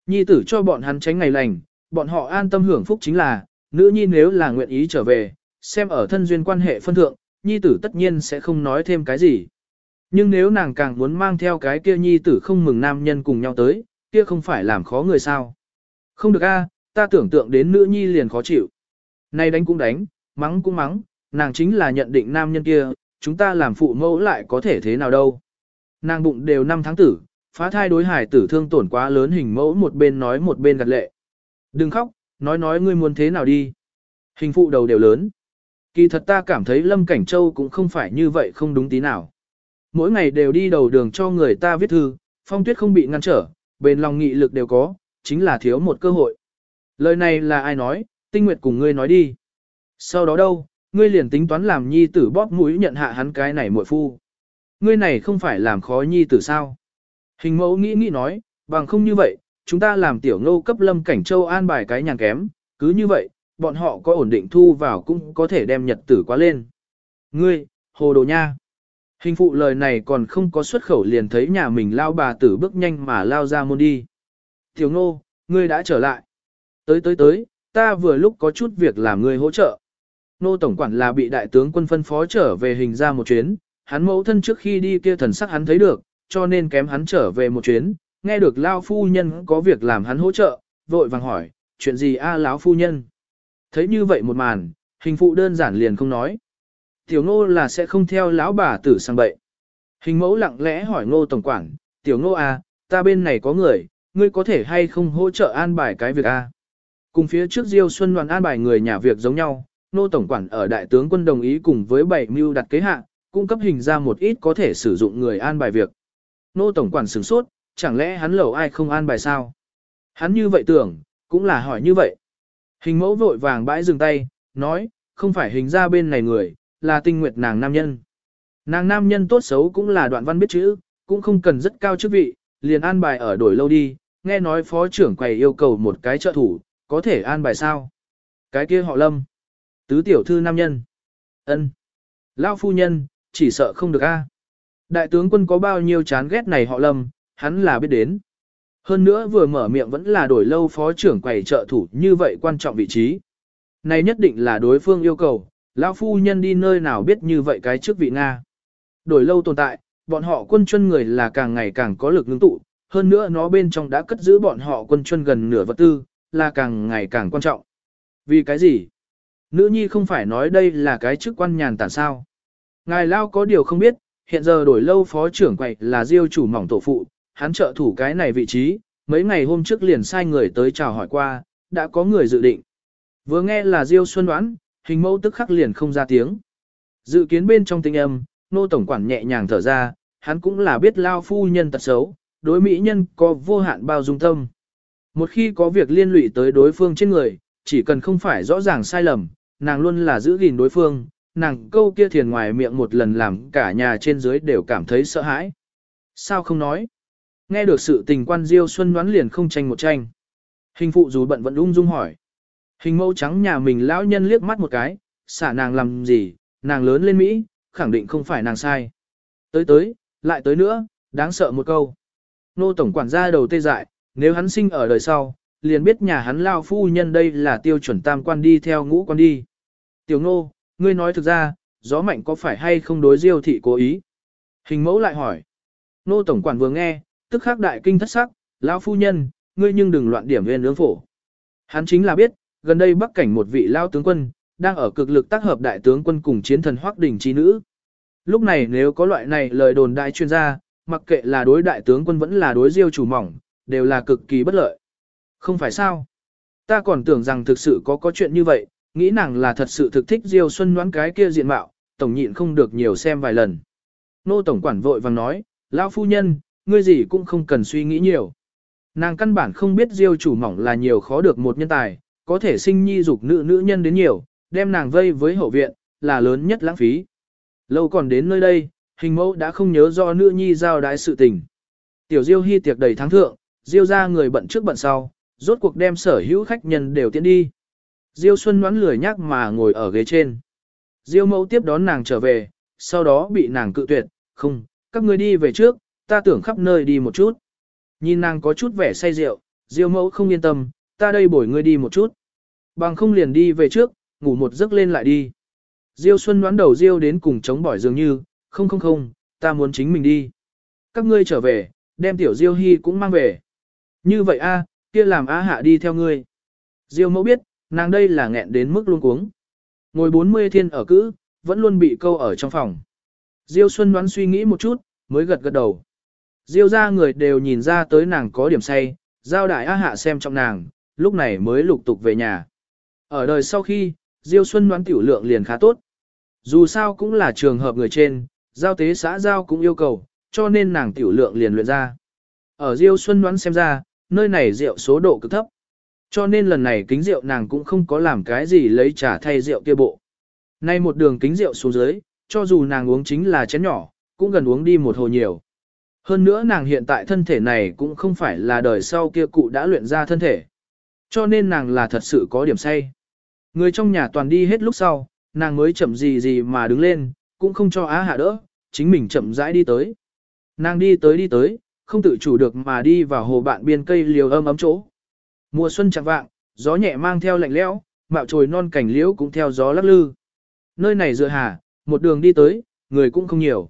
Nhi tử cho bọn hắn tránh ngày lành, bọn họ an tâm hưởng phúc chính là, nữ nhi nếu là nguyện ý trở về, xem ở thân duyên quan hệ phân thượng, nhi tử tất nhiên sẽ không nói thêm cái gì. Nhưng nếu nàng càng muốn mang theo cái kia nhi tử không mừng nam nhân cùng nhau tới, kia không phải làm khó người sao. Không được a, ta tưởng tượng đến nữ nhi liền khó chịu. Nay đánh cũng đánh, mắng cũng mắng, nàng chính là nhận định nam nhân kia, chúng ta làm phụ mẫu lại có thể thế nào đâu. Nàng bụng đều năm tháng tử, phá thai đối hải tử thương tổn quá lớn hình mẫu một bên nói một bên gật lệ. Đừng khóc, nói nói ngươi muốn thế nào đi. Hình phụ đầu đều lớn. Kỳ thật ta cảm thấy Lâm Cảnh Châu cũng không phải như vậy không đúng tí nào. Mỗi ngày đều đi đầu đường cho người ta viết thư, phong tuyết không bị ngăn trở, bền lòng nghị lực đều có, chính là thiếu một cơ hội. Lời này là ai nói, tinh nguyệt cùng ngươi nói đi. Sau đó đâu, ngươi liền tính toán làm nhi tử bóp mũi nhận hạ hắn cái này muội phu. Ngươi này không phải làm khó nhi tử sao. Hình mẫu nghĩ nghĩ nói, bằng không như vậy, chúng ta làm tiểu ngô cấp lâm cảnh châu an bài cái nhàn kém, cứ như vậy, bọn họ có ổn định thu vào cũng có thể đem nhật tử quá lên. Ngươi, hồ đồ nha. Hình phụ lời này còn không có xuất khẩu liền thấy nhà mình lao bà tử bước nhanh mà lao ra môn đi. Tiểu ngô, ngươi đã trở lại. Tới tới tới, ta vừa lúc có chút việc làm người hỗ trợ. Nô Tổng Quản là bị đại tướng quân phân phó trở về hình ra một chuyến, hắn mẫu thân trước khi đi kia thần sắc hắn thấy được, cho nên kém hắn trở về một chuyến, nghe được Lao Phu Nhân có việc làm hắn hỗ trợ, vội vàng hỏi, chuyện gì a lão Phu Nhân? Thấy như vậy một màn, hình phụ đơn giản liền không nói. Tiểu ngô là sẽ không theo lão bà tử sang bậy. Hình mẫu lặng lẽ hỏi ngô tổng quản, tiểu ngô à, ta bên này có người, ngươi có thể hay không hỗ trợ an bài cái việc a? Cùng phía trước Diêu Xuân đoàn an bài người nhà việc giống nhau, nô tổng quản ở đại tướng quân đồng ý cùng với bảy mưu đặt kế hạ, cung cấp hình ra một ít có thể sử dụng người an bài việc. Nô tổng quản sửng sốt, chẳng lẽ hắn lẩu ai không an bài sao? Hắn như vậy tưởng, cũng là hỏi như vậy. Hình mẫu vội vàng bãi dừng tay, nói, không phải hình ra bên này người, là tinh nguyệt nàng nam nhân. Nàng nam nhân tốt xấu cũng là đoạn văn biết chữ, cũng không cần rất cao chức vị, liền an bài ở đổi lâu đi, nghe nói phó trưởng quầy yêu cầu một cái trợ thủ, có thể an bài sao? Cái kia họ lâm. Tứ tiểu thư nam nhân. ân Lao phu nhân, chỉ sợ không được a. Đại tướng quân có bao nhiêu chán ghét này họ lâm, hắn là biết đến. Hơn nữa vừa mở miệng vẫn là đổi lâu phó trưởng quầy trợ thủ như vậy quan trọng vị trí. Này nhất định là đối phương yêu cầu, lão phu nhân đi nơi nào biết như vậy cái trước vị Nga. Đổi lâu tồn tại, bọn họ quân chân người là càng ngày càng có lực ngưng tụ, hơn nữa nó bên trong đã cất giữ bọn họ quân chân gần nửa vật tư, là càng ngày càng quan trọng. Vì cái gì? Nữ nhi không phải nói đây là cái chức quan nhàn tản sao. Ngài Lao có điều không biết, hiện giờ đổi lâu phó trưởng quậy là diêu chủ mỏng tổ phụ, hắn trợ thủ cái này vị trí, mấy ngày hôm trước liền sai người tới chào hỏi qua, đã có người dự định. Vừa nghe là diêu xuân đoán, hình mẫu tức khắc liền không ra tiếng. Dự kiến bên trong tinh âm, nô tổng quản nhẹ nhàng thở ra, hắn cũng là biết Lao phu nhân tật xấu, đối mỹ nhân có vô hạn bao dung tâm. Một khi có việc liên lụy tới đối phương trên người, chỉ cần không phải rõ ràng sai lầm, nàng luôn là giữ gìn đối phương, nàng câu kia thiền ngoài miệng một lần làm cả nhà trên dưới đều cảm thấy sợ hãi. Sao không nói? Nghe được sự tình quan Diêu Xuân đoán liền không tranh một tranh. Hình phụ dù bận vẫn ung dung hỏi. Hình mẫu trắng nhà mình lão nhân liếc mắt một cái, xả nàng làm gì, nàng lớn lên Mỹ, khẳng định không phải nàng sai. Tới tới, lại tới nữa, đáng sợ một câu. Nô tổng quản gia đầu tê dại, nếu hắn sinh ở đời sau, liền biết nhà hắn lao phu nhân đây là tiêu chuẩn tam quan đi theo ngũ quan đi. Tiểu nô, ngươi nói thực ra, gió mạnh có phải hay không đối diêu thị cố ý? Hình mẫu lại hỏi. Nô tổng quản vừa nghe, tức khắc đại kinh thất sắc, lão phu nhân, ngươi nhưng đừng loạn điểm viên ương phổ. Hắn chính là biết, gần đây bắc cảnh một vị lao tướng quân, đang ở cực lực tác hợp đại tướng quân cùng chiến thần hoác đỉnh chi nữ. Lúc này nếu có loại này lời đồn đại chuyên gia, mặc kệ là đối đại tướng quân vẫn là đối diêu chủ mỏng, đều là cực kỳ bất lợi. Không phải sao? Ta còn tưởng rằng thực sự có có chuyện như vậy, nghĩ nàng là thật sự thực thích diêu xuân đoán cái kia diện mạo, tổng nhịn không được nhiều xem vài lần. Nô tổng quản vội vàng nói, lão phu nhân, ngươi gì cũng không cần suy nghĩ nhiều. Nàng căn bản không biết diêu chủ mỏng là nhiều khó được một nhân tài, có thể sinh nhi dục nữ nữ nhân đến nhiều, đem nàng vây với hậu viện, là lớn nhất lãng phí. Lâu còn đến nơi đây, hình mẫu đã không nhớ do nữ nhi giao đái sự tình. Tiểu diêu hy tiệc đầy thắng thượng, diêu ra người bận trước bận sau, rốt cuộc đem sở hữu khách nhân đều tiến đi. Diêu Xuân nhoắn lười nhắc mà ngồi ở ghế trên. Diêu mẫu tiếp đón nàng trở về, sau đó bị nàng cự tuyệt, không, các ngươi đi về trước, ta tưởng khắp nơi đi một chút. Nhìn nàng có chút vẻ say rượu, Diêu mẫu không yên tâm, ta đây bổi ngươi đi một chút. Bằng không liền đi về trước, ngủ một giấc lên lại đi. Diêu Xuân đoán đầu Diêu đến cùng chống bỏi dường như, không không không, ta muốn chính mình đi. Các ngươi trở về, đem tiểu Diêu Hy cũng mang về. Như vậy a, kia làm A hạ đi theo ngươi. Diêu mẫu biết, nàng đây là nghẹn đến mức luôn cuống. Ngồi 40 thiên ở cữ, vẫn luôn bị câu ở trong phòng. Diêu Xuân đoán suy nghĩ một chút, mới gật gật đầu. Diêu ra người đều nhìn ra tới nàng có điểm say, giao đại A hạ xem trong nàng, lúc này mới lục tục về nhà. Ở đời sau khi, Diêu Xuân đoán tiểu lượng liền khá tốt. Dù sao cũng là trường hợp người trên, giao tế xã giao cũng yêu cầu, cho nên nàng tiểu lượng liền luyện ra. Ở Diêu Xuân đoán xem ra, nơi này rượu số độ cực thấp. Cho nên lần này kính rượu nàng cũng không có làm cái gì lấy trả thay rượu kia bộ. Nay một đường kính rượu xuống dưới, cho dù nàng uống chính là chén nhỏ, cũng gần uống đi một hồ nhiều. Hơn nữa nàng hiện tại thân thể này cũng không phải là đời sau kia cụ đã luyện ra thân thể. Cho nên nàng là thật sự có điểm say. Người trong nhà toàn đi hết lúc sau, nàng mới chậm gì gì mà đứng lên, cũng không cho á hạ đỡ, chính mình chậm rãi đi tới. Nàng đi tới đi tới, không tự chủ được mà đi vào hồ bạn biên cây liều âm ấm chỗ. Mùa xuân chẳng vạng, gió nhẹ mang theo lạnh lẽo, mạo trồi non cảnh liễu cũng theo gió lắc lư. Nơi này dựa hà, một đường đi tới, người cũng không nhiều.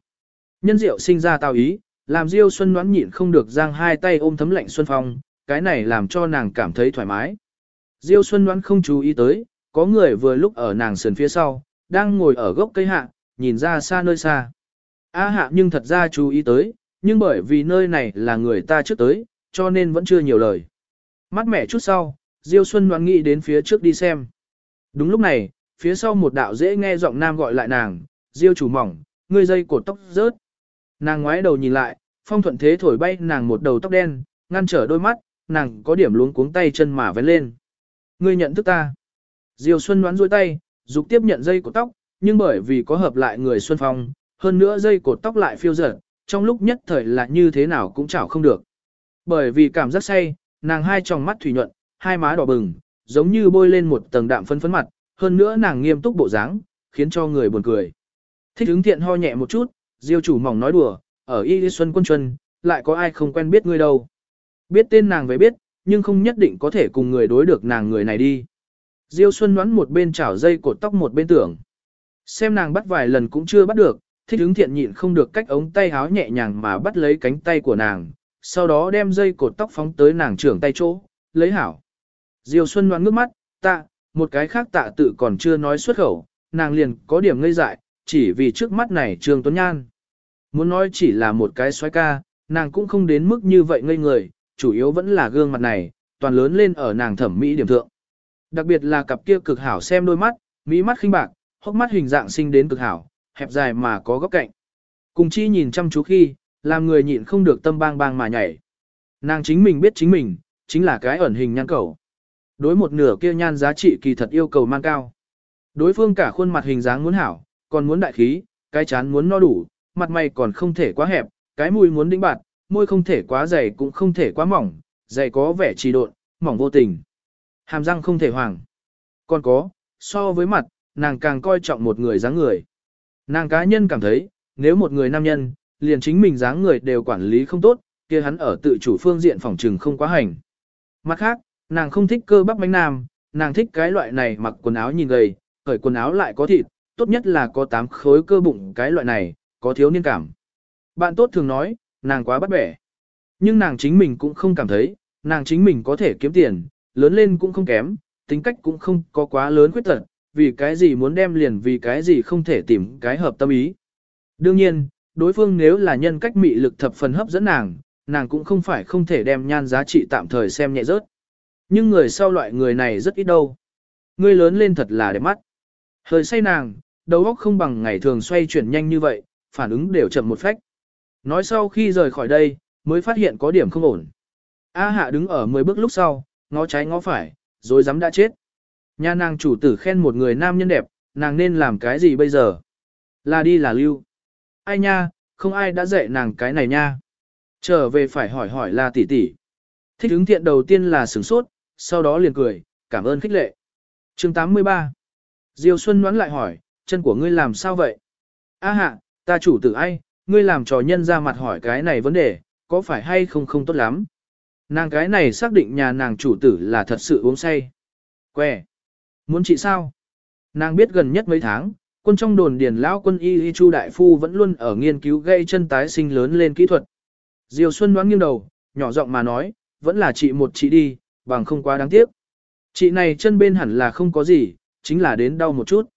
Nhân diệu sinh ra tào ý, làm Diêu Xuân đoán nhịn không được giang hai tay ôm thấm lạnh xuân phong, cái này làm cho nàng cảm thấy thoải mái. Diêu Xuân đoán không chú ý tới, có người vừa lúc ở nàng sườn phía sau, đang ngồi ở gốc cây hạ, nhìn ra xa nơi xa. A hạ nhưng thật ra chú ý tới, nhưng bởi vì nơi này là người ta trước tới, cho nên vẫn chưa nhiều lời. Mắt mẹ chút sau, Diêu Xuân đoán nghĩ đến phía trước đi xem. Đúng lúc này, phía sau một đạo dễ nghe giọng nam gọi lại nàng, Diêu chủ mỏng, ngươi dây cột tóc rớt. Nàng ngoái đầu nhìn lại, phong thuận thế thổi bay nàng một đầu tóc đen, ngăn trở đôi mắt, nàng có điểm luống cuống tay chân mà vén lên. Ngươi nhận thức ta. Diêu Xuân đoán duỗi tay, dục tiếp nhận dây cột tóc, nhưng bởi vì có hợp lại người Xuân Phong, hơn nữa dây cột tóc lại phiêu dở, trong lúc nhất thời là như thế nào cũng chảo không được. Bởi vì cảm giác say, nàng hai tròng mắt thủy nhuận, hai má đỏ bừng, giống như bôi lên một tầng đạm phấn phấn mặt, hơn nữa nàng nghiêm túc bộ dáng, khiến cho người buồn cười. Thích ứng thiện ho nhẹ một chút, diêu chủ mỏng nói đùa, ở Y Xuân quân chuân, lại có ai không quen biết ngươi đâu. Biết tên nàng về biết, nhưng không nhất định có thể cùng người đối được nàng người này đi. Diêu Xuân đoán một bên chảo dây cột tóc một bên tưởng. Xem nàng bắt vài lần cũng chưa bắt được, thích ứng thiện nhịn không được cách ống tay háo nhẹ nhàng mà bắt lấy cánh tay của nàng, sau đó đem dây cột tóc phóng tới nàng trưởng tay chỗ, lấy hảo. Diêu Xuân đoán ngước mắt, tạ, một cái khác tạ tự còn chưa nói xuất khẩu, nàng liền có điểm ngây dại, chỉ vì trước mắt này Trương Tuấn Nhan. Muốn nói chỉ là một cái xoái ca, nàng cũng không đến mức như vậy ngây người, chủ yếu vẫn là gương mặt này, toàn lớn lên ở nàng thẩm mỹ điểm thượng. Đặc biệt là cặp kia cực hảo xem đôi mắt, mỹ mắt khinh bạc, hốc mắt hình dạng sinh đến cực hảo, hẹp dài mà có góc cạnh. Cùng chi nhìn chăm chú khi, làm người nhịn không được tâm bang bang mà nhảy. Nàng chính mình biết chính mình, chính là cái ẩn hình nhan cầu. Đối một nửa kia nhan giá trị kỳ thật yêu cầu mang cao. Đối phương cả khuôn mặt hình dáng muốn hảo, còn muốn đại khí, cái chán muốn no đủ, mặt mày còn không thể quá hẹp, cái mũi muốn đĩnh bạt, môi không thể quá dày cũng không thể quá mỏng, dày có vẻ trì độn, mỏng vô tình. Hàm răng không thể hoàng. Còn có, so với mặt, nàng càng coi trọng một người dáng người. Nàng cá nhân cảm thấy, nếu một người nam nhân, liền chính mình dáng người đều quản lý không tốt, kia hắn ở tự chủ phương diện phòng trừng không quá hành. Mặt khác, nàng không thích cơ bắp bánh nam, nàng thích cái loại này mặc quần áo nhìn gầy, khởi quần áo lại có thịt, tốt nhất là có tám khối cơ bụng cái loại này, có thiếu niên cảm. Bạn tốt thường nói, nàng quá bắt bẻ. Nhưng nàng chính mình cũng không cảm thấy, nàng chính mình có thể kiếm tiền, lớn lên cũng không kém, tính cách cũng không có quá lớn khuyết tật, vì cái gì muốn đem liền vì cái gì không thể tìm cái hợp tâm ý. Đương nhiên, đối phương nếu là nhân cách mị lực thập phần hấp dẫn nàng, nàng cũng không phải không thể đem nhan giá trị tạm thời xem nhẹ rớt. Nhưng người sau loại người này rất ít đâu. Người lớn lên thật là đẹp mắt. Hơi say nàng, đầu óc không bằng ngày thường xoay chuyển nhanh như vậy, phản ứng đều chậm một phách. Nói sau khi rời khỏi đây, mới phát hiện có điểm không ổn. A hạ đứng ở 10 bước lúc sau, ngó trái ngó phải, rồi dám đã chết. Nhà nàng chủ tử khen một người nam nhân đẹp, nàng nên làm cái gì bây giờ? Là đi là lưu. Ai nha, không ai đã dạy nàng cái này nha. Trở về phải hỏi hỏi là tỷ tỷ. Thích ứng thiện đầu tiên là sửng sốt, sau đó liền cười, cảm ơn khích lệ. chương 83. Diêu Xuân đoán lại hỏi, chân của ngươi làm sao vậy? A hạ, ta chủ tử ai, ngươi làm trò nhân ra mặt hỏi cái này vấn đề, có phải hay không không tốt lắm? Nàng cái này xác định nhà nàng chủ tử là thật sự uống say. Quẻ. Muốn trị sao? Nàng biết gần nhất mấy tháng, quân trong đồn điền lão quân y y chu đại phu vẫn luôn ở nghiên cứu gây chân tái sinh lớn lên kỹ thuật. Diều Xuân đoán nghiêng đầu, nhỏ giọng mà nói, vẫn là chị một chị đi, bằng không quá đáng tiếc. Chị này chân bên hẳn là không có gì, chính là đến đau một chút.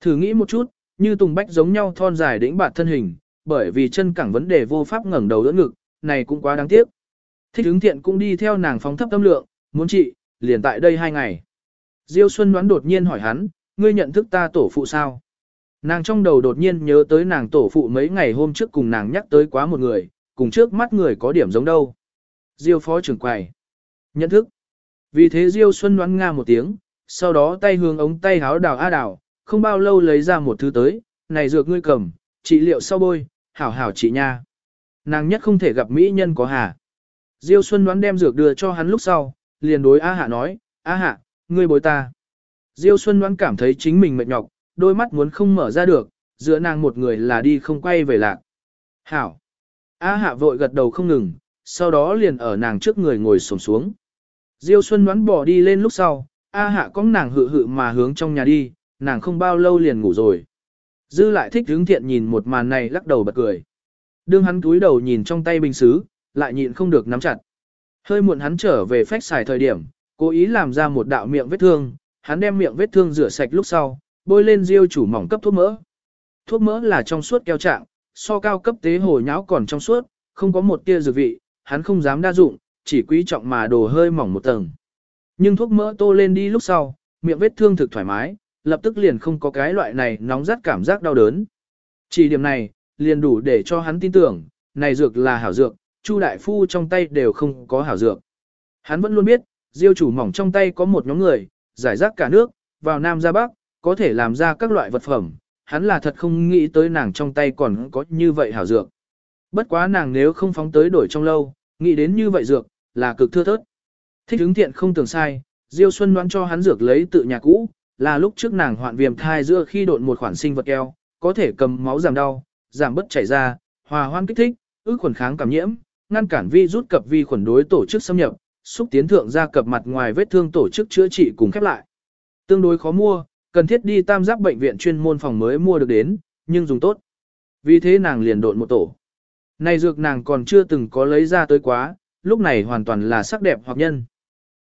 Thử nghĩ một chút, như tùng bách giống nhau thon dài đĩnh bạt thân hình, bởi vì chân cẳng vấn đề vô pháp ngẩng đầu đỡ ngực, này cũng quá đáng tiếc. Thích ứng thiện cũng đi theo nàng phóng thấp tâm lượng, muốn chị, liền tại đây hai ngày. Diêu Xuân đoán đột nhiên hỏi hắn, ngươi nhận thức ta tổ phụ sao? Nàng trong đầu đột nhiên nhớ tới nàng tổ phụ mấy ngày hôm trước cùng nàng nhắc tới quá một người, cùng trước mắt người có điểm giống đâu. Diêu phó trưởng quầy. Nhận thức. Vì thế Diêu Xuân đoán nga một tiếng, sau đó tay hướng ống tay háo đào a đào, không bao lâu lấy ra một thứ tới, này dược ngươi cầm, trị liệu sau bôi, hảo hảo trị nha. Nàng nhất không thể gặp mỹ nhân có hà. Diêu Xuân đoán đem dược đưa cho hắn lúc sau, liền đối A Hạ nói, A Hạ, ngươi bồi ta. Diêu Xuân Ngoan cảm thấy chính mình mệt nhọc, đôi mắt muốn không mở ra được, giữa nàng một người là đi không quay về lạc. Hảo. A Hạ vội gật đầu không ngừng, sau đó liền ở nàng trước người ngồi xổm xuống. Diêu Xuân đoán bỏ đi lên lúc sau, A Hạ có nàng hự hự mà hướng trong nhà đi, nàng không bao lâu liền ngủ rồi. Dư lại thích hướng thiện nhìn một màn này lắc đầu bật cười. Đương hắn túi đầu nhìn trong tay bình xứ, lại nhịn không được nắm chặt. Hơi muộn hắn trở về phách xài thời điểm, cố ý làm ra một đạo miệng vết thương, hắn đem miệng vết thương rửa sạch lúc sau, bôi lên diêu chủ mỏng cấp thuốc mỡ. Thuốc mỡ là trong suốt keo trạng, so cao cấp tế hồ nháo còn trong suốt, không có một tia dược vị, hắn không dám đa dụng, chỉ quý trọng mà đồ hơi mỏng một tầng. Nhưng thuốc mỡ tô lên đi lúc sau, miệng vết thương thực thoải mái, lập tức liền không có cái loại này nóng rát cảm giác đau đớn. Chỉ điểm này, liền đủ để cho hắn tin tưởng, này dược là hảo dược, Chu đại phu trong tay đều không có hảo dược. Hắn vẫn luôn biết, diêu chủ mỏng trong tay có một nhóm người, giải rác cả nước, vào Nam ra Bắc, có thể làm ra các loại vật phẩm. Hắn là thật không nghĩ tới nàng trong tay còn có như vậy hảo dược. Bất quá nàng nếu không phóng tới đổi trong lâu, nghĩ đến như vậy dược, là cực thưa thớt. Thích hứng thiện không tưởng sai, Diêu Xuân đoán cho hắn dược lấy tự nhà cũ, là lúc trước nàng hoạn viêm thai giữa khi độn một khoản sinh vật eo, có thể cầm máu giảm đau, giảm bất chảy ra, hòa hoan kích thích, ức khuẩn kháng cảm nhiễm, ngăn cản vi rút cập vi khuẩn đối tổ chức xâm nhập, xúc tiến thượng ra cập mặt ngoài vết thương tổ chức chữa trị cùng khép lại. Tương đối khó mua, cần thiết đi tam giác bệnh viện chuyên môn phòng mới mua được đến, nhưng dùng tốt. Vì thế nàng liền độn một tổ. Này dược nàng còn chưa từng có lấy ra tới quá, lúc này hoàn toàn là sắc đẹp hoặc nhân.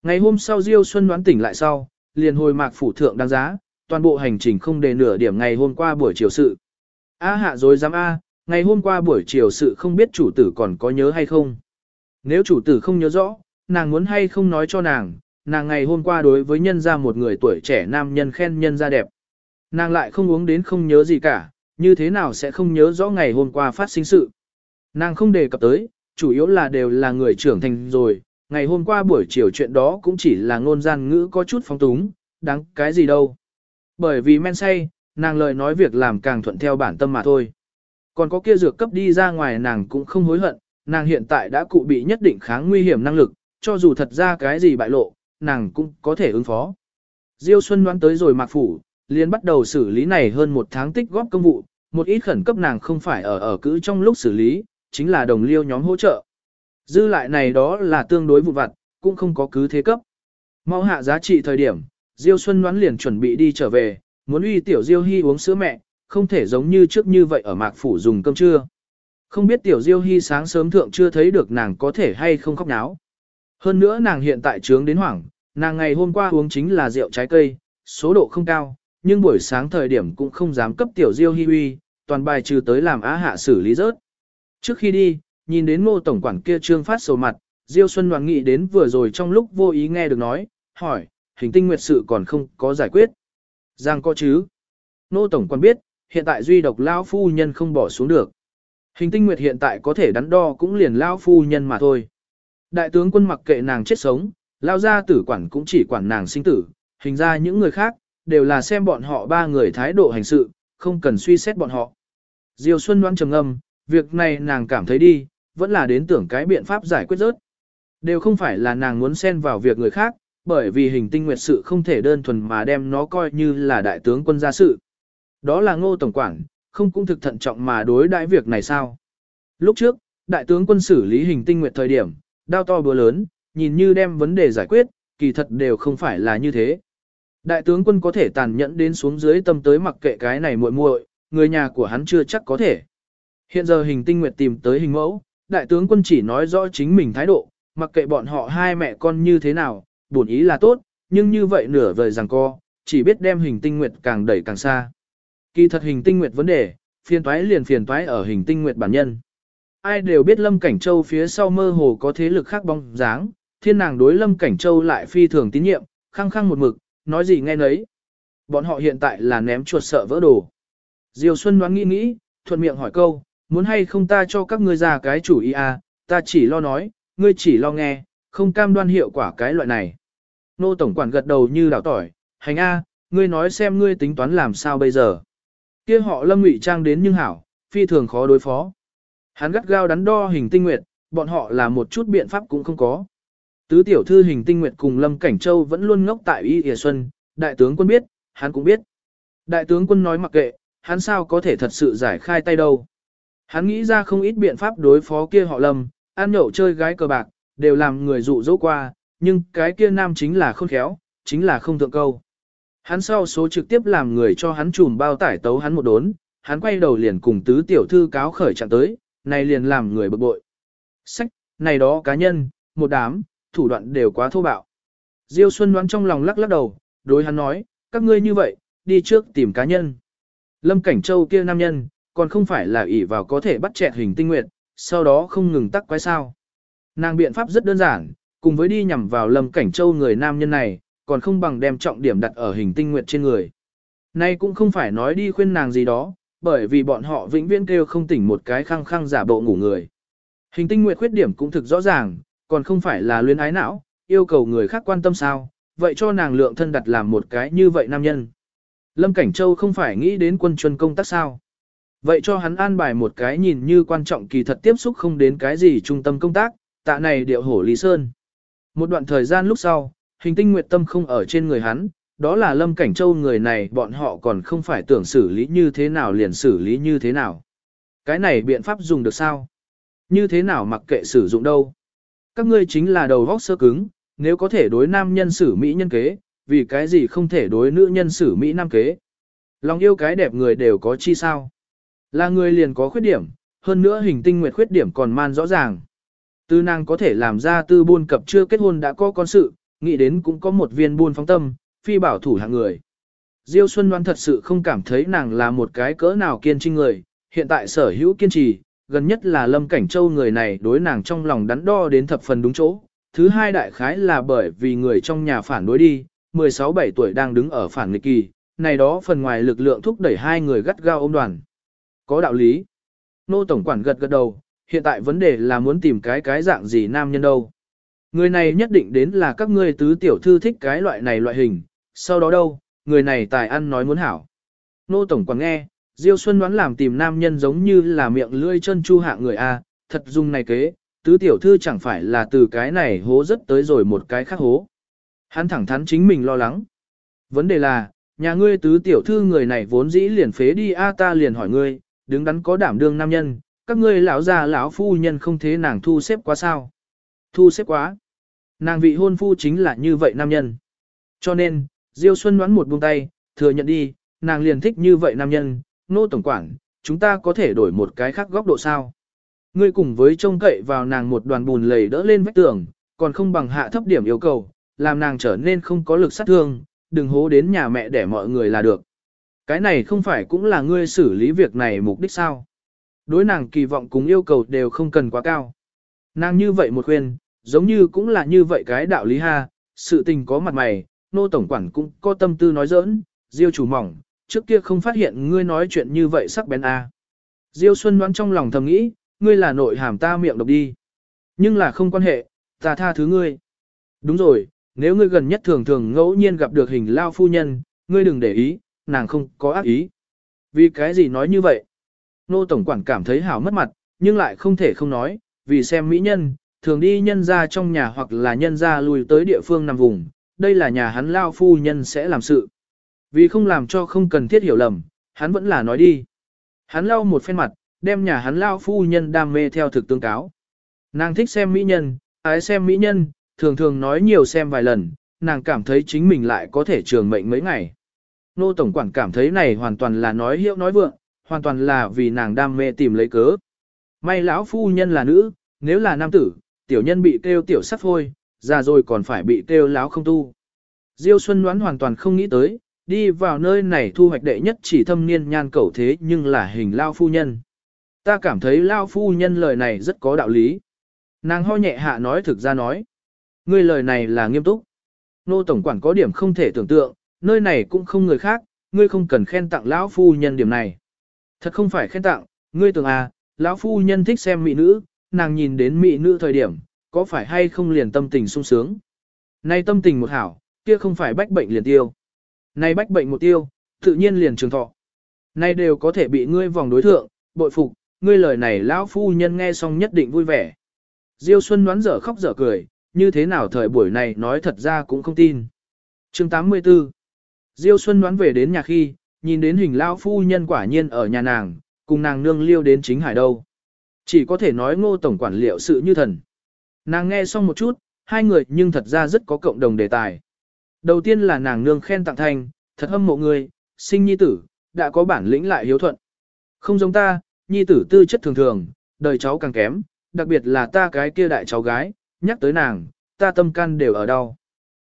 Ngày hôm sau Diêu Xuân đoán tỉnh lại sau, liền hồi mạc phủ thượng đáng giá, toàn bộ hành trình không đề nửa điểm ngày hôm qua buổi chiều sự. A hạ rồi dám A, ngày hôm qua buổi chiều sự không biết chủ tử còn có nhớ hay không. Nếu chủ tử không nhớ rõ, nàng muốn hay không nói cho nàng, nàng ngày hôm qua đối với nhân gia một người tuổi trẻ nam nhân khen nhân gia đẹp. Nàng lại không uống đến không nhớ gì cả, như thế nào sẽ không nhớ rõ ngày hôm qua phát sinh sự. Nàng không đề cập tới, chủ yếu là đều là người trưởng thành rồi, ngày hôm qua buổi chiều chuyện đó cũng chỉ là ngôn gian ngữ có chút phóng túng, đáng cái gì đâu. Bởi vì men say, nàng lời nói việc làm càng thuận theo bản tâm mà thôi. Còn có kia dược cấp đi ra ngoài nàng cũng không hối hận, nàng hiện tại đã cụ bị nhất định kháng nguy hiểm năng lực, cho dù thật ra cái gì bại lộ, nàng cũng có thể ứng phó. Diêu Xuân đoán tới rồi mạc phủ, liền bắt đầu xử lý này hơn một tháng tích góp công vụ, một ít khẩn cấp nàng không phải ở ở cữ trong lúc xử lý, chính là đồng liêu nhóm hỗ trợ. Dư lại này đó là tương đối vụ vặt, cũng không có cứ thế cấp. Mau hạ giá trị thời điểm, Diêu Xuân đoán liền chuẩn bị đi trở về, muốn uy tiểu Diêu Hy uống sữa mẹ, không thể giống như trước như vậy ở mạc phủ dùng cơm trưa. Không biết tiểu Diêu Hy sáng sớm thượng chưa thấy được nàng có thể hay không khóc náo. Hơn nữa nàng hiện tại trướng đến hoảng, nàng ngày hôm qua uống chính là rượu trái cây, số độ không cao, nhưng buổi sáng thời điểm cũng không dám cấp tiểu Diêu Hi Huy, toàn bài trừ tới làm á hạ xử lý rớt. Trước khi đi, nhìn đến ngô tổng quản kia trương phát sầu mặt, Diêu Xuân Đoàn nghĩ đến vừa rồi trong lúc vô ý nghe được nói, hỏi, hình tinh nguyệt sự còn không có giải quyết. Giang có chứ. nô tổng quản biết, hiện tại duy độc lão phu nhân không bỏ xuống được. Hình tinh nguyệt hiện tại có thể đắn đo cũng liền lão phu nhân mà thôi. Đại tướng quân mặc kệ nàng chết sống, lao ra tử quản cũng chỉ quản nàng sinh tử, hình ra những người khác, đều là xem bọn họ ba người thái độ hành sự, không cần suy xét bọn họ. Diêu Xuân đoán trầm ngâm, việc này nàng cảm thấy đi, vẫn là đến tưởng cái biện pháp giải quyết rớt. Đều không phải là nàng muốn xen vào việc người khác, bởi vì hình tinh nguyệt sự không thể đơn thuần mà đem nó coi như là đại tướng quân gia sự. Đó là ngô tổng quản, không cũng thực thận trọng mà đối đãi việc này sao. Lúc trước, đại tướng quân xử lý hình tinh nguyệt thời điểm, đao to búa lớn, nhìn như đem vấn đề giải quyết, kỳ thật đều không phải là như thế. Đại tướng quân có thể tàn nhẫn đến xuống dưới tâm tới mặc kệ cái này muội muội, người nhà của hắn chưa chắc có thể. Hiện giờ hình tinh nguyệt tìm tới hình mẫu, đại tướng quân chỉ nói rõ chính mình thái độ, mặc kệ bọn họ hai mẹ con như thế nào, bổn ý là tốt, nhưng như vậy nửa vời rằng co, chỉ biết đem hình tinh nguyệt càng đẩy càng xa. Kỳ thật hình tinh nguyệt vấn đề, phiền toái liền phiền toái ở hình tinh nguyệt bản nhân. Ai đều biết Lâm Cảnh Châu phía sau mơ hồ có thế lực khác bóng dáng, thiên nàng đối Lâm Cảnh Châu lại phi thường tín nhiệm, khăng khăng một mực, nói gì nghe nấy. Bọn họ hiện tại là ném chuột sợ vỡ đồ. Diều Xuân đoán nghĩ nghĩ, thuận miệng hỏi câu, muốn hay không ta cho các ngươi ra cái chủ ý à, ta chỉ lo nói, ngươi chỉ lo nghe, không cam đoan hiệu quả cái loại này. Nô Tổng Quản gật đầu như đảo tỏi, hành a, ngươi nói xem ngươi tính toán làm sao bây giờ. kia họ lâm ngụy trang đến nhưng hảo, phi thường khó đối phó. Hắn gắt gao đắn đo hình tinh nguyệt, bọn họ là một chút biện pháp cũng không có. Tứ tiểu thư hình tinh nguyệt cùng Lâm Cảnh Châu vẫn luôn ngốc tại Y Y Xuân, đại tướng quân biết, hắn cũng biết. Đại tướng quân nói mặc kệ, hắn sao có thể thật sự giải khai tay đâu. Hắn nghĩ ra không ít biện pháp đối phó kia họ Lâm, ăn nhậu chơi gái cờ bạc, đều làm người dụ dỗ qua, nhưng cái kia nam chính là không khéo, chính là không thượng câu. Hắn sau số trực tiếp làm người cho hắn trùm bao tải tấu hắn một đốn, hắn quay đầu liền cùng tứ tiểu thư cáo khởi trạng tới, này liền làm người bực bội. Sách, này đó cá nhân, một đám, thủ đoạn đều quá thô bạo. Diêu Xuân đoán trong lòng lắc lắc đầu, đối hắn nói, các ngươi như vậy, đi trước tìm cá nhân. Lâm Cảnh Châu kia nam nhân, còn không phải là ỷ vào có thể bắt chẹt hình tinh nguyện, sau đó không ngừng tắc quái sao. Nàng biện pháp rất đơn giản, cùng với đi nhằm vào Lâm Cảnh Châu người nam nhân này, còn không bằng đem trọng điểm đặt ở hình tinh nguyện trên người. Nay cũng không phải nói đi khuyên nàng gì đó, bởi vì bọn họ vĩnh viễn kêu không tỉnh một cái khăng khăng giả bộ ngủ người. Hình tinh nguyện khuyết điểm cũng thực rõ ràng, còn không phải là luyến ái não, yêu cầu người khác quan tâm sao, vậy cho nàng lượng thân đặt làm một cái như vậy nam nhân. Lâm Cảnh Châu không phải nghĩ đến quân chuân công tác sao. Vậy cho hắn an bài một cái nhìn như quan trọng kỳ thật tiếp xúc không đến cái gì trung tâm công tác, tạ này điệu hổ Lý Sơn. Một đoạn thời gian lúc sau, hình tinh nguyệt tâm không ở trên người hắn, đó là Lâm Cảnh Châu người này bọn họ còn không phải tưởng xử lý như thế nào liền xử lý như thế nào. Cái này biện pháp dùng được sao? Như thế nào mặc kệ sử dụng đâu? Các ngươi chính là đầu vóc sơ cứng, nếu có thể đối nam nhân xử Mỹ nhân kế, vì cái gì không thể đối nữ nhân xử Mỹ nam kế. Lòng yêu cái đẹp người đều có chi sao. Là người liền có khuyết điểm, hơn nữa hình tinh nguyệt khuyết điểm còn man rõ ràng. Tư nàng có thể làm ra tư buôn cập chưa kết hôn đã có con sự, nghĩ đến cũng có một viên buôn phóng tâm, phi bảo thủ hạng người. Diêu Xuân Loan thật sự không cảm thấy nàng là một cái cỡ nào kiên trinh người, hiện tại sở hữu kiên trì, gần nhất là Lâm Cảnh Châu người này đối nàng trong lòng đắn đo đến thập phần đúng chỗ. Thứ hai đại khái là bởi vì người trong nhà phản đối đi, 16-17 tuổi đang đứng ở phản nghịch kỳ, này đó phần ngoài lực lượng thúc đẩy hai người gắt gao ôm đoàn. Có đạo lý. Nô Tổng Quản gật gật đầu, hiện tại vấn đề là muốn tìm cái cái dạng gì nam nhân đâu. Người này nhất định đến là các ngươi tứ tiểu thư thích cái loại này loại hình, sau đó đâu, người này tài ăn nói muốn hảo. Nô Tổng Quản nghe, Diêu Xuân đoán làm tìm nam nhân giống như là miệng lưỡi chân chu hạ người A, thật dung này kế, tứ tiểu thư chẳng phải là từ cái này hố rất tới rồi một cái khác hố. Hắn thẳng thắn chính mình lo lắng. Vấn đề là, nhà ngươi tứ tiểu thư người này vốn dĩ liền phế đi A ta liền hỏi ngươi, đứng đắn có đảm đương nam nhân, các ngươi lão già lão phu nhân không thế nàng thu xếp quá sao. Thu xếp quá. Nàng vị hôn phu chính là như vậy nam nhân. Cho nên, Diêu Xuân đoán một buông tay, thừa nhận đi, nàng liền thích như vậy nam nhân, nô tổng quản, chúng ta có thể đổi một cái khác góc độ sao. Ngươi cùng với trông cậy vào nàng một đoàn bùn lầy đỡ lên vách tường, còn không bằng hạ thấp điểm yêu cầu, làm nàng trở nên không có lực sát thương, đừng hố đến nhà mẹ để mọi người là được. Cái này không phải cũng là ngươi xử lý việc này mục đích sao. Đối nàng kỳ vọng cùng yêu cầu đều không cần quá cao. Nàng như vậy một khuyên, giống như cũng là như vậy cái đạo lý ha, sự tình có mặt mày, nô tổng quản cũng có tâm tư nói giỡn, diêu chủ mỏng, trước kia không phát hiện ngươi nói chuyện như vậy sắc bén a. Diêu Xuân đoán trong lòng thầm nghĩ, ngươi là nội hàm ta miệng độc đi. Nhưng là không quan hệ, ta tha thứ ngươi. Đúng rồi, nếu ngươi gần nhất thường thường ngẫu nhiên gặp được hình lao phu nhân, ngươi đừng để ý, nàng không có ác ý. Vì cái gì nói như vậy? Nô Tổng Quản cảm thấy hảo mất mặt, nhưng lại không thể không nói, vì xem mỹ nhân, thường đi nhân ra trong nhà hoặc là nhân ra lùi tới địa phương nằm vùng, đây là nhà hắn lao phu nhân sẽ làm sự. Vì không làm cho không cần thiết hiểu lầm, hắn vẫn là nói đi. Hắn lau một phen mặt, đem nhà hắn lao phu nhân đam mê theo thực tương cáo. Nàng thích xem mỹ nhân, ái xem mỹ nhân, thường thường nói nhiều xem vài lần, nàng cảm thấy chính mình lại có thể trường mệnh mấy ngày. Nô Tổng Quản cảm thấy này hoàn toàn là nói hiệu nói vượng, hoàn toàn là vì nàng đam mê tìm lấy cớ. May lão phu nhân là nữ, nếu là nam tử, tiểu nhân bị kêu tiểu sắc thôi già rồi còn phải bị kêu láo không tu. Diêu Xuân đoán hoàn toàn không nghĩ tới, đi vào nơi này thu hoạch đệ nhất chỉ thâm niên nhan cầu thế nhưng là hình lao phu nhân. Ta cảm thấy lao phu nhân lời này rất có đạo lý. Nàng ho nhẹ hạ nói thực ra nói. Ngươi lời này là nghiêm túc. Nô Tổng Quản có điểm không thể tưởng tượng, nơi này cũng không người khác, ngươi không cần khen tặng lão phu nhân điểm này. Thật không phải khen tặng, ngươi tưởng à, lão phu nhân thích xem mỹ nữ, nàng nhìn đến mỹ nữ thời điểm, có phải hay không liền tâm tình sung sướng. Nay tâm tình một hảo, kia không phải bách bệnh liền tiêu. Nay bách bệnh một tiêu, tự nhiên liền trường thọ. Nay đều có thể bị ngươi vòng đối thượng, bội phục, ngươi lời này lão phu nhân nghe xong nhất định vui vẻ. Diêu Xuân đoán dở khóc dở cười, như thế nào thời buổi này nói thật ra cũng không tin. Chương 84 Diêu Xuân đoán về đến nhà khi, nhìn đến hình lão phu nhân quả nhiên ở nhà nàng, cùng nàng nương liêu đến chính hải đâu. Chỉ có thể nói ngô tổng quản liệu sự như thần. Nàng nghe xong một chút, hai người nhưng thật ra rất có cộng đồng đề tài. Đầu tiên là nàng nương khen tặng thành, thật hâm mộ người, sinh nhi tử, đã có bản lĩnh lại hiếu thuận. Không giống ta, nhi tử tư chất thường thường, đời cháu càng kém, đặc biệt là ta cái kia đại cháu gái, nhắc tới nàng, ta tâm can đều ở đâu.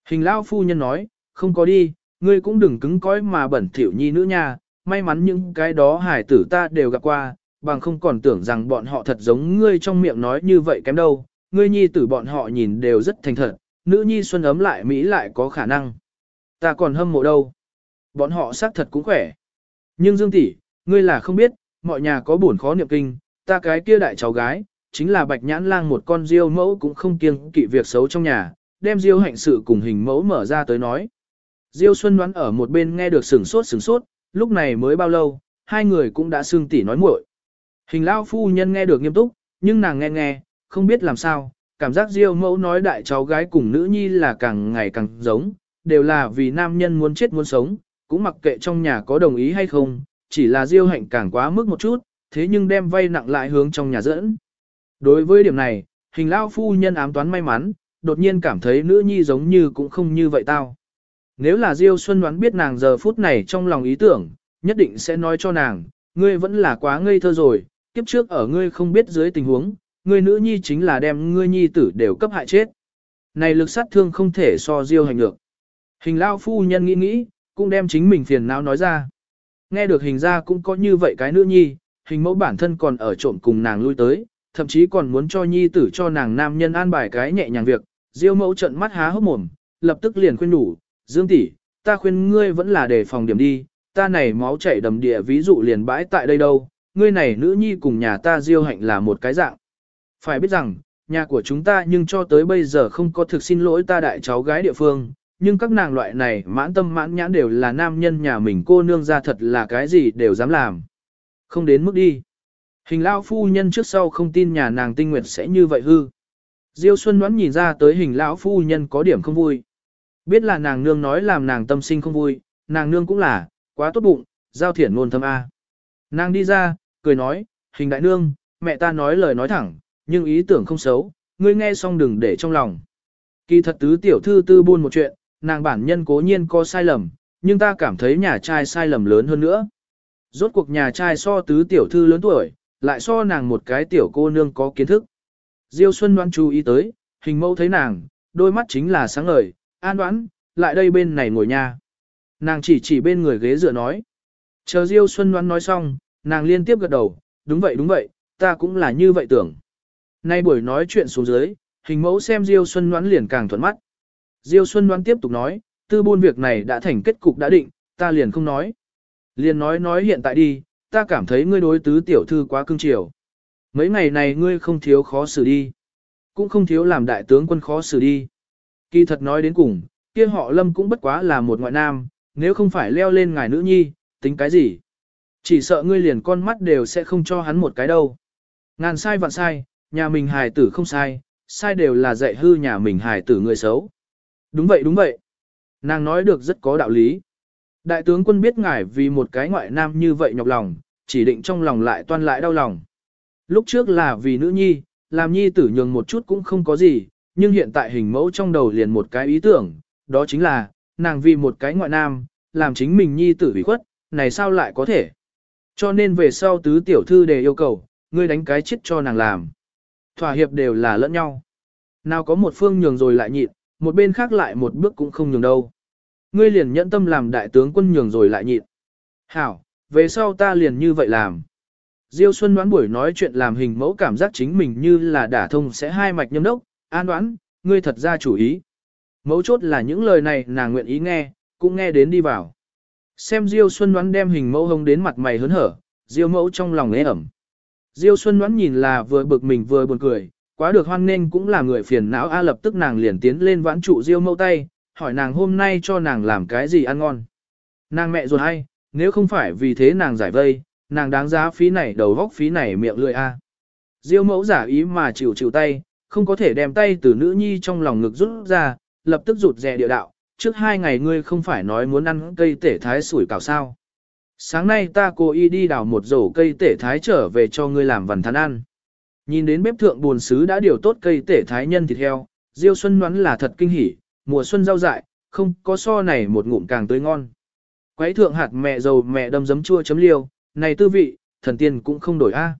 Hình lão phu nhân nói, không có đi, ngươi cũng đừng cứng cõi mà bẩn thỉu nhi nữ nha, may mắn những cái đó hải tử ta đều gặp qua, bằng không còn tưởng rằng bọn họ thật giống ngươi trong miệng nói như vậy kém đâu, ngươi nhi tử bọn họ nhìn đều rất thành thật, nữ nhi xuân ấm lại Mỹ lại có khả năng. Ta còn hâm mộ đâu. Bọn họ xác thật cũng khỏe. Nhưng Dương tỷ, ngươi là không biết, mọi nhà có buồn khó niệm kinh, ta cái kia đại cháu gái, chính là bạch nhãn lang một con diêu mẫu cũng không kiêng kỵ việc xấu trong nhà, đem diêu hạnh sự cùng hình mẫu mở ra tới nói. Diêu Xuân đoán ở một bên nghe được sừng sốt sừng sốt, lúc này mới bao lâu, hai người cũng đã xương tỉ nói muội. Hình lao phu nhân nghe được nghiêm túc, nhưng nàng nghe nghe, không biết làm sao, cảm giác Diêu mẫu nói đại cháu gái cùng nữ nhi là càng ngày càng giống, đều là vì nam nhân muốn chết muốn sống, cũng mặc kệ trong nhà có đồng ý hay không, chỉ là Diêu hạnh càng quá mức một chút, thế nhưng đem vay nặng lại hướng trong nhà dẫn. Đối với điểm này, hình lao phu nhân ám toán may mắn, đột nhiên cảm thấy nữ nhi giống như cũng không như vậy tao. Nếu là Diêu Xuân đoán biết nàng giờ phút này trong lòng ý tưởng, nhất định sẽ nói cho nàng, ngươi vẫn là quá ngây thơ rồi, kiếp trước ở ngươi không biết dưới tình huống, ngươi nữ nhi chính là đem ngươi nhi tử đều cấp hại chết. Này lực sát thương không thể so Diêu hành được. Hình lao phu nhân nghĩ nghĩ, cũng đem chính mình phiền não nói ra. Nghe được hình ra cũng có như vậy cái nữ nhi, hình mẫu bản thân còn ở trộm cùng nàng lui tới, thậm chí còn muốn cho nhi tử cho nàng nam nhân an bài cái nhẹ nhàng việc. Diêu mẫu trận mắt há hốc mồm, lập tức liền khuyên đủ, Dương tỷ, ta khuyên ngươi vẫn là đề phòng điểm đi, ta này máu chảy đầm địa ví dụ liền bãi tại đây đâu, ngươi này nữ nhi cùng nhà ta diêu hạnh là một cái dạng. Phải biết rằng, nhà của chúng ta nhưng cho tới bây giờ không có thực xin lỗi ta đại cháu gái địa phương, nhưng các nàng loại này mãn tâm mãn nhãn đều là nam nhân nhà mình cô nương ra thật là cái gì đều dám làm. Không đến mức đi. Hình lao phu nhân trước sau không tin nhà nàng tinh nguyệt sẽ như vậy hư. Diêu Xuân đoán nhìn ra tới hình lão phu nhân có điểm không vui. Biết là nàng nương nói làm nàng tâm sinh không vui, nàng nương cũng là, quá tốt bụng, giao thiển ngôn thâm A. Nàng đi ra, cười nói, hình đại nương, mẹ ta nói lời nói thẳng, nhưng ý tưởng không xấu, ngươi nghe xong đừng để trong lòng. Kỳ thật tứ tiểu thư tư buôn một chuyện, nàng bản nhân cố nhiên có sai lầm, nhưng ta cảm thấy nhà trai sai lầm lớn hơn nữa. Rốt cuộc nhà trai so tứ tiểu thư lớn tuổi, lại so nàng một cái tiểu cô nương có kiến thức. Diêu Xuân đoán chú ý tới, hình mẫu thấy nàng, đôi mắt chính là sáng ngời, an đoán, lại đây bên này ngồi nha. Nàng chỉ chỉ bên người ghế dựa nói. Chờ Diêu Xuân đoán nói xong, nàng liên tiếp gật đầu, đúng vậy đúng vậy, ta cũng là như vậy tưởng. Nay buổi nói chuyện xuống dưới, hình mẫu xem Diêu Xuân đoán liền càng thuận mắt. Diêu Xuân đoán tiếp tục nói, tư buôn việc này đã thành kết cục đã định, ta liền không nói. Liền nói nói hiện tại đi, ta cảm thấy ngươi đối tứ tiểu thư quá cưng chiều. Mấy ngày này ngươi không thiếu khó xử đi. Cũng không thiếu làm đại tướng quân khó xử đi. Kỳ thật nói đến cùng, kia họ lâm cũng bất quá là một ngoại nam, nếu không phải leo lên ngài nữ nhi, tính cái gì. Chỉ sợ ngươi liền con mắt đều sẽ không cho hắn một cái đâu. Ngàn sai vạn sai, nhà mình hài tử không sai, sai đều là dạy hư nhà mình hài tử người xấu. Đúng vậy đúng vậy. Nàng nói được rất có đạo lý. Đại tướng quân biết ngài vì một cái ngoại nam như vậy nhọc lòng, chỉ định trong lòng lại toan lại đau lòng. Lúc trước là vì nữ nhi, làm nhi tử nhường một chút cũng không có gì, nhưng hiện tại hình mẫu trong đầu liền một cái ý tưởng, đó chính là, nàng vì một cái ngoại nam, làm chính mình nhi tử bị khuất, này sao lại có thể. Cho nên về sau tứ tiểu thư đề yêu cầu, ngươi đánh cái chết cho nàng làm. Thỏa hiệp đều là lẫn nhau. Nào có một phương nhường rồi lại nhịn, một bên khác lại một bước cũng không nhường đâu. Ngươi liền nhẫn tâm làm đại tướng quân nhường rồi lại nhịn. Hảo, về sau ta liền như vậy làm. Diêu Xuân đoán buổi nói chuyện làm hình mẫu cảm giác chính mình như là đả thông sẽ hai mạch nhâm đốc, an đoán, ngươi thật ra chủ ý. Mẫu chốt là những lời này nàng nguyện ý nghe, cũng nghe đến đi vào. Xem Diêu Xuân đoán đem hình mẫu hông đến mặt mày hớn hở, Diêu mẫu trong lòng ế ẩm. Diêu Xuân đoán nhìn là vừa bực mình vừa buồn cười, quá được hoan nên cũng là người phiền não a lập tức nàng liền tiến lên vãn trụ Diêu mẫu tay, hỏi nàng hôm nay cho nàng làm cái gì ăn ngon. Nàng mẹ ruột hay, nếu không phải vì thế nàng giải vây, nàng đáng giá phí này đầu góc phí này miệng lưỡi a. Diêu mẫu giả ý mà chịu chịu tay, không có thể đem tay từ nữ nhi trong lòng ngực rút ra, lập tức rụt rè địa đạo, trước hai ngày ngươi không phải nói muốn ăn cây tể thái sủi cảo sao. Sáng nay ta cố ý đi đào một rổ cây tể thái trở về cho ngươi làm vần thắn ăn. Nhìn đến bếp thượng buồn sứ đã điều tốt cây tể thái nhân thịt heo, Diêu Xuân đoán là thật kinh hỉ, mùa xuân rau dại, không có so này một ngụm càng tươi ngon. Quấy thượng hạt mẹ dầu mẹ đâm giấm chua chấm liêu, này tư vị, thần tiên cũng không đổi a.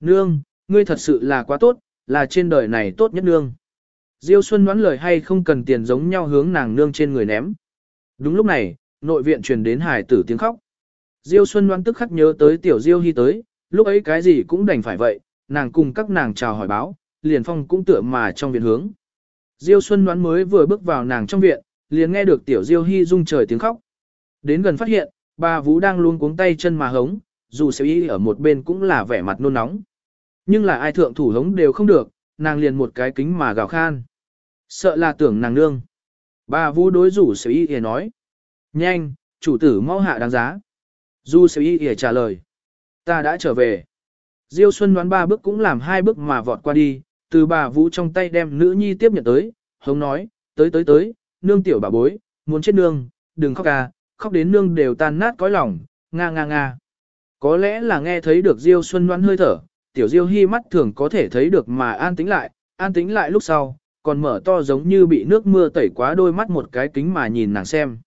Nương, ngươi thật sự là quá tốt, là trên đời này tốt nhất nương. Diêu Xuân đoán lời hay không cần tiền giống nhau hướng nàng nương trên người ném. Đúng lúc này, nội viện truyền đến hải tử tiếng khóc. Diêu Xuân Loan tức khắc nhớ tới tiểu Diêu Hy tới, lúc ấy cái gì cũng đành phải vậy, nàng cùng các nàng chào hỏi báo, liền phong cũng tựa mà trong viện hướng. Diêu Xuân Loan mới vừa bước vào nàng trong viện, liền nghe được tiểu Diêu Hy rung trời tiếng khóc. Đến gần phát hiện, bà Vũ đang luôn cuống tay chân mà hống, dù sẽ y ở một bên cũng là vẻ mặt nôn nóng. Nhưng là ai thượng thủ hống đều không được, nàng liền một cái kính mà gào khan. Sợ là tưởng nàng nương. Bà Vũ đối rủ sẽ y y nói. Nhanh, chủ tử mau hạ đáng giá. Du sẽ y y trả lời. Ta đã trở về. Diêu Xuân đoán ba bước cũng làm hai bước mà vọt qua đi, từ bà Vũ trong tay đem nữ nhi tiếp nhận tới, hống nói, tới tới tới, nương tiểu bà bối, muốn chết nương, đừng khóc à, khóc đến nương đều tan nát cõi lòng, nga nga nga. Có lẽ là nghe thấy được Diêu Xuân Đoán hơi thở, tiểu Diêu Hi mắt thường có thể thấy được mà an tĩnh lại, an tĩnh lại lúc sau, còn mở to giống như bị nước mưa tẩy quá đôi mắt một cái kính mà nhìn nàng xem.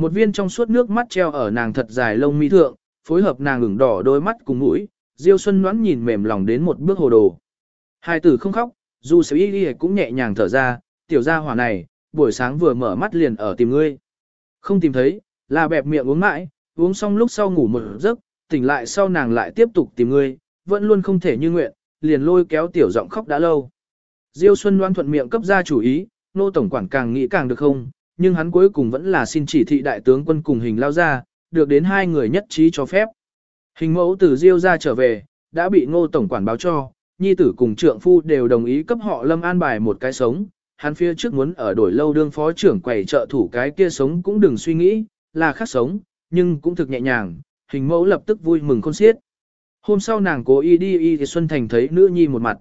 Một viên trong suốt nước mắt treo ở nàng thật dài lông mi thượng, phối hợp nàng ửng đỏ đôi mắt cùng mũi, Diêu Xuân Loan nhìn mềm lòng đến một bước hồ đồ. Hai tử không khóc, dù sự y cũng nhẹ nhàng thở ra, tiểu gia hỏa này, buổi sáng vừa mở mắt liền ở tìm ngươi. Không tìm thấy, là bẹp miệng uống mãi, uống xong lúc sau ngủ một giấc, tỉnh lại sau nàng lại tiếp tục tìm ngươi, vẫn luôn không thể như nguyện, liền lôi kéo tiểu giọng khóc đã lâu. Diêu Xuân Loan thuận miệng cấp ra chủ ý, nô tổng quản càng nghĩ càng được không, nhưng hắn cuối cùng vẫn là xin chỉ thị đại tướng quân cùng hình lao ra, được đến hai người nhất trí cho phép. Hình mẫu từ Diêu ra trở về, đã bị ngô tổng quản báo cho, nhi tử cùng trượng phu đều đồng ý cấp họ lâm an bài một cái sống, hắn phía trước muốn ở đổi lâu đương phó trưởng quầy trợ thủ cái kia sống cũng đừng suy nghĩ, là khác sống, nhưng cũng thực nhẹ nhàng, hình mẫu lập tức vui mừng khôn xiết. Hôm sau nàng cố ý đi y thì Xuân Thành thấy nữ nhi một mặt.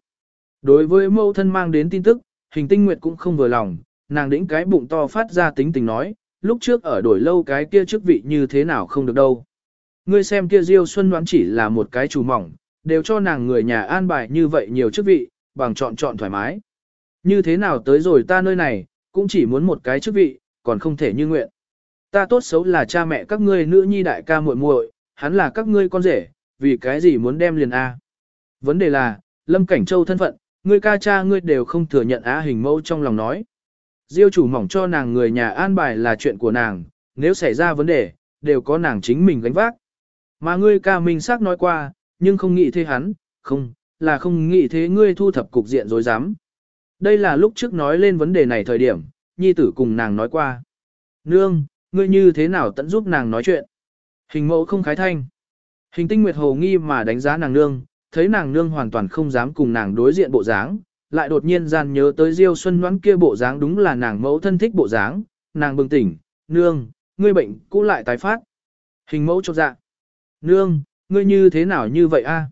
Đối với mẫu thân mang đến tin tức, hình tinh nguyệt cũng không vừa lòng, nàng đĩnh cái bụng to phát ra tính tình nói, lúc trước ở đổi lâu cái kia chức vị như thế nào không được đâu. Ngươi xem kia Diêu Xuân đoán chỉ là một cái chủ mỏng, đều cho nàng người nhà an bài như vậy nhiều chức vị, bằng chọn chọn thoải mái. Như thế nào tới rồi ta nơi này, cũng chỉ muốn một cái chức vị, còn không thể như nguyện. Ta tốt xấu là cha mẹ các ngươi nữ nhi đại ca muội muội, hắn là các ngươi con rể, vì cái gì muốn đem liền A. Vấn đề là, Lâm Cảnh Châu thân phận, ngươi ca cha ngươi đều không thừa nhận á hình mẫu trong lòng nói. Diêu chủ mỏng cho nàng người nhà an bài là chuyện của nàng, nếu xảy ra vấn đề, đều có nàng chính mình gánh vác. Mà ngươi ca minh xác nói qua, nhưng không nghĩ thế hắn, không, là không nghĩ thế ngươi thu thập cục diện dối dám. Đây là lúc trước nói lên vấn đề này thời điểm, nhi tử cùng nàng nói qua. Nương, ngươi như thế nào tận giúp nàng nói chuyện? Hình mẫu không khái thanh. Hình tinh nguyệt hồ nghi mà đánh giá nàng nương, thấy nàng nương hoàn toàn không dám cùng nàng đối diện bộ dáng, lại đột nhiên gian nhớ tới Diêu Xuân Ngoãn kia bộ dáng đúng là nàng mẫu thân thích bộ dáng, nàng bừng tỉnh, nương, ngươi bệnh cũ lại tái phát. Hình mẫu chột dạ. Nương, ngươi như thế nào như vậy a?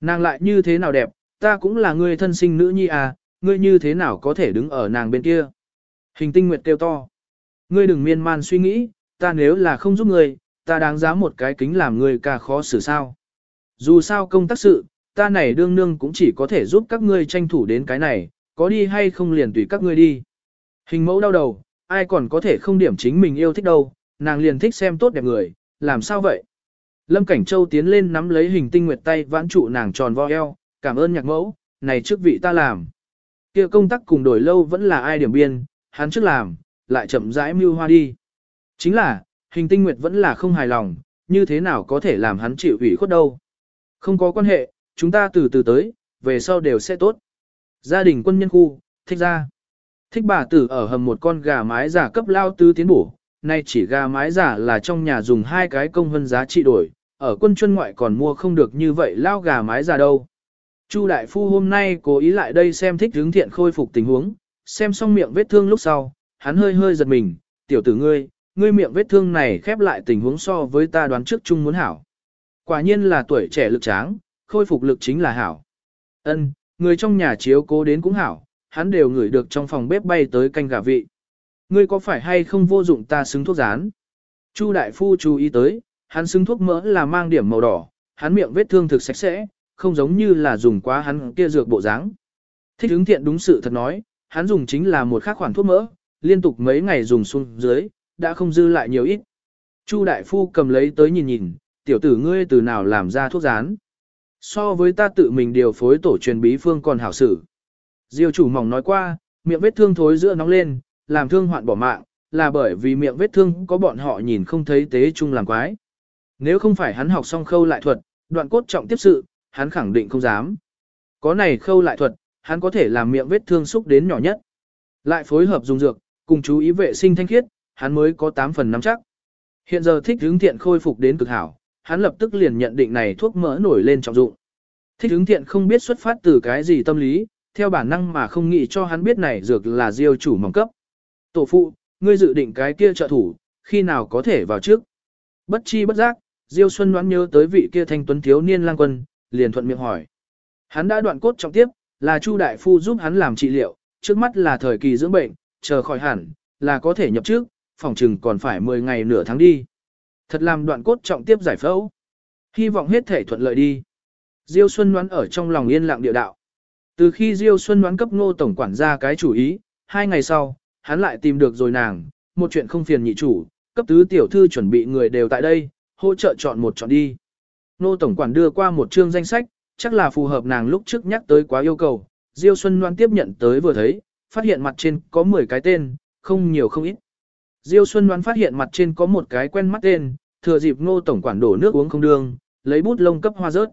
Nàng lại như thế nào đẹp, ta cũng là ngươi thân sinh nữ nhi à, ngươi như thế nào có thể đứng ở nàng bên kia. Hình tinh nguyệt kêu to. Ngươi đừng miên man suy nghĩ, ta nếu là không giúp ngươi, ta đáng giá một cái kính làm ngươi cả khó xử sao. Dù sao công tác sự, ta này đương nương cũng chỉ có thể giúp các ngươi tranh thủ đến cái này, có đi hay không liền tùy các ngươi đi. Hình mẫu đau đầu, ai còn có thể không điểm chính mình yêu thích đâu, nàng liền thích xem tốt đẹp người, làm sao vậy? Lâm Cảnh Châu tiến lên nắm lấy hình tinh nguyệt tay vãn trụ nàng tròn vo eo, cảm ơn nhạc mẫu, này trước vị ta làm. kia công tác cùng đổi lâu vẫn là ai điểm biên, hắn trước làm, lại chậm rãi mưu hoa đi. Chính là, hình tinh nguyệt vẫn là không hài lòng, như thế nào có thể làm hắn chịu ủy khuất đâu. Không có quan hệ, chúng ta từ từ tới, về sau đều sẽ tốt. Gia đình quân nhân khu, thích ra. Thích bà tử ở hầm một con gà mái giả cấp lao tứ tiến bổ, nay chỉ gà mái giả là trong nhà dùng hai cái công vân giá trị đổi, ở quân chuân ngoại còn mua không được như vậy lao gà mái giả đâu. Chu đại phu hôm nay cố ý lại đây xem thích hướng thiện khôi phục tình huống, xem xong miệng vết thương lúc sau, hắn hơi hơi giật mình, tiểu tử ngươi, ngươi miệng vết thương này khép lại tình huống so với ta đoán trước chung muốn hảo. Quả nhiên là tuổi trẻ lực tráng, khôi phục lực chính là hảo. Ân, người trong nhà chiếu cố đến cũng hảo, hắn đều ngửi được trong phòng bếp bay tới canh gà vị. Ngươi có phải hay không vô dụng ta xứng thuốc rán? Chu đại phu chú ý tới, hắn xứng thuốc mỡ là mang điểm màu đỏ, hắn miệng vết thương thực sạch sẽ, không giống như là dùng quá hắn kia dược bộ dáng. Thích ứng thiện đúng sự thật nói, hắn dùng chính là một khác khoản thuốc mỡ, liên tục mấy ngày dùng xuống dưới, đã không dư lại nhiều ít. Chu đại phu cầm lấy tới nhìn nhìn, tiểu tử ngươi từ nào làm ra thuốc rán. So với ta tự mình điều phối tổ truyền bí phương còn hảo xử. Diêu chủ mỏng nói qua, miệng vết thương thối giữa nóng lên, làm thương hoạn bỏ mạng, là bởi vì miệng vết thương có bọn họ nhìn không thấy tế chung làm quái. Nếu không phải hắn học xong khâu lại thuật, đoạn cốt trọng tiếp sự, hắn khẳng định không dám. Có này khâu lại thuật, hắn có thể làm miệng vết thương xúc đến nhỏ nhất. Lại phối hợp dùng dược, cùng chú ý vệ sinh thanh khiết, hắn mới có 8 phần nắm chắc. Hiện giờ thích hướng thiện khôi phục đến cực hảo, hắn lập tức liền nhận định này thuốc mỡ nổi lên trọng dụng. Thích hướng thiện không biết xuất phát từ cái gì tâm lý, theo bản năng mà không nghĩ cho hắn biết này dược là diêu chủ mỏng cấp. Tổ phụ, ngươi dự định cái kia trợ thủ, khi nào có thể vào trước. Bất chi bất giác, Diêu Xuân đoán nhớ tới vị kia thanh tuấn thiếu niên lang quân, liền thuận miệng hỏi. Hắn đã đoạn cốt trọng tiếp, là Chu đại phu giúp hắn làm trị liệu, trước mắt là thời kỳ dưỡng bệnh, chờ khỏi hẳn, là có thể nhập trước, phòng trừng còn phải 10 ngày nửa tháng đi. Thật làm đoạn cốt trọng tiếp giải phẫu. Hy vọng hết thể thuận lợi đi. Diêu Xuân đoán ở trong lòng yên lặng địa đạo. Từ khi Diêu Xuân đoán cấp ngô tổng quản ra cái chủ ý, hai ngày sau, hắn lại tìm được rồi nàng, một chuyện không phiền nhị chủ, cấp tứ tiểu thư chuẩn bị người đều tại đây, hỗ trợ chọn một chọn đi. Ngô Tổng Quản đưa qua một chương danh sách, chắc là phù hợp nàng lúc trước nhắc tới quá yêu cầu. Diêu Xuân Loan tiếp nhận tới vừa thấy, phát hiện mặt trên có 10 cái tên, không nhiều không ít. Diêu Xuân Loan phát hiện mặt trên có một cái quen mắt tên, thừa dịp Ngô Tổng Quản đổ nước uống không đương, lấy bút lông cấp hoa rớt.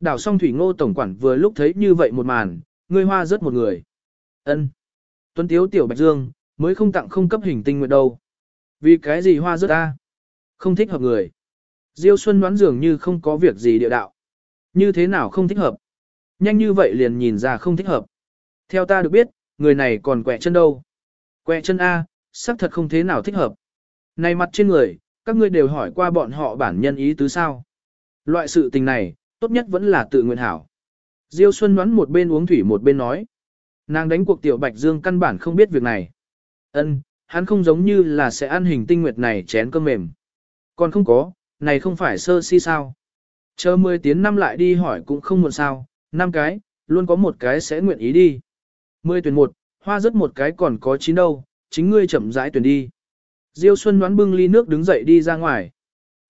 Đảo song thủy Ngô Tổng Quản vừa lúc thấy như vậy một màn, người hoa rớt một người. ân Tuấn Tiếu Tiểu Bạch Dương, mới không tặng không cấp hình tinh nguyện đâu. Vì cái gì hoa rớt ta? Không thích hợp người. Diêu Xuân đoán dường như không có việc gì địa đạo. Như thế nào không thích hợp? Nhanh như vậy liền nhìn ra không thích hợp. Theo ta được biết, người này còn quẹ chân đâu. Quẹ chân A, xác thật không thế nào thích hợp. Này mặt trên người, các ngươi đều hỏi qua bọn họ bản nhân ý tứ sao. Loại sự tình này, tốt nhất vẫn là tự nguyện hảo. Diêu Xuân đoán một bên uống thủy một bên nói. Nàng đánh cuộc tiểu Bạch Dương căn bản không biết việc này. Ân, hắn không giống như là sẽ ăn hình tinh nguyệt này chén cơm mềm. Còn không có, này không phải sơ si sao. Chờ 10 tiếng năm lại đi hỏi cũng không muộn sao, năm cái, luôn có một cái sẽ nguyện ý đi. 10 tuyển một, hoa rất một cái còn có chín đâu, chính ngươi chậm rãi tuyển đi. Diêu Xuân đoán bưng ly nước đứng dậy đi ra ngoài.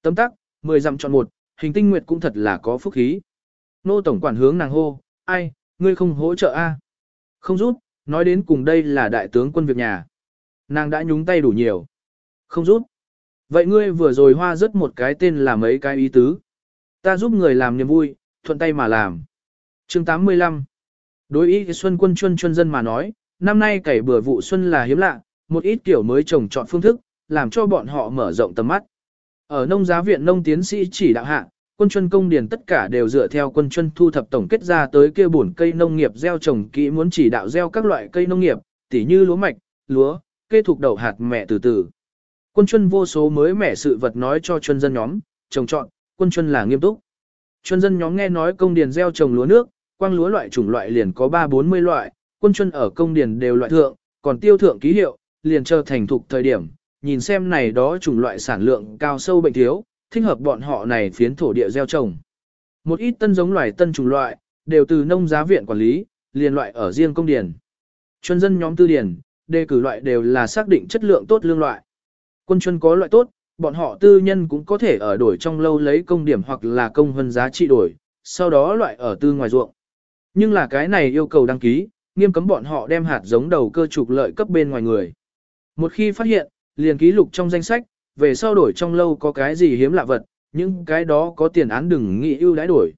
Tấm tắc, 10 dặm chọn một, hình tinh nguyệt cũng thật là có phúc khí. Nô tổng quản hướng nàng hô, ai, ngươi không hỗ trợ a? Không rút, nói đến cùng đây là đại tướng quân việc nhà. Nàng đã nhúng tay đủ nhiều. Không rút. Vậy ngươi vừa rồi hoa rất một cái tên là mấy cái ý tứ. Ta giúp người làm niềm vui, thuận tay mà làm. chương 85 Đối ý Xuân quân chuân chuân dân mà nói, năm nay cày bừa vụ xuân là hiếm lạ, một ít kiểu mới trồng chọn phương thức, làm cho bọn họ mở rộng tầm mắt. Ở nông giá viện nông tiến sĩ chỉ đạo hạ, quân chuân công điền tất cả đều dựa theo quân chuân thu thập tổng kết ra tới kia bổn cây nông nghiệp gieo trồng kỹ muốn chỉ đạo gieo các loại cây nông nghiệp, tỉ như lúa mạch, lúa, cây thuộc đậu hạt mẹ từ từ. Quân chuân vô số mới mẻ sự vật nói cho chuân dân nhóm, trồng trọt, quân chuân là nghiêm túc. Chuân dân nhóm nghe nói công điền gieo trồng lúa nước, quang lúa loại chủng loại liền có 3-40 loại, quân chuân ở công điền đều loại thượng, còn tiêu thượng ký hiệu, liền chờ thành thục thời điểm, nhìn xem này đó chủng loại sản lượng cao sâu bệnh thiếu, thích hợp bọn họ này phiến thổ địa gieo trồng. Một ít tân giống loài tân chủng loại, đều từ nông giá viện quản lý, liền loại ở riêng công điền. Chuân dân nhóm tư điền, đề cử loại đều là xác định chất lượng tốt lương loại. Quân chuân có loại tốt, bọn họ tư nhân cũng có thể ở đổi trong lâu lấy công điểm hoặc là công hơn giá trị đổi, sau đó loại ở tư ngoài ruộng. Nhưng là cái này yêu cầu đăng ký, nghiêm cấm bọn họ đem hạt giống đầu cơ trục lợi cấp bên ngoài người. Một khi phát hiện, liền ký lục trong danh sách, về sau đổi trong lâu có cái gì hiếm lạ vật, những cái đó có tiền án đừng nghĩ ưu đãi đổi.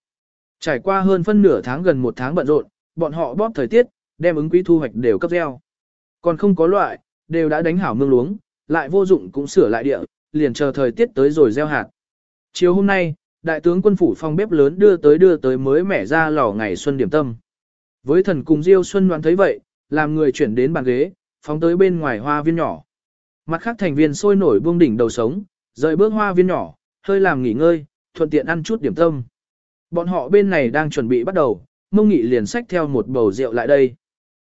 Trải qua hơn phân nửa tháng gần một tháng bận rộn, bọn họ bóp thời tiết, đem ứng quý thu hoạch đều cấp gieo. Còn không có loại, đều đã đánh hảo mương luống, lại vô dụng cũng sửa lại địa, liền chờ thời tiết tới rồi gieo hạt. Chiều hôm nay, đại tướng quân phủ phong bếp lớn đưa tới đưa tới mới mẻ ra lò ngày xuân điểm tâm. Với thần cùng Diêu Xuân đoán thấy vậy, làm người chuyển đến bàn ghế, phóng tới bên ngoài hoa viên nhỏ. Mặt khác thành viên sôi nổi buông đỉnh đầu sống, rời bước hoa viên nhỏ, hơi làm nghỉ ngơi, thuận tiện ăn chút điểm tâm. Bọn họ bên này đang chuẩn bị bắt đầu, mông nghị liền xách theo một bầu rượu lại đây.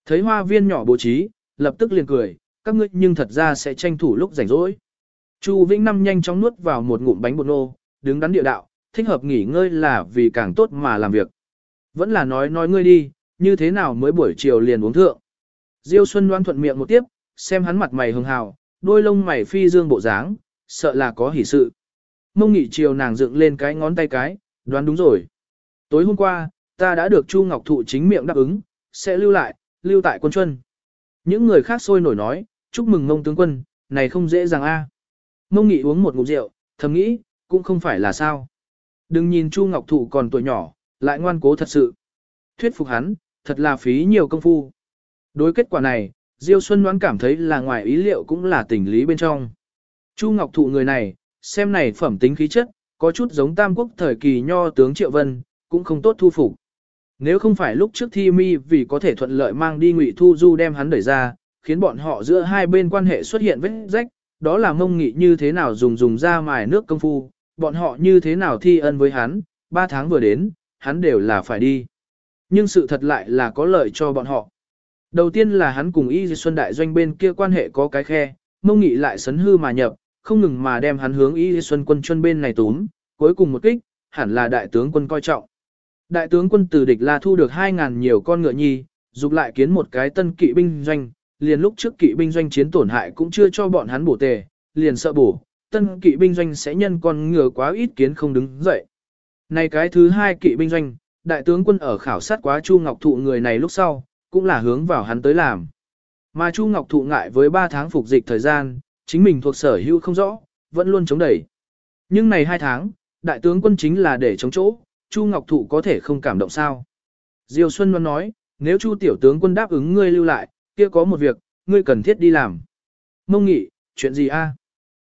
Thấy hoa viên nhỏ bố trí, lập tức liền cười, các ngươi nhưng thật ra sẽ tranh thủ lúc rảnh rỗi. Chu Vĩnh Năm nhanh chóng nuốt vào một ngụm bánh bột nô, đứng đắn địa đạo, thích hợp nghỉ ngơi là vì càng tốt mà làm việc. Vẫn là nói nói ngươi đi, như thế nào mới buổi chiều liền uống thượng. Diêu Xuân đoan thuận miệng một tiếp, xem hắn mặt mày hưng hào, đôi lông mày phi dương bộ dáng, sợ là có hỉ sự. Mông nghị chiều nàng dựng lên cái ngón tay cái, đoán đúng rồi. Tối hôm qua, ta đã được Chu Ngọc Thụ chính miệng đáp ứng, sẽ lưu lại, lưu tại quân chuân. Những người khác sôi nổi nói, chúc mừng mông tướng quân, này không dễ dàng a. Mông nghị uống một ngụm rượu, thầm nghĩ, cũng không phải là sao. Đừng nhìn Chu Ngọc Thụ còn tuổi nhỏ, lại ngoan cố thật sự. Thuyết phục hắn, thật là phí nhiều công phu. Đối kết quả này, Diêu Xuân đoán cảm thấy là ngoài ý liệu cũng là tình lý bên trong. Chu Ngọc Thụ người này, xem này phẩm tính khí chất, có chút giống Tam Quốc thời kỳ nho tướng Triệu Vân, cũng không tốt thu phục. Nếu không phải lúc trước thi mi vì có thể thuận lợi mang đi Ngụy Thu Du đem hắn đẩy ra, khiến bọn họ giữa hai bên quan hệ xuất hiện vết rách, đó là mông nghị như thế nào dùng dùng ra mài nước công phu, bọn họ như thế nào thi ân với hắn, ba tháng vừa đến, hắn đều là phải đi. Nhưng sự thật lại là có lợi cho bọn họ. Đầu tiên là hắn cùng Y Xuân Đại Doanh bên kia quan hệ có cái khe, mông nghị lại sấn hư mà nhập, không ngừng mà đem hắn hướng Y Xuân quân chuân bên này túm, cuối cùng một kích, hẳn là đại tướng quân coi trọng. Đại tướng quân từ địch là thu được 2.000 nhiều con ngựa nhi, dục lại kiến một cái tân kỵ binh doanh, liền lúc trước kỵ binh doanh chiến tổn hại cũng chưa cho bọn hắn bổ tề, liền sợ bổ, tân kỵ binh doanh sẽ nhân con ngựa quá ít kiến không đứng dậy. Này cái thứ hai kỵ binh doanh, đại tướng quân ở khảo sát quá Chu Ngọc Thụ người này lúc sau, cũng là hướng vào hắn tới làm. Mà Chu Ngọc Thụ ngại với 3 tháng phục dịch thời gian, chính mình thuộc sở hữu không rõ, vẫn luôn chống đẩy. Nhưng này 2 tháng, đại tướng quân chính là để chống chỗ, Chu Ngọc Thụ có thể không cảm động sao. Diêu Xuân Loan nói, nếu Chu tiểu tướng quân đáp ứng ngươi lưu lại, kia có một việc, ngươi cần thiết đi làm. Mông nghị, chuyện gì a?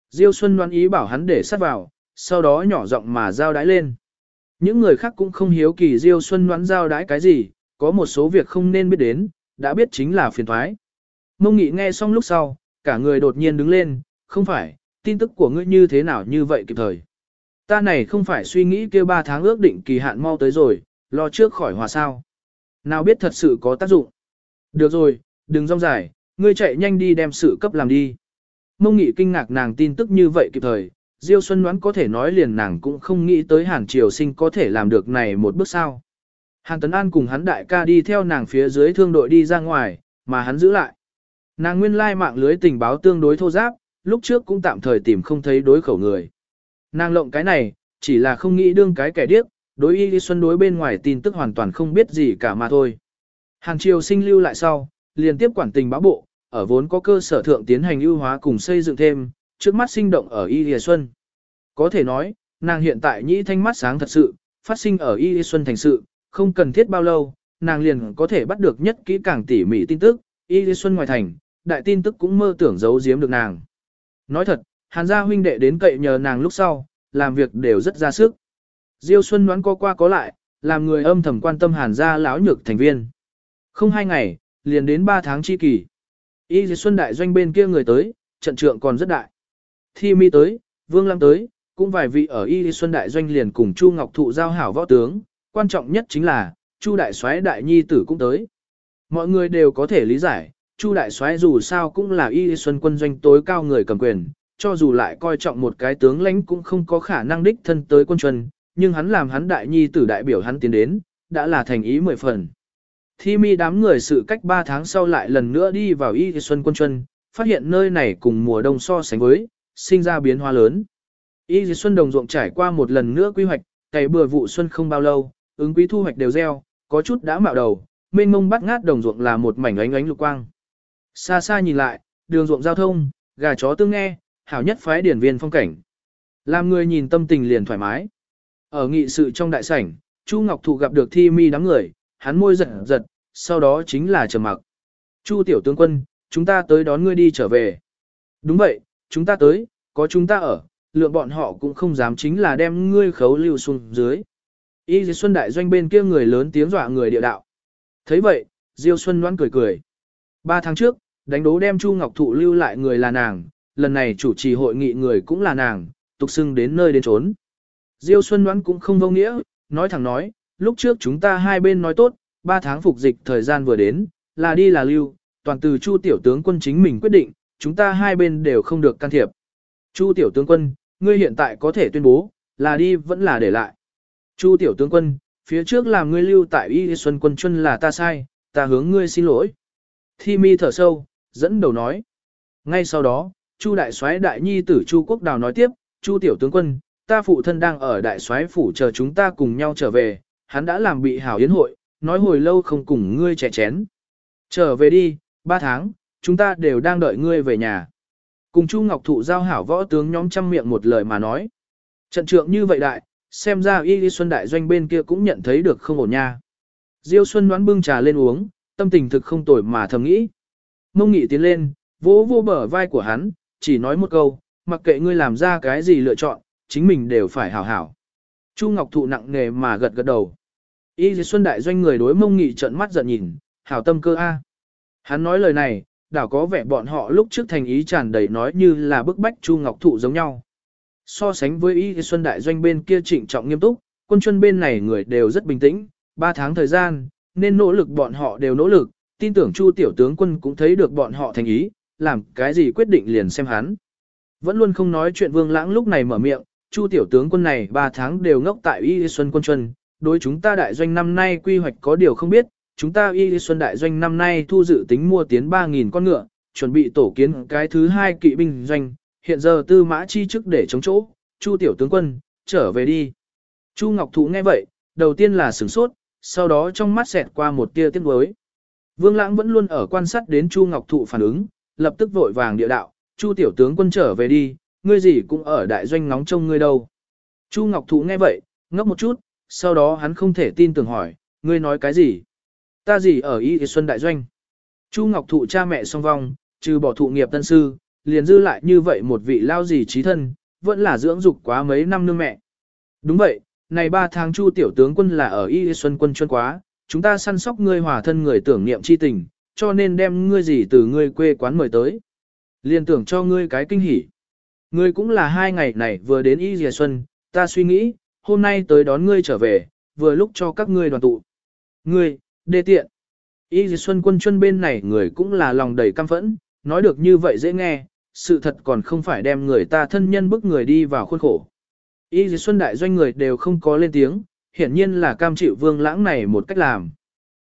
Diêu Xuân Loan ý bảo hắn để sát vào, sau đó nhỏ giọng mà giao đái lên. Những người khác cũng không hiếu kỳ Diêu Xuân Loan giao đái cái gì, có một số việc không nên biết đến, đã biết chính là phiền thoái. Mông Nghị nghe xong lúc sau, cả người đột nhiên đứng lên, không phải, tin tức của ngươi như thế nào như vậy kịp thời. Ta này không phải suy nghĩ kêu 3 tháng ước định kỳ hạn mau tới rồi, lo trước khỏi hòa sao. Nào biết thật sự có tác dụng. Được rồi, đừng rong dài, ngươi chạy nhanh đi đem sự cấp làm đi. Mông Nghị kinh ngạc nàng tin tức như vậy kịp thời, Diêu Xuân đoán có thể nói liền nàng cũng không nghĩ tới Hàn Triều Sinh có thể làm được này một bước sao. Hàn Tấn An cùng hắn đại ca đi theo nàng phía dưới thương đội đi ra ngoài, mà hắn giữ lại. Nàng nguyên lai mạng lưới tình báo tương đối thô giáp, lúc trước cũng tạm thời tìm không thấy đối khẩu người. Nàng lộng cái này, chỉ là không nghĩ đương cái kẻ điếc, đối y xuân đối bên ngoài tin tức hoàn toàn không biết gì cả mà thôi. Hàng triều sinh lưu lại sau, liên tiếp quản tình báo bộ, ở vốn có cơ sở thượng tiến hành ưu hóa cùng xây dựng thêm, trước mắt sinh động ở y xuân. Có thể nói, nàng hiện tại nhĩ thanh mắt sáng thật sự, phát sinh ở y xuân thành sự, không cần thiết bao lâu, nàng liền có thể bắt được nhất kỹ càng tỉ mỉ tin tức, y xuân ngoài thành, đại tin tức cũng mơ tưởng giấu giếm được nàng. Nói thật, hàn gia huynh đệ đến cậy nhờ nàng lúc sau, làm việc đều rất ra sức. Diêu Xuân đoán có qua có lại, làm người âm thầm quan tâm hàn gia lão nhược thành viên. Không hai ngày, liền đến ba tháng chi kỳ. Y Diêu Xuân đại doanh bên kia người tới, trận trượng còn rất đại. Thi mi tới, Vương Lăng tới, cũng vài vị ở Y Diêu Xuân đại doanh liền cùng Chu Ngọc Thụ giao hảo võ tướng, quan trọng nhất chính là, Chu đại soái đại nhi tử cũng tới. Mọi người đều có thể lý giải, Chu đại soái dù sao cũng là Y Xuân quân doanh tối cao người cầm quyền, cho dù lại coi trọng một cái tướng lãnh cũng không có khả năng đích thân tới quân chuân, nhưng hắn làm hắn đại nhi tử đại biểu hắn tiến đến, đã là thành ý mười phần. Thi mi đám người sự cách 3 tháng sau lại lần nữa đi vào Y Xuân quân chuân, phát hiện nơi này cùng mùa đông so sánh với, sinh ra biến hóa lớn. Y Xuân đồng ruộng trải qua một lần nữa quy hoạch, cày bừa vụ xuân không bao lâu, ứng quý thu hoạch đều gieo, có chút đã mạo đầu, mênh mông bắt ngát đồng ruộng là một mảnh ánh ánh lục quang. Xa xa nhìn lại, đường ruộng giao thông, gà chó tương nghe, hảo nhất phái điển viên phong cảnh. Làm người nhìn tâm tình liền thoải mái. Ở nghị sự trong đại sảnh, Chu Ngọc Thụ gặp được thi mi đám người, hắn môi giật giật, sau đó chính là trầm mặc. Chu tiểu tướng quân, chúng ta tới đón ngươi đi trở về. Đúng vậy, chúng ta tới, có chúng ta ở, lượng bọn họ cũng không dám chính là đem ngươi khấu lưu xuống dưới. Y Diêu Xuân đại doanh bên kia người lớn tiếng dọa người địa đạo. thấy vậy, Diêu Xuân Loan cười cười. Ba tháng trước, đánh đố đem Chu Ngọc Thụ lưu lại người là nàng, lần này chủ trì hội nghị người cũng là nàng, tục xưng đến nơi đến trốn. Diêu Xuân đoán cũng không vô nghĩa, nói thẳng nói, lúc trước chúng ta hai bên nói tốt, ba tháng phục dịch thời gian vừa đến, là đi là lưu, toàn từ Chu tiểu tướng quân chính mình quyết định, chúng ta hai bên đều không được can thiệp. Chu tiểu tướng quân, ngươi hiện tại có thể tuyên bố, là đi vẫn là để lại. Chu tiểu tướng quân, phía trước làm ngươi lưu tại Y Xuân quân chân là ta sai, ta hướng ngươi xin lỗi. Thi mi thở sâu, dẫn đầu nói. Ngay sau đó, Chu đại soái đại nhi tử Chu Quốc Đào nói tiếp, Chu tiểu tướng quân, ta phụ thân đang ở đại soái phủ chờ chúng ta cùng nhau trở về, hắn đã làm bị hảo yến hội, nói hồi lâu không cùng ngươi trẻ chén. Trở về đi, ba tháng, chúng ta đều đang đợi ngươi về nhà. Cùng Chu Ngọc Thụ giao hảo võ tướng nhóm trăm miệng một lời mà nói. Trận trượng như vậy đại, xem ra Y y Xuân đại doanh bên kia cũng nhận thấy được không ổn nha. Diêu Xuân đoán bưng trà lên uống, tâm tình thực không tồi mà thầm nghĩ. Mông Nghị tiến lên, vỗ vô bờ vai của hắn, chỉ nói một câu, mặc kệ ngươi làm ra cái gì lựa chọn, chính mình đều phải hảo hảo. Chu Ngọc Thụ nặng nề mà gật gật đầu. Y Dì Xuân đại doanh người đối mông nghị trợn mắt giận nhìn, hảo tâm cơ a. Hắn nói lời này, đảo có vẻ bọn họ lúc trước thành ý tràn đầy nói như là bức bách Chu Ngọc Thụ giống nhau. So sánh với Y Xuân đại doanh bên kia trịnh trọng nghiêm túc, quân chuân bên này người đều rất bình tĩnh, ba tháng thời gian, nên nỗ lực bọn họ đều nỗ lực, tin tưởng Chu tiểu tướng quân cũng thấy được bọn họ thành ý, làm cái gì quyết định liền xem hắn. Vẫn luôn không nói chuyện Vương Lãng lúc này mở miệng, Chu tiểu tướng quân này 3 tháng đều ngốc tại Y Xuân quân chuân, đối chúng ta đại doanh năm nay quy hoạch có điều không biết, chúng ta Y Xuân đại doanh năm nay thu dự tính mua tiến 3.000 con ngựa, chuẩn bị tổ kiến cái thứ hai kỵ binh doanh, hiện giờ tư mã chi chức để chống chỗ, Chu tiểu tướng quân, trở về đi. Chu Ngọc Thụ nghe vậy, đầu tiên là sửng sốt, sau đó trong mắt xẹt qua một tia tiếc nuối. Vương Lãng vẫn luôn ở quan sát đến Chu Ngọc Thụ phản ứng, lập tức vội vàng địa đạo, Chu tiểu tướng quân trở về đi, ngươi gì cũng ở đại doanh nóng trông ngươi đâu. Chu Ngọc Thụ nghe vậy, ngốc một chút, sau đó hắn không thể tin tưởng hỏi, ngươi nói cái gì? Ta gì ở Y Xuân đại doanh? Chu Ngọc Thụ cha mẹ song vong, trừ bỏ thụ nghiệp tân sư, liền dư lại như vậy một vị lao gì trí thân, vẫn là dưỡng dục quá mấy năm nương mẹ. Đúng vậy, này ba tháng Chu tiểu tướng quân là ở Y Xuân quân chuân quá, chúng ta săn sóc ngươi hòa thân người tưởng niệm chi tình, cho nên đem ngươi gì từ ngươi quê quán mời tới. Liên tưởng cho ngươi cái kinh hỉ. Ngươi cũng là hai ngày này vừa đến Y Dìa Xuân, ta suy nghĩ, hôm nay tới đón ngươi trở về, vừa lúc cho các ngươi đoàn tụ. Ngươi, đê tiện. Y Dìa Xuân quân chuân bên này người cũng là lòng đầy căm phẫn, nói được như vậy dễ nghe, sự thật còn không phải đem người ta thân nhân bức người đi vào khuôn khổ. Y Dì Xuân đại doanh người đều không có lên tiếng, hiển nhiên là cam chịu vương lãng này một cách làm.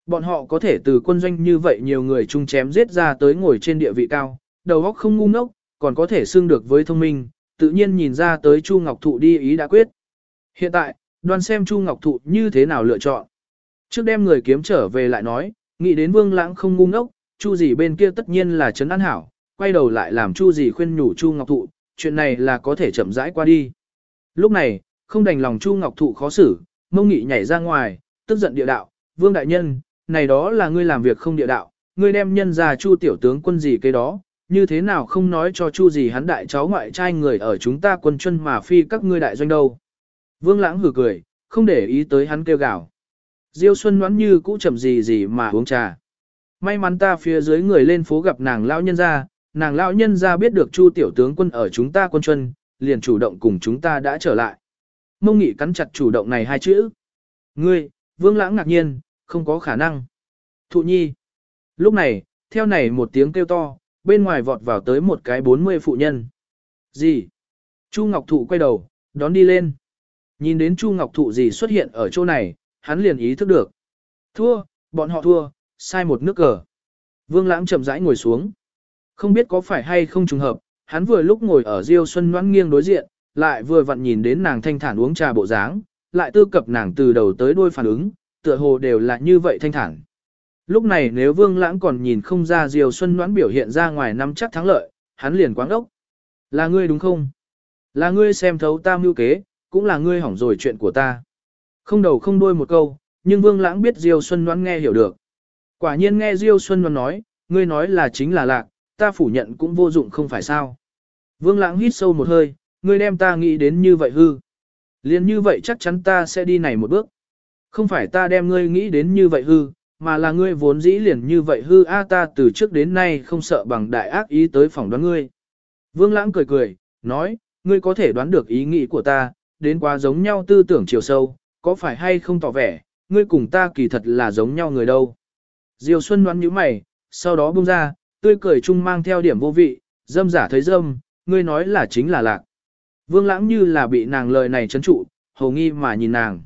Bọn họ có thể từ quân doanh như vậy nhiều người chung chém giết ra tới ngồi trên địa vị cao, đầu óc không ngu ngốc, còn có thể xương được với thông minh, tự nhiên nhìn ra tới Chu Ngọc Thụ đi ý đã quyết. Hiện tại, đoan xem Chu Ngọc Thụ như thế nào lựa chọn. Trước đem người kiếm trở về lại nói, nghĩ đến Vương Lãng không ngu ngốc, Chu gì bên kia tất nhiên là trấn an hảo, quay đầu lại làm Chu gì khuyên nhủ Chu Ngọc Thụ, chuyện này là có thể chậm rãi qua đi. Lúc này, không đành lòng Chu Ngọc Thụ khó xử, mông nghị nhảy ra ngoài, tức giận địa đạo, Vương Đại Nhân, này đó là ngươi làm việc không địa đạo, ngươi đem nhân ra Chu tiểu tướng quân gì cái đó, như thế nào không nói cho Chu gì hắn đại cháu ngoại trai người ở chúng ta quân chân mà phi các ngươi đại doanh đâu. Vương Lãng hừ cười, không để ý tới hắn kêu gào. Diêu Xuân đoán như cũ chậm gì gì mà uống trà. May mắn ta phía dưới người lên phố gặp nàng lão nhân gia, nàng lão nhân gia biết được Chu tiểu tướng quân ở chúng ta quân chuân, liền chủ động cùng chúng ta đã trở lại. Mông Nghị cắn chặt chủ động này hai chữ. Ngươi, Vương Lãng ngạc nhiên, không có khả năng. Thụ nhi. Lúc này, theo này một tiếng kêu to, bên ngoài vọt vào tới một cái bốn mươi phụ nhân. Gì? Chu Ngọc Thụ quay đầu, đón đi lên. Nhìn đến Chu Ngọc Thụ gì xuất hiện ở chỗ này, hắn liền ý thức được. Thua, bọn họ thua, sai một nước cờ. Vương Lãng chậm rãi ngồi xuống. Không biết có phải hay không trùng hợp, hắn vừa lúc ngồi ở Diêu Xuân Ngoãn nghiêng đối diện, lại vừa vặn nhìn đến nàng thanh thản uống trà bộ dáng, lại tư cập nàng từ đầu tới đuôi phản ứng, tựa hồ đều là như vậy thanh thản. Lúc này nếu Vương Lãng còn nhìn không ra Diêu Xuân Ngoãn biểu hiện ra ngoài năm chắc thắng lợi, hắn liền quáng ốc. Là ngươi đúng không? Là ngươi xem thấu ta mưu kế, cũng là ngươi hỏng rồi chuyện của ta. Không đầu không đuôi một câu, nhưng Vương Lãng biết Diêu Xuân Ngoãn nghe hiểu được. Quả nhiên nghe Diêu Xuân Ngoãn nói, ngươi nói là chính là lạc, ta phủ nhận cũng vô dụng không phải sao. Vương Lãng hít sâu một hơi, ngươi đem ta nghĩ đến như vậy hư. Liên như vậy chắc chắn ta sẽ đi này một bước. Không phải ta đem ngươi nghĩ đến như vậy hư, mà là ngươi vốn dĩ liền như vậy hư a ta từ trước đến nay không sợ bằng đại ác ý tới phỏng đoán ngươi. Vương Lãng cười cười, nói, ngươi có thể đoán được ý nghĩ của ta, đến quá giống nhau tư tưởng chiều sâu, có phải hay không tỏ vẻ, ngươi cùng ta kỳ thật là giống nhau người đâu. Diêu Xuân đoán như mày, sau đó buông ra, tươi cười chung mang theo điểm vô vị, dâm giả thấy dâm, ngươi nói là chính là lạc. Vương Lãng như là bị nàng lời này chấn trụ, hầu nghi mà nhìn nàng.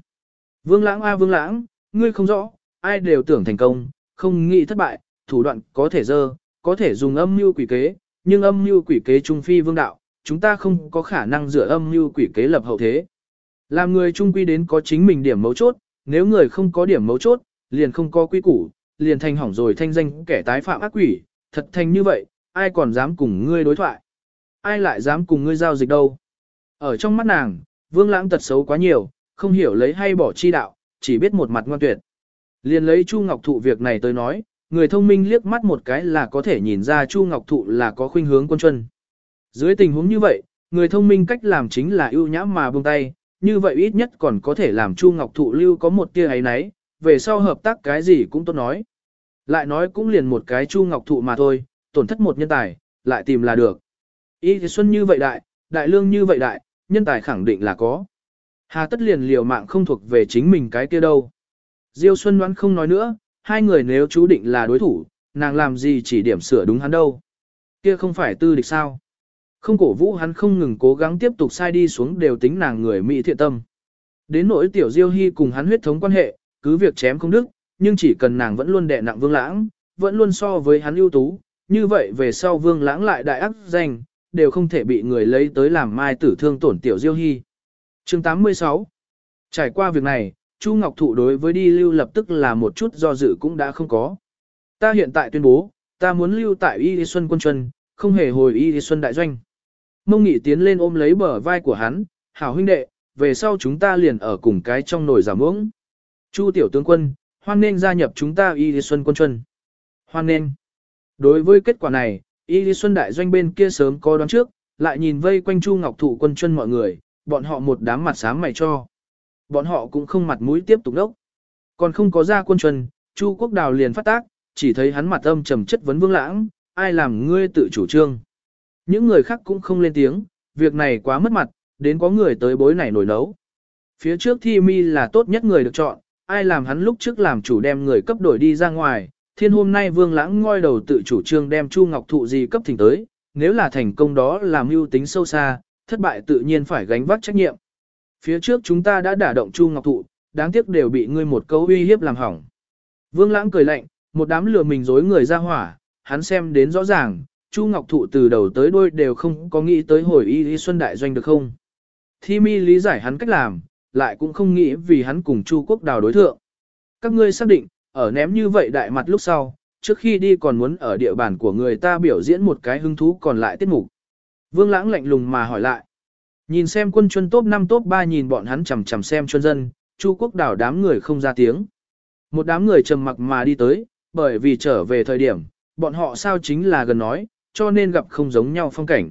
Vương Lãng a Vương Lãng, ngươi không rõ, ai đều tưởng thành công, không nghĩ thất bại, thủ đoạn có thể dơ, có thể dùng âm mưu quỷ kế, nhưng âm mưu quỷ kế trung phi vương đạo, chúng ta không có khả năng dựa âm mưu quỷ kế lập hậu thế. Làm người trung quy đến có chính mình điểm mấu chốt, nếu người không có điểm mấu chốt, liền không có quy củ, liền thành hỏng rồi thanh danh kẻ tái phạm ác quỷ, thật thành như vậy, ai còn dám cùng ngươi đối thoại? Ai lại dám cùng ngươi giao dịch đâu? Ở trong mắt nàng, vương lãng tật xấu quá nhiều, không hiểu lấy hay bỏ chi đạo, chỉ biết một mặt ngoan tuyệt. Liền lấy Chu Ngọc Thụ việc này tới nói, người thông minh liếc mắt một cái là có thể nhìn ra Chu Ngọc Thụ là có khuynh hướng quân chân. Dưới tình huống như vậy, người thông minh cách làm chính là ưu nhã mà buông tay, như vậy ít nhất còn có thể làm Chu Ngọc Thụ lưu có một tia ấy nấy, về sau hợp tác cái gì cũng tốt nói. Lại nói cũng liền một cái Chu Ngọc Thụ mà thôi, tổn thất một nhân tài, lại tìm là được. Ý thì xuân như vậy đại, đại lương như vậy đại, nhân tài khẳng định là có. Hà tất liền liều mạng không thuộc về chính mình cái kia đâu. Diêu Xuân đoán không nói nữa, hai người nếu chú định là đối thủ, nàng làm gì chỉ điểm sửa đúng hắn đâu. Kia không phải tư địch sao. Không cổ vũ hắn không ngừng cố gắng tiếp tục sai đi xuống đều tính nàng người Mỹ thiện tâm. Đến nỗi tiểu Diêu Hy cùng hắn huyết thống quan hệ, cứ việc chém không đức, nhưng chỉ cần nàng vẫn luôn đè nặng vương lãng, vẫn luôn so với hắn ưu tú, như vậy về sau vương lãng lại đại ác danh, đều không thể bị người lấy tới làm mai tử thương tổn tiểu Diêu Hy. Chương 86 Trải qua việc này, Chu Ngọc Thụ đối với đi lưu lập tức là một chút do dự cũng đã không có. Ta hiện tại tuyên bố, ta muốn lưu tại Y Xuân quân chuẩn không hề hồi Y Xuân đại doanh. Mông Nghị tiến lên ôm lấy bờ vai của hắn, hảo huynh đệ, về sau chúng ta liền ở cùng cái trong nồi giả muỗng. Chu tiểu tướng quân, hoan nên gia nhập chúng ta Y Xuân quân chuân. Hoan nên. Đối với kết quả này, Y Xuân đại doanh bên kia sớm có đoán trước, lại nhìn vây quanh Chu Ngọc Thụ quân chuân mọi người, bọn họ một đám mặt sáng mày cho. Bọn họ cũng không mặt mũi tiếp tục đốc. Còn không có ra quân chuân, Chu Quốc Đào liền phát tác, chỉ thấy hắn mặt âm trầm chất vấn Vương Lãng, ai làm ngươi tự chủ trương. Những người khác cũng không lên tiếng, việc này quá mất mặt, đến có người tới bối này nổi nấu. Phía trước thi mi là tốt nhất người được chọn, ai làm hắn lúc trước làm chủ đem người cấp đổi đi ra ngoài, thiên hôm nay vương lãng ngoi đầu tự chủ trương đem Chu Ngọc Thụ gì cấp thỉnh tới, nếu là thành công đó là mưu tính sâu xa, thất bại tự nhiên phải gánh vác trách nhiệm. Phía trước chúng ta đã đả động Chu Ngọc Thụ, đáng tiếc đều bị ngươi một câu uy hiếp làm hỏng. Vương lãng cười lạnh, một đám lừa mình dối người ra hỏa, hắn xem đến rõ ràng, Chu Ngọc Thụ từ đầu tới đuôi đều không có nghĩ tới hồi y y xuân đại doanh được không. Thi mi lý giải hắn cách làm, lại cũng không nghĩ vì hắn cùng Chu Quốc đào đối thượng. Các ngươi xác định, ở ném như vậy đại mặt lúc sau, trước khi đi còn muốn ở địa bàn của người ta biểu diễn một cái hứng thú còn lại tiết mục. Vương Lãng lạnh lùng mà hỏi lại. Nhìn xem quân chuân top 5 top 3 nhìn bọn hắn chằm chằm xem chuân dân, Chu Quốc đảo đám người không ra tiếng. Một đám người trầm mặc mà đi tới, bởi vì trở về thời điểm, bọn họ sao chính là gần nói, cho nên gặp không giống nhau phong cảnh.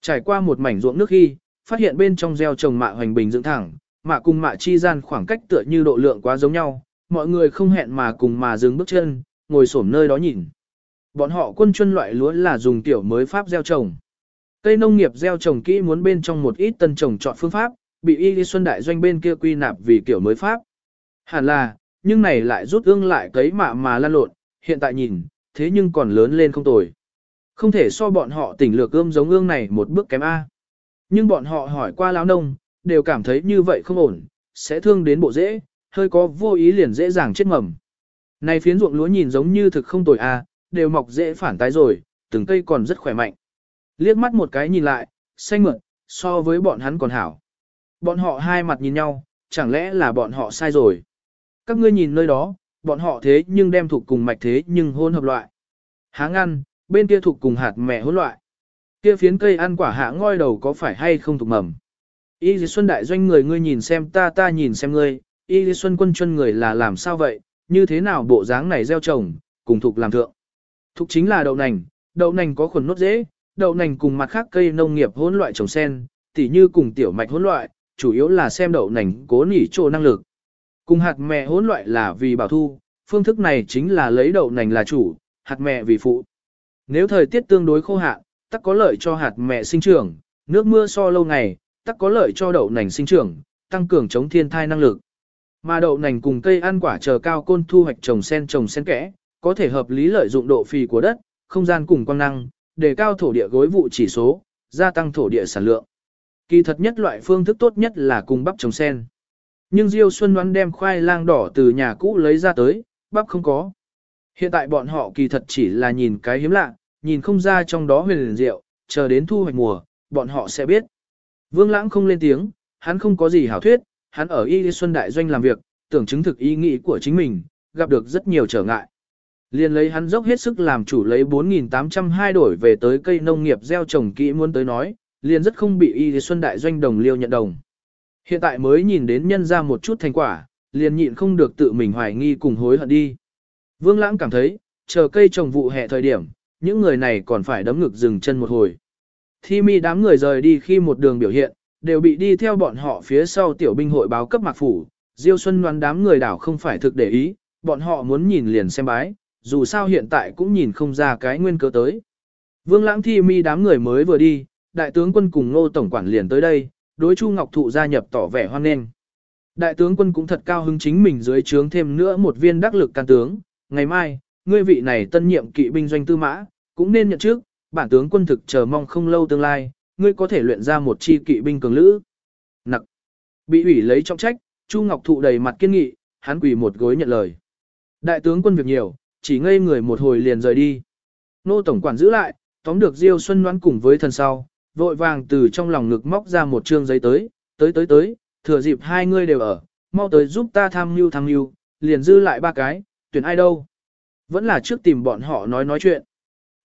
Trải qua một mảnh ruộng nước khi, phát hiện bên trong gieo trồng mạ hoành bình dựng thẳng, mạ cùng mạ chi gian khoảng cách tựa như độ lượng quá giống nhau, mọi người không hẹn mà cùng mà dừng bước chân, ngồi xổm nơi đó nhìn. Bọn họ quân chuyên loại lúa là dùng tiểu mới pháp gieo trồng. Cây nông nghiệp gieo trồng kỹ muốn bên trong một ít tân trồng chọn phương pháp, bị y xuân đại doanh bên kia quy nạp vì kiểu mới pháp. Hẳn là, nhưng này lại rút ương lại cấy mạ mà lan lộn, hiện tại nhìn, thế nhưng còn lớn lên không tồi. Không thể so bọn họ tỉnh lược ươm giống ương này một bước kém A. Nhưng bọn họ hỏi qua lão nông, đều cảm thấy như vậy không ổn, sẽ thương đến bộ dễ, hơi có vô ý liền dễ dàng chết mầm. Này phiến ruộng lúa nhìn giống như thực không tồi A, đều mọc dễ phản tái rồi, từng cây còn rất khỏe mạnh. Liếc mắt một cái nhìn lại, xanh mượn, so với bọn hắn còn hảo. Bọn họ hai mặt nhìn nhau, chẳng lẽ là bọn họ sai rồi. Các ngươi nhìn nơi đó, bọn họ thế nhưng đem thuộc cùng mạch thế nhưng hôn hợp loại. Háng ăn, bên kia thuộc cùng hạt mẹ hỗn loại. Kia phiến cây ăn quả hạ ngoi đầu có phải hay không thuộc mầm. Y Dì Xuân đại doanh người ngươi nhìn xem ta ta nhìn xem ngươi, Y Dì Xuân quân chân người là làm sao vậy, như thế nào bộ dáng này gieo trồng, cùng thuộc làm thượng. Thục chính là đậu nành, đậu nành có khuẩn nốt dễ, đậu nành cùng mặt khác cây nông nghiệp hỗn loại trồng sen, tỉ như cùng tiểu mạch hỗn loại, chủ yếu là xem đậu nành cố nỉ trô năng lực. Cùng hạt mẹ hỗn loại là vì bảo thu, phương thức này chính là lấy đậu nành là chủ, hạt mẹ vì phụ. Nếu thời tiết tương đối khô hạn, tắc có lợi cho hạt mẹ sinh trưởng, nước mưa so lâu ngày, tắc có lợi cho đậu nành sinh trưởng, tăng cường chống thiên thai năng lực. Mà đậu nành cùng cây ăn quả chờ cao côn thu hoạch trồng sen trồng sen kẽ, có thể hợp lý lợi dụng độ phì của đất, không gian cùng quang năng, đề cao thổ địa gối vụ chỉ số, gia tăng thổ địa sản lượng. Kỳ thật nhất loại phương thức tốt nhất là cùng bắp trồng sen. Nhưng Diêu Xuân đoán đem khoai lang đỏ từ nhà cũ lấy ra tới, bắp không có. Hiện tại bọn họ kỳ thật chỉ là nhìn cái hiếm lạ, nhìn không ra trong đó huyền liền diệu, chờ đến thu hoạch mùa, bọn họ sẽ biết. Vương Lãng không lên tiếng, hắn không có gì hảo thuyết, hắn ở Y Xuân Đại Doanh làm việc, tưởng chứng thực ý nghĩ của chính mình, gặp được rất nhiều trở ngại. Liên lấy hắn dốc hết sức làm chủ lấy 4.802 đổi về tới cây nông nghiệp gieo trồng kỹ muốn tới nói, liền rất không bị Y Xuân Đại Doanh đồng liêu nhận đồng. Hiện tại mới nhìn đến nhân ra một chút thành quả, liền nhịn không được tự mình hoài nghi cùng hối hận đi. Vương Lãng cảm thấy, chờ cây trồng vụ hè thời điểm, những người này còn phải đấm ngực dừng chân một hồi. Thi mi đám người rời đi khi một đường biểu hiện, đều bị đi theo bọn họ phía sau tiểu binh hội báo cấp mạc phủ. Diêu Xuân đoán đám người đảo không phải thực để ý, bọn họ muốn nhìn liền xem bái, dù sao hiện tại cũng nhìn không ra cái nguyên cớ tới. Vương Lãng thi mi đám người mới vừa đi, đại tướng quân cùng ngô tổng quản liền tới đây, đối Chu Ngọc Thụ gia nhập tỏ vẻ hoan nghênh. Đại tướng quân cũng thật cao hứng chính mình dưới trướng thêm nữa một viên đắc lực can tướng, ngày mai, ngươi vị này tân nhiệm kỵ binh doanh tư mã, cũng nên nhận trước, bản tướng quân thực chờ mong không lâu tương lai, ngươi có thể luyện ra một chi kỵ binh cường lữ. Nặc. Bị ủy lấy trọng trách, Chu Ngọc Thụ đầy mặt kiên nghị, hắn quỳ một gối nhận lời. Đại tướng quân việc nhiều, chỉ ngây người một hồi liền rời đi. Nô tổng quản giữ lại, tóm được Diêu Xuân đoán cùng với thần sau, vội vàng từ trong lòng ngực móc ra một trương giấy tới, tới tới tới, thừa dịp hai ngươi đều ở, mau tới giúp ta tham mưu tham mưu, liền dư lại ba cái, tuyển ai đâu. Vẫn là trước tìm bọn họ nói nói chuyện.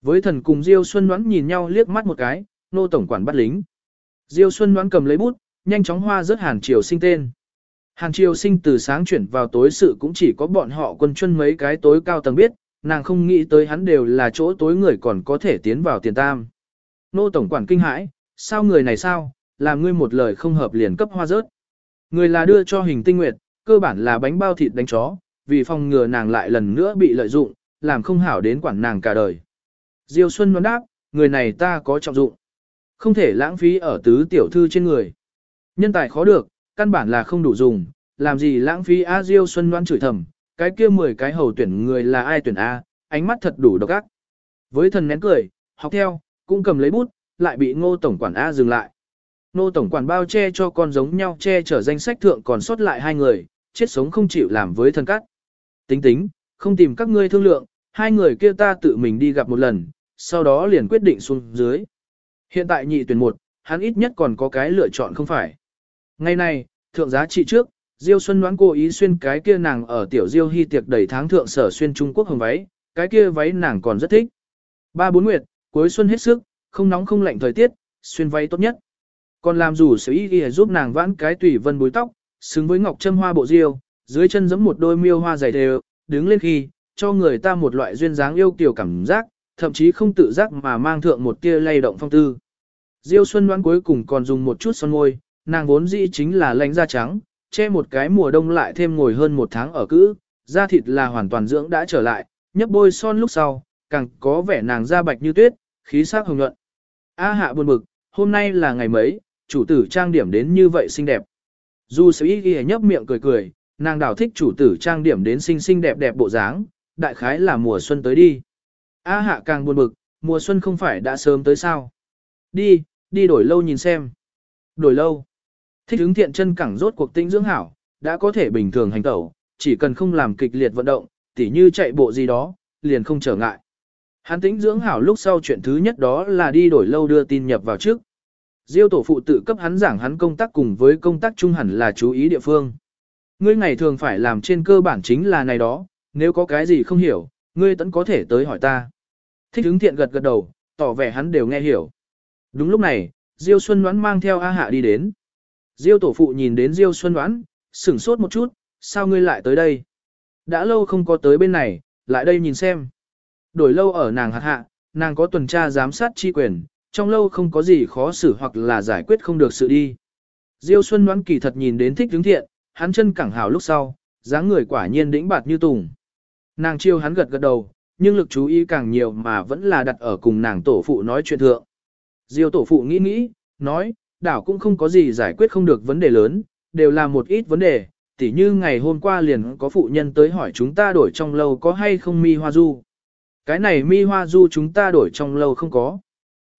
Với thần cùng Diêu Xuân đoán nhìn nhau liếc mắt một cái, nô tổng quản bắt lính. Diêu Xuân đoán cầm lấy bút, nhanh chóng hoa rớt Hàn Triều sinh tên. Hàn Triều sinh từ sáng chuyển vào tối sự cũng chỉ có bọn họ quân chuân mấy cái tối cao tầng biết, nàng không nghĩ tới hắn đều là chỗ tối người còn có thể tiến vào tiền tam. Nô tổng quản kinh hãi, sao người này sao, làm ngươi một lời không hợp liền cấp hoa rớt. Người là đưa cho hình tinh nguyệt, cơ bản là bánh bao thịt đánh chó, vì phòng ngừa nàng lại lần nữa bị lợi dụng, làm không hảo đến quản nàng cả đời. Diêu Xuân đoán đáp, người này ta có trọng dụng. Không thể lãng phí ở tứ tiểu thư trên người. Nhân tài khó được, căn bản là không đủ dùng, làm gì lãng phí A Diêu Xuân đoán chửi thầm, cái kia 10 cái hầu tuyển người là ai tuyển A, ánh mắt thật đủ độc ác. Với thần nén cười, học theo, cũng cầm lấy bút, lại bị ngô tổng quản A dừng lại. Ngô tổng quản bao che cho con giống nhau che chở danh sách thượng còn sót lại hai người, chết sống không chịu làm với thần cắt. Tính tính, không tìm các ngươi thương lượng, hai người kia ta tự mình đi gặp một lần, sau đó liền quyết định xuống dưới. Hiện tại nhị tuyển một, hắn ít nhất còn có cái lựa chọn không phải. Ngày nay, thượng giá trị trước, Diêu Xuân đoán cố ý xuyên cái kia nàng ở tiểu Diêu Hy tiệc đầy tháng thượng sở xuyên Trung Quốc hồng váy, cái kia váy nàng còn rất thích. Ba bốn nguyệt, cuối xuân hết sức, không nóng không lạnh thời tiết, xuyên váy tốt nhất. Còn làm rủ sở ý ghi giúp nàng vãn cái tùy vân búi tóc, xứng với ngọc châm hoa bộ diêu, dưới chân giẫm một đôi miêu hoa dày đều, đứng lên khi, cho người ta một loại duyên dáng yêu kiều cảm giác, thậm chí không tự giác mà mang thượng một tia lay động phong tư. Diêu Xuân đoán cuối cùng còn dùng một chút son môi, nàng vốn dĩ chính là lãnh da trắng, che một cái mùa đông lại thêm ngồi hơn một tháng ở cữ, da thịt là hoàn toàn dưỡng đã trở lại, nhấp bôi son lúc sau, càng có vẻ nàng da bạch như tuyết, khí sắc hồng nhuận. A hạ buồn bực, hôm nay là ngày mấy, chủ tử trang điểm đến như vậy xinh đẹp. Dù sẽ ý ghi nhấp miệng cười cười, nàng đảo thích chủ tử trang điểm đến xinh xinh đẹp đẹp bộ dáng, đại khái là mùa xuân tới đi. A hạ càng buồn bực, mùa xuân không phải đã sớm tới sao. Đi, đi đổi lâu nhìn xem. Đổi lâu. Thích ứng thiện chân cẳng rốt cuộc tinh dưỡng hảo, đã có thể bình thường hành tẩu, chỉ cần không làm kịch liệt vận động, tỉ như chạy bộ gì đó, liền không trở ngại. Hắn tĩnh dưỡng hảo lúc sau chuyện thứ nhất đó là đi đổi lâu đưa tin nhập vào trước. Diêu tổ phụ tự cấp hắn giảng hắn công tác cùng với công tác trung hẳn là chú ý địa phương. Ngươi ngày thường phải làm trên cơ bản chính là này đó, nếu có cái gì không hiểu, ngươi tẫn có thể tới hỏi ta. Thích hứng thiện gật gật đầu, tỏ vẻ hắn đều nghe hiểu. Đúng lúc này, Diêu Xuân Ngoãn mang theo A Hạ đi đến. Diêu tổ phụ nhìn đến Diêu Xuân Ngoãn, sửng sốt một chút, sao ngươi lại tới đây? Đã lâu không có tới bên này, lại đây nhìn xem. Đổi lâu ở nàng hạt hạ, nàng có tuần tra giám sát chi quyền, trong lâu không có gì khó xử hoặc là giải quyết không được sự đi. Diêu Xuân Ngoãn kỳ thật nhìn đến thích hướng thiện, hắn chân cẳng hào lúc sau, dáng người quả nhiên đĩnh bạt như tùng. Nàng chiêu hắn gật gật đầu, nhưng lực chú ý càng nhiều mà vẫn là đặt ở cùng nàng tổ phụ nói chuyện thượng. Diêu tổ phụ nghĩ nghĩ, nói, đảo cũng không có gì giải quyết không được vấn đề lớn, đều là một ít vấn đề, tỉ như ngày hôm qua liền có phụ nhân tới hỏi chúng ta đổi trong lâu có hay không mi hoa du. Cái này mi hoa du chúng ta đổi trong lâu không có.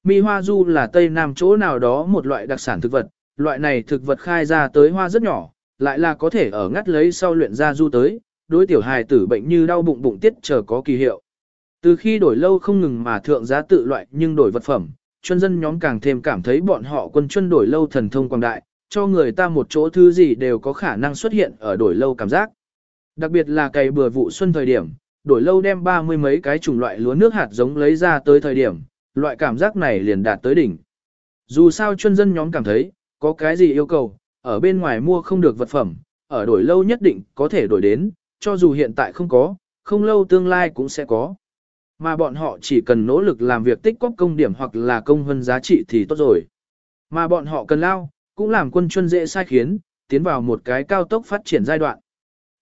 Mi hoa du là tây nam chỗ nào đó một loại đặc sản thực vật, loại này thực vật khai ra tới hoa rất nhỏ, lại là có thể ở ngắt lấy sau luyện ra du tới, đối tiểu hài tử bệnh như đau bụng bụng tiết chờ có kỳ hiệu. Từ khi đổi lâu không ngừng mà thượng giá tự loại nhưng đổi vật phẩm, chuyên dân nhóm càng thêm cảm thấy bọn họ quân chuyên đổi lâu thần thông quang đại, cho người ta một chỗ thứ gì đều có khả năng xuất hiện ở đổi lâu cảm giác. Đặc biệt là cày bừa vụ xuân thời điểm, đổi lâu đem ba mươi mấy cái chủng loại lúa nước hạt giống lấy ra tới thời điểm, loại cảm giác này liền đạt tới đỉnh. Dù sao chuyên dân nhóm cảm thấy, có cái gì yêu cầu, ở bên ngoài mua không được vật phẩm, ở đổi lâu nhất định có thể đổi đến, cho dù hiện tại không có, không lâu tương lai cũng sẽ có. Mà bọn họ chỉ cần nỗ lực làm việc tích góp công điểm hoặc là công hơn giá trị thì tốt rồi. Mà bọn họ cần lao, cũng làm quân chuân dễ sai khiến, tiến vào một cái cao tốc phát triển giai đoạn.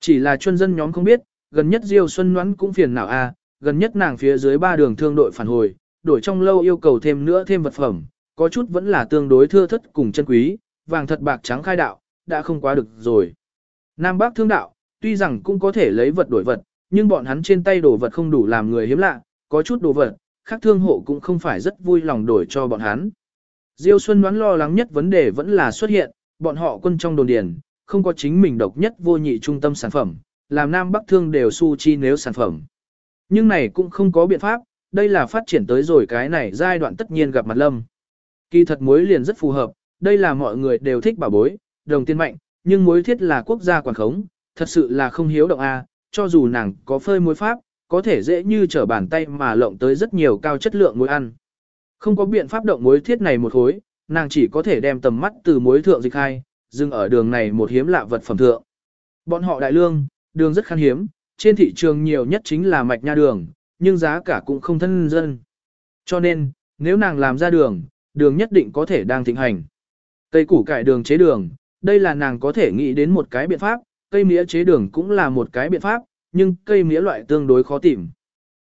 Chỉ là chuân dân nhóm không biết, gần nhất Diêu Xuân Ngoãn cũng phiền não a, gần nhất nàng phía dưới ba đường thương đội phản hồi, đổi trong lâu yêu cầu thêm nữa thêm vật phẩm, có chút vẫn là tương đối thưa thất cùng chân quý, vàng thật bạc trắng khai đạo, đã không quá được rồi. Nam Bắc thương đạo, tuy rằng cũng có thể lấy vật đổi vật, nhưng bọn hắn trên tay đồ vật không đủ làm người hiếm lạ, có chút đồ vật, khác thương hộ cũng không phải rất vui lòng đổi cho bọn hắn. Diêu Xuân đoán lo lắng nhất vấn đề vẫn là xuất hiện, bọn họ quân trong đồn điền, không có chính mình độc nhất vô nhị trung tâm sản phẩm, làm Nam Bắc thương đều su chi nếu sản phẩm. Nhưng này cũng không có biện pháp, đây là phát triển tới rồi cái này giai đoạn tất nhiên gặp mặt lâm. Kỳ thật mối liền rất phù hợp, đây là mọi người đều thích bảo bối, đồng tiền mạnh, nhưng mối thiết là quốc gia quản khống, thật sự là không hiếu động A, cho dù nàng có phơi muối pháp, có thể dễ như trở bàn tay mà lộng tới rất nhiều cao chất lượng muối ăn. Không có biện pháp động muối thiết này một khối, nàng chỉ có thể đem tầm mắt từ muối thượng dịch hai, dừng ở đường này một hiếm lạ vật phẩm thượng. Bọn họ đại lương, đường rất khan hiếm, trên thị trường nhiều nhất chính là mạch nha đường, nhưng giá cả cũng không thân dân. Cho nên, nếu nàng làm ra đường, đường nhất định có thể đang thịnh hành. Cây củ cải đường chế đường, đây là nàng có thể nghĩ đến một cái biện pháp, cây mía chế đường cũng là một cái biện pháp, nhưng cây mía loại tương đối khó tìm.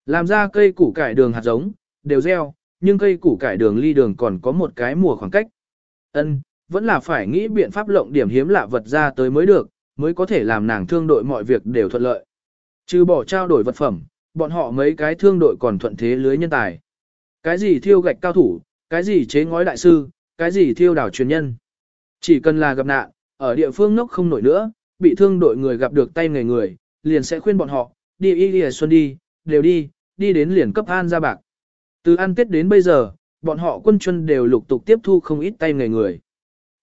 Làm ra cây củ cải đường hạt giống, đều gieo, nhưng cây củ cải đường ly đường còn có một cái mùa khoảng cách. Ân, vẫn là phải nghĩ biện pháp lộng điểm hiếm lạ vật ra tới mới được, mới có thể làm nàng thương đội mọi việc đều thuận lợi. Trừ bỏ trao đổi vật phẩm, bọn họ mấy cái thương đội còn thuận thế lưới nhân tài. Cái gì thiêu gạch cao thủ, cái gì chế ngói đại sư, cái gì thiêu đảo truyền nhân. Chỉ cần là gặp nạn, ở địa phương nốc không nổi nữa, bị thương đội người gặp được tay người người, liền sẽ khuyên bọn họ, đi y đi xuân đi, đều đi, đi đến liền cấp an ra bạc. Từ ăn tết đến bây giờ, bọn họ quân chân đều lục tục tiếp thu không ít tay người người.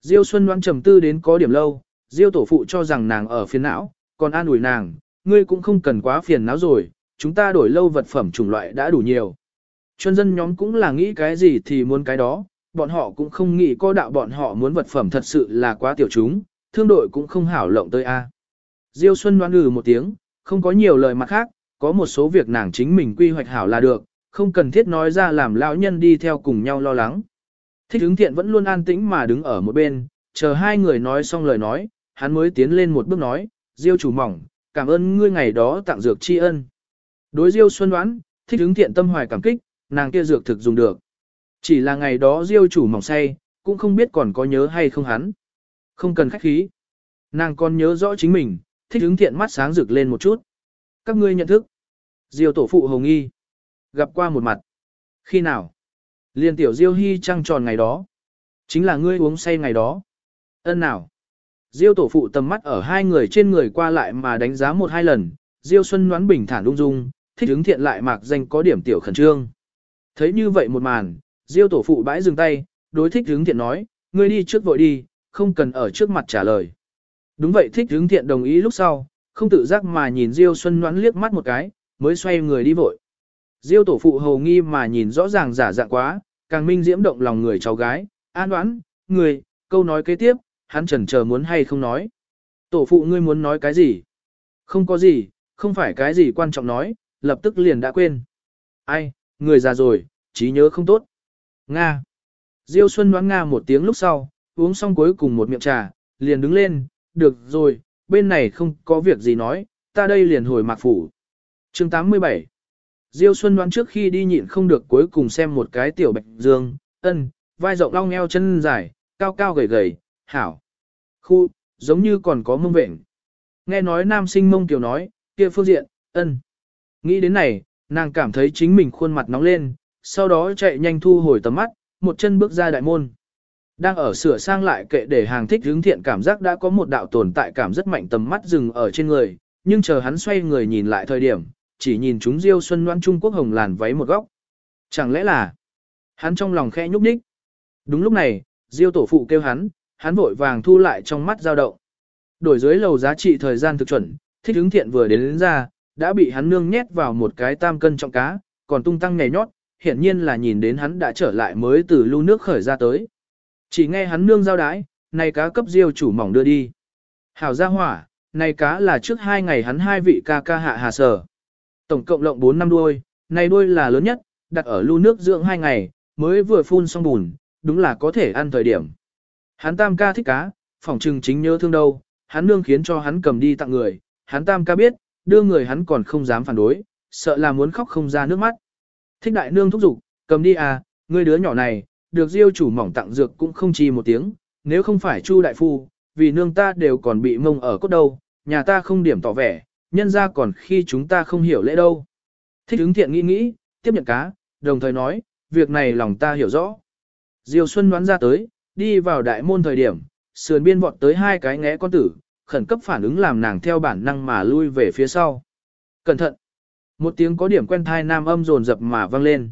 Diêu Xuân đoán trầm tư đến có điểm lâu, Diêu tổ phụ cho rằng nàng ở phiền não, còn an ủi nàng, ngươi cũng không cần quá phiền não rồi, chúng ta đổi lâu vật phẩm chủng loại đã đủ nhiều. Chuân dân nhóm cũng là nghĩ cái gì thì muốn cái đó, bọn họ cũng không nghĩ có đạo bọn họ muốn vật phẩm thật sự là quá tiểu chúng, thương đội cũng không hảo lộng tới a. Diêu Xuân đoán ngừ một tiếng, không có nhiều lời mặt khác, có một số việc nàng chính mình quy hoạch hảo là được, không cần thiết nói ra làm lão nhân đi theo cùng nhau lo lắng. Thích hướng thiện vẫn luôn an tĩnh mà đứng ở một bên, chờ hai người nói xong lời nói, hắn mới tiến lên một bước nói, Diêu chủ mỏng, cảm ơn ngươi ngày đó tặng dược tri ân. Đối Diêu Xuân đoán, thích hướng thiện tâm hoài cảm kích, nàng kia dược thực dùng được. Chỉ là ngày đó Diêu chủ mỏng say, cũng không biết còn có nhớ hay không hắn. Không cần khách khí. Nàng còn nhớ rõ chính mình, thích hứng thiện mắt sáng rực lên một chút. Các ngươi nhận thức. Diêu tổ phụ hồng y. Gặp qua một mặt. Khi nào? Liên tiểu Diêu hy trăng tròn ngày đó. Chính là ngươi uống say ngày đó. Ân nào? Diêu tổ phụ tầm mắt ở hai người trên người qua lại mà đánh giá một hai lần. Diêu Xuân đoán bình thản ung dung, thích hứng thiện lại mạc danh có điểm tiểu khẩn trương. Thấy như vậy một màn, Diêu tổ phụ bãi dừng tay, đối thích hứng thiện nói, ngươi đi trước vội đi, không cần ở trước mặt trả lời. Đúng vậy thích hướng thiện đồng ý lúc sau, không tự giác mà nhìn Diêu Xuân Ngoãn liếc mắt một cái, mới xoay người đi vội. Diêu tổ phụ hầu nghi mà nhìn rõ ràng giả dạng quá, càng minh diễm động lòng người cháu gái, an đoán, người, câu nói kế tiếp, hắn chần chờ muốn hay không nói. Tổ phụ ngươi muốn nói cái gì? Không có gì, không phải cái gì quan trọng nói, lập tức liền đã quên. Ai, người già rồi, trí nhớ không tốt. Nga. Diêu Xuân đoán Nga một tiếng lúc sau, uống xong cuối cùng một miệng trà, liền đứng lên, được rồi, bên này không có việc gì nói, ta đây liền hồi mạc phủ. chương 87 Diêu Xuân đoán trước khi đi nhịn không được cuối cùng xem một cái tiểu bạch dương, ân, vai rộng long eo chân dài, cao cao gầy gầy, hảo. Khu, giống như còn có mông vệnh. Nghe nói nam sinh mông tiểu nói, kia phương diện, ân. Nghĩ đến này, nàng cảm thấy chính mình khuôn mặt nóng lên, sau đó chạy nhanh thu hồi tầm mắt, một chân bước ra đại môn. Đang ở sửa sang lại kệ để hàng thích hướng thiện cảm giác đã có một đạo tồn tại cảm rất mạnh tầm mắt dừng ở trên người, nhưng chờ hắn xoay người nhìn lại thời điểm, chỉ nhìn chúng Diêu Xuân Loan Trung Quốc hồng làn váy một góc. Chẳng lẽ là hắn trong lòng khẽ nhúc nhích. Đúng lúc này, Diêu tổ phụ kêu hắn, hắn vội vàng thu lại trong mắt dao động. Đổi dưới lầu giá trị thời gian thực chuẩn, thích hướng thiện vừa đến, đến ra, đã bị hắn nương nhét vào một cái tam cân trọng cá, còn tung tăng nhảy nhót, hiển nhiên là nhìn đến hắn đã trở lại mới từ lưu nước khởi ra tới. Chỉ nghe hắn nương giao đái, này cá cấp diêu chủ mỏng đưa đi. Hảo gia hỏa, này cá là trước hai ngày hắn hai vị ca ca hạ hà sở. Tổng cộng lộng 4 năm đuôi, này đuôi là lớn nhất, đặt ở lưu nước dưỡng hai ngày, mới vừa phun xong bùn, đúng là có thể ăn thời điểm. Hắn tam ca thích cá, phỏng trừng chính nhớ thương đâu, hắn nương khiến cho hắn cầm đi tặng người, hắn tam ca biết, đưa người hắn còn không dám phản đối, sợ là muốn khóc không ra nước mắt. Thích đại nương thúc giục, cầm đi à, ngươi đứa nhỏ này, được diêu chủ mỏng tặng dược cũng không chi một tiếng, nếu không phải Chu đại phu, vì nương ta đều còn bị mông ở cốt đâu, nhà ta không điểm tỏ vẻ, nhân ra còn khi chúng ta không hiểu lễ đâu. Thích ứng thiện nghĩ nghĩ, tiếp nhận cá, đồng thời nói, việc này lòng ta hiểu rõ. Diêu Xuân đoán ra tới, đi vào đại môn thời điểm, sườn biên vọt tới hai cái ngẽ con tử, khẩn cấp phản ứng làm nàng theo bản năng mà lui về phía sau. Cẩn thận! Một tiếng có điểm quen thai nam âm rồn rập mà vang lên.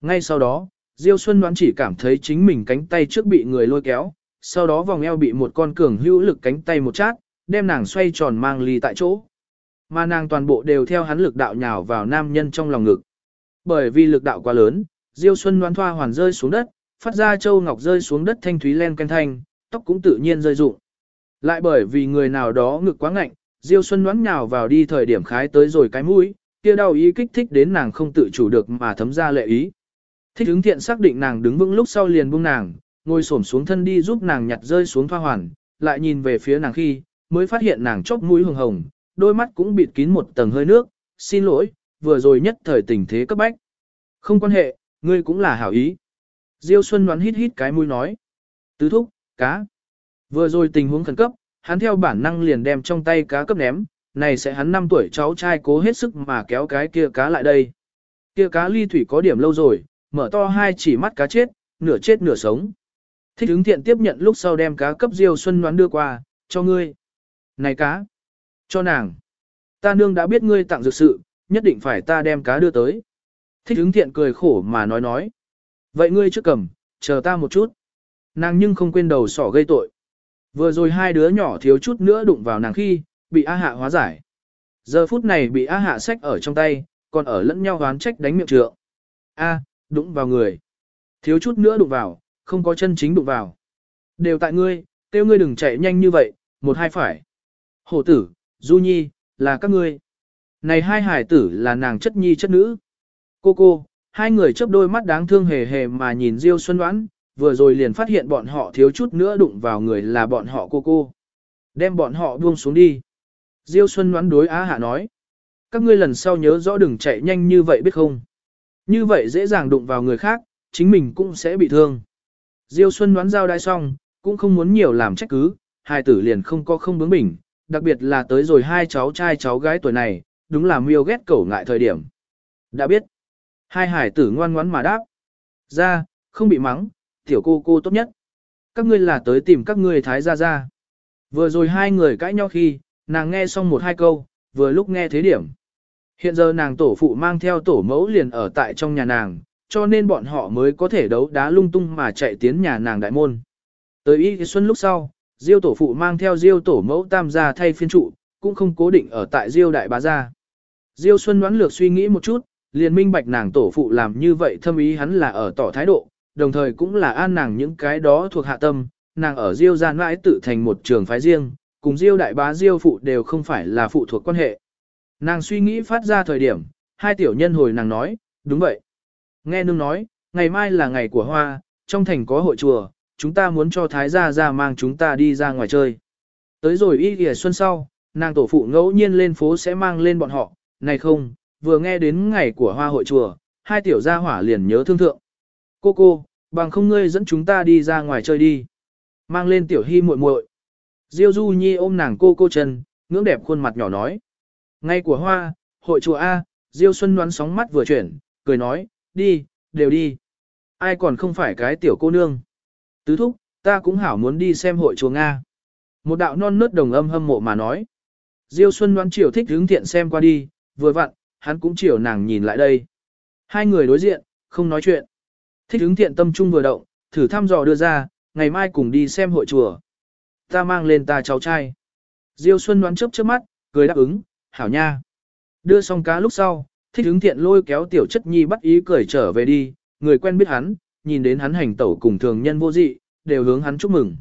Ngay sau đó, Diêu Xuân đoán chỉ cảm thấy chính mình cánh tay trước bị người lôi kéo, sau đó vòng eo bị một con cường hữu lực cánh tay một chát, đem nàng xoay tròn mang ly tại chỗ. Mà nàng toàn bộ đều theo hắn lực đạo nhào vào nam nhân trong lòng ngực. Bởi vì lực đạo quá lớn, Diêu Xuân đoán thoa hoàn rơi xuống đất, phát ra châu ngọc rơi xuống đất thanh thúy len canh thanh, tóc cũng tự nhiên rơi rụng. Lại bởi vì người nào đó ngực quá ngạnh, Diêu Xuân đoán nhào vào đi thời điểm khái tới rồi cái mũi, kia đau ý kích thích đến nàng không tự chủ được mà thấm ra lệ ý. Thích hứng thiện xác định nàng đứng vững lúc sau liền buông nàng, ngồi xổm xuống thân đi giúp nàng nhặt rơi xuống thoa hoàn, lại nhìn về phía nàng khi, mới phát hiện nàng chóp mũi hồng hồng, đôi mắt cũng bịt kín một tầng hơi nước, xin lỗi, vừa rồi nhất thời tình thế cấp bách. Không quan hệ, ngươi cũng là hảo ý. Diêu Xuân đoán hít hít cái mũi nói. Tứ thúc, cá. Vừa rồi tình huống khẩn cấp, hắn theo bản năng liền đem trong tay cá cấp ném, này sẽ hắn 5 tuổi cháu trai cố hết sức mà kéo cái kia cá lại đây. Kia cá ly thủy có điểm lâu rồi, mở to hai chỉ mắt cá chết, nửa chết nửa sống. Thích hứng thiện tiếp nhận lúc sau đem cá cấp Diêu Xuân Ngoan đưa qua, cho ngươi. Này cá, cho nàng. Ta nương đã biết ngươi tặng dược sự, nhất định phải ta đem cá đưa tới. Thích hứng thiện cười khổ mà nói nói. Vậy ngươi trước cầm, chờ ta một chút. Nàng nhưng không quên đầu sỏ gây tội. Vừa rồi hai đứa nhỏ thiếu chút nữa đụng vào nàng khi, bị A Hạ hóa giải. Giờ phút này bị A Hạ sách ở trong tay, còn ở lẫn nhau hoán trách đánh miệng trượng. A, đụng vào người. Thiếu chút nữa đụng vào, không có chân chính đụng vào. Đều tại ngươi, kêu ngươi đừng chạy nhanh như vậy, một hai phải. Hổ tử, Du Nhi, là các ngươi. Này hai hải tử là nàng chất nhi chất nữ. Cô cô, hai người chớp đôi mắt đáng thương hề hề mà nhìn Diêu Xuân Đoán, vừa rồi liền phát hiện bọn họ thiếu chút nữa đụng vào người là bọn họ cô cô. Đem bọn họ buông xuống đi. Diêu Xuân Đoán đối Á Hạ nói. Các ngươi lần sau nhớ rõ đừng chạy nhanh như vậy biết không. Như vậy dễ dàng đụng vào người khác, chính mình cũng sẽ bị thương. Diêu Xuân Đoán giao đai xong, cũng không muốn nhiều làm trách cứ, hai tử liền không có không bướng bỉnh, đặc biệt là tới rồi hai cháu trai cháu gái tuổi này, đúng là miêu ghét cẩu ngại thời điểm. Đã biết. Hai hải tử ngoan ngoãn mà đáp. Ra, không bị mắng, tiểu cô cô tốt nhất. Các ngươi là tới tìm các ngươi thái gia gia. Vừa rồi hai người cãi nhau khi, nàng nghe xong một hai câu, vừa lúc nghe thế điểm. Hiện giờ nàng tổ phụ mang theo tổ mẫu liền ở tại trong nhà nàng, cho nên bọn họ mới có thể đấu đá lung tung mà chạy tiến nhà nàng đại môn. Tới y xuân lúc sau, Diêu tổ phụ mang theo Diêu tổ mẫu tam gia thay phiên trụ, cũng không cố định ở tại Diêu đại bá gia. Diêu Xuân đoán lược suy nghĩ một chút, liền minh bạch nàng tổ phụ làm như vậy thâm ý hắn là ở tỏ thái độ, đồng thời cũng là an nàng những cái đó thuộc hạ tâm, nàng ở Diêu gian mãi tự thành một trường phái riêng, cùng Diêu đại bá Diêu phụ đều không phải là phụ thuộc quan hệ. Nàng suy nghĩ phát ra thời điểm, hai tiểu nhân hồi nàng nói, đúng vậy. Nghe nương nói, ngày mai là ngày của hoa, trong thành có hội chùa, chúng ta muốn cho thái gia ra mang chúng ta đi ra ngoài chơi. Tới rồi y kìa xuân sau, nàng tổ phụ ngẫu nhiên lên phố sẽ mang lên bọn họ, này không, vừa nghe đến ngày của hoa hội chùa, hai tiểu gia hỏa liền nhớ thương thượng. Cô cô, bằng không ngươi dẫn chúng ta đi ra ngoài chơi đi. Mang lên tiểu hy muội muội. Diêu Du Nhi ôm nàng cô cô chân, ngưỡng đẹp khuôn mặt nhỏ nói. Ngày của hoa, hội chùa A, Diêu Xuân đoán sóng mắt vừa chuyển, cười nói, đi, đều đi. Ai còn không phải cái tiểu cô nương. Tứ thúc, ta cũng hảo muốn đi xem hội chùa Nga. Một đạo non nớt đồng âm hâm mộ mà nói. Diêu Xuân đoán chiều thích hướng thiện xem qua đi, vừa vặn, hắn cũng chiều nàng nhìn lại đây. Hai người đối diện, không nói chuyện. Thích hướng thiện tâm trung vừa động, thử thăm dò đưa ra, ngày mai cùng đi xem hội chùa. Ta mang lên ta cháu trai. Diêu Xuân đoán chớp chớp mắt, cười đáp ứng, hảo nha. Đưa xong cá lúc sau, thích hướng thiện lôi kéo tiểu chất nhi bắt ý cười trở về đi, người quen biết hắn, nhìn đến hắn hành tẩu cùng thường nhân vô dị, đều hướng hắn chúc mừng.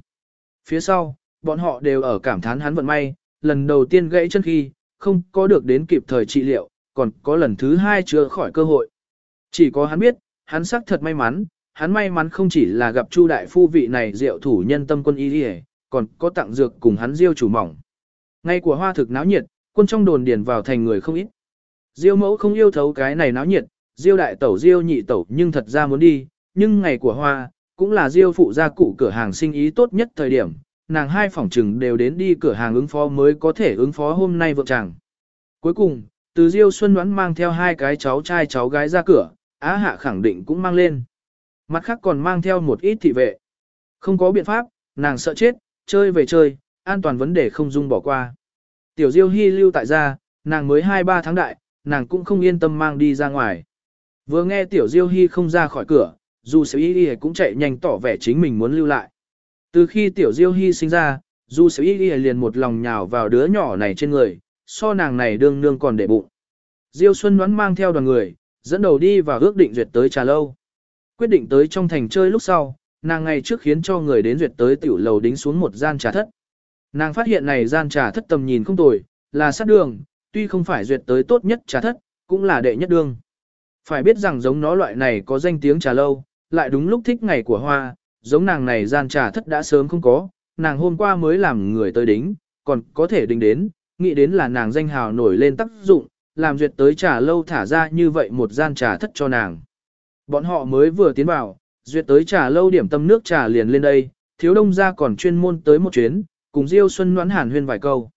Phía sau, bọn họ đều ở cảm thán hắn vận may, lần đầu tiên gãy chân khi, không có được đến kịp thời trị liệu, còn có lần thứ hai chưa khỏi cơ hội. Chỉ có hắn biết, hắn xác thật may mắn, hắn may mắn không chỉ là gặp Chu đại phu vị này diệu thủ nhân tâm quân y còn có tặng dược cùng hắn diêu chủ mỏng. Ngày của hoa thực náo nhiệt, quân trong đồn điền vào thành người không ít. Diêu mẫu không yêu thấu cái này náo nhiệt, diêu đại tẩu diêu nhị tẩu nhưng thật ra muốn đi, nhưng ngày của hoa, cũng là diêu phụ gia cụ cửa hàng sinh ý tốt nhất thời điểm, nàng hai phòng trừng đều đến đi cửa hàng ứng phó mới có thể ứng phó hôm nay vợ chàng. Cuối cùng, từ diêu xuân đoán mang theo hai cái cháu trai cháu gái ra cửa, á hạ khẳng định cũng mang lên. Mặt khác còn mang theo một ít thị vệ. Không có biện pháp, nàng sợ chết, chơi về chơi, an toàn vấn đề không dung bỏ qua. Tiểu diêu hy lưu tại gia, nàng mới 2-3 tháng đại, nàng cũng không yên tâm mang đi ra ngoài. Vừa nghe tiểu diêu hy không ra khỏi cửa, dù sẽ y Y cũng chạy nhanh tỏ vẻ chính mình muốn lưu lại. Từ khi tiểu diêu hy sinh ra, dù sẽ y liền một lòng nhào vào đứa nhỏ này trên người, so nàng này đương nương còn để bụng. Diêu Xuân đoán mang theo đoàn người, dẫn đầu đi và ước định duyệt tới trà lâu. Quyết định tới trong thành chơi lúc sau, nàng ngày trước khiến cho người đến duyệt tới tiểu lầu đính xuống một gian trà thất. Nàng phát hiện này gian trà thất tầm nhìn không tồi, là sát đường, tuy không phải duyệt tới tốt nhất trà thất, cũng là đệ nhất đường. Phải biết rằng giống nó loại này có danh tiếng trà lâu, lại đúng lúc thích ngày của hoa, giống nàng này gian trà thất đã sớm không có, nàng hôm qua mới làm người tới đính, còn có thể đính đến, nghĩ đến là nàng danh hào nổi lên tác dụng, làm duyệt tới trà lâu thả ra như vậy một gian trà thất cho nàng. Bọn họ mới vừa tiến vào, duyệt tới trà lâu điểm tâm nước trà liền lên đây, thiếu đông ra còn chuyên môn tới một chuyến, cùng Diêu Xuân Ngoãn hàn huyên vài câu.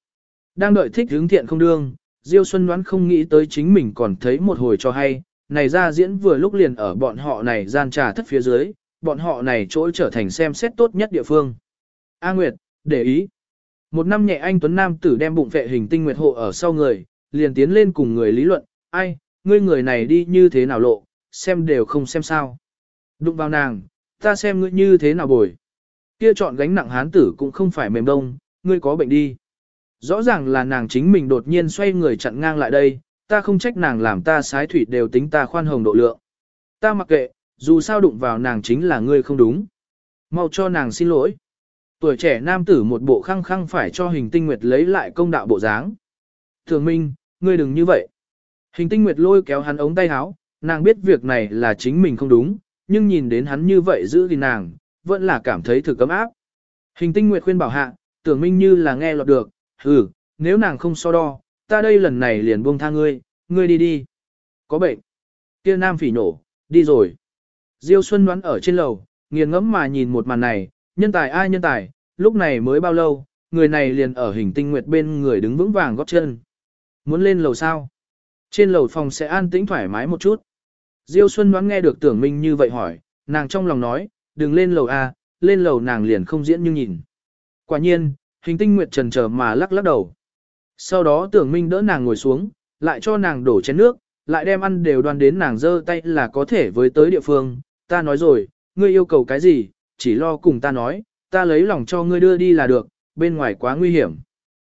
Đang đợi thích hướng thiện không đương, Diêu Xuân Ngoãn không nghĩ tới chính mình còn thấy một hồi cho hay, này ra diễn vừa lúc liền ở bọn họ này gian trà thất phía dưới, bọn họ này chỗ trở thành xem xét tốt nhất địa phương. A Nguyệt, để ý. Một năm nhẹ anh Tuấn Nam tử đem bụng vệ hình tinh nguyệt hộ ở sau người, liền tiến lên cùng người lý luận, ai, ngươi người này đi như thế nào lộ, xem đều không xem sao. Đụng vào nàng, ta xem ngươi như thế nào bồi. Kia chọn gánh nặng hán tử cũng không phải mềm đông, ngươi có bệnh đi. Rõ ràng là nàng chính mình đột nhiên xoay người chặn ngang lại đây, ta không trách nàng làm ta sái thủy đều tính ta khoan hồng độ lượng. Ta mặc kệ, dù sao đụng vào nàng chính là ngươi không đúng. Mau cho nàng xin lỗi. Tuổi trẻ nam tử một bộ khăng khăng phải cho hình tinh nguyệt lấy lại công đạo bộ dáng. Thường minh, ngươi đừng như vậy. Hình tinh nguyệt lôi kéo hắn ống tay áo, nàng biết việc này là chính mình không đúng, nhưng nhìn đến hắn như vậy giữ thì nàng, vẫn là cảm thấy thực cấm áp. Hình tinh nguyệt khuyên bảo hạ, tưởng minh như là nghe lọt được, ừ, nếu nàng không so đo, ta đây lần này liền buông tha ngươi, ngươi đi đi. Có bệnh. Kia nam phỉ nổ, đi rồi. Diêu Xuân đoán ở trên lầu, nghiền ngẫm mà nhìn một màn này, nhân tài ai nhân tài, lúc này mới bao lâu, người này liền ở hình tinh nguyệt bên người đứng vững vàng góp chân. Muốn lên lầu sao? Trên lầu phòng sẽ an tĩnh thoải mái một chút. Diêu Xuân đoán nghe được tưởng minh như vậy hỏi, nàng trong lòng nói, đừng lên lầu A, lên lầu nàng liền không diễn như nhìn. Quả nhiên, hình tinh nguyệt trần chờ mà lắc lắc đầu. Sau đó tưởng minh đỡ nàng ngồi xuống, lại cho nàng đổ chén nước, lại đem ăn đều đoan đến nàng giơ tay là có thể với tới địa phương. Ta nói rồi, ngươi yêu cầu cái gì, chỉ lo cùng ta nói, ta lấy lòng cho ngươi đưa đi là được, bên ngoài quá nguy hiểm.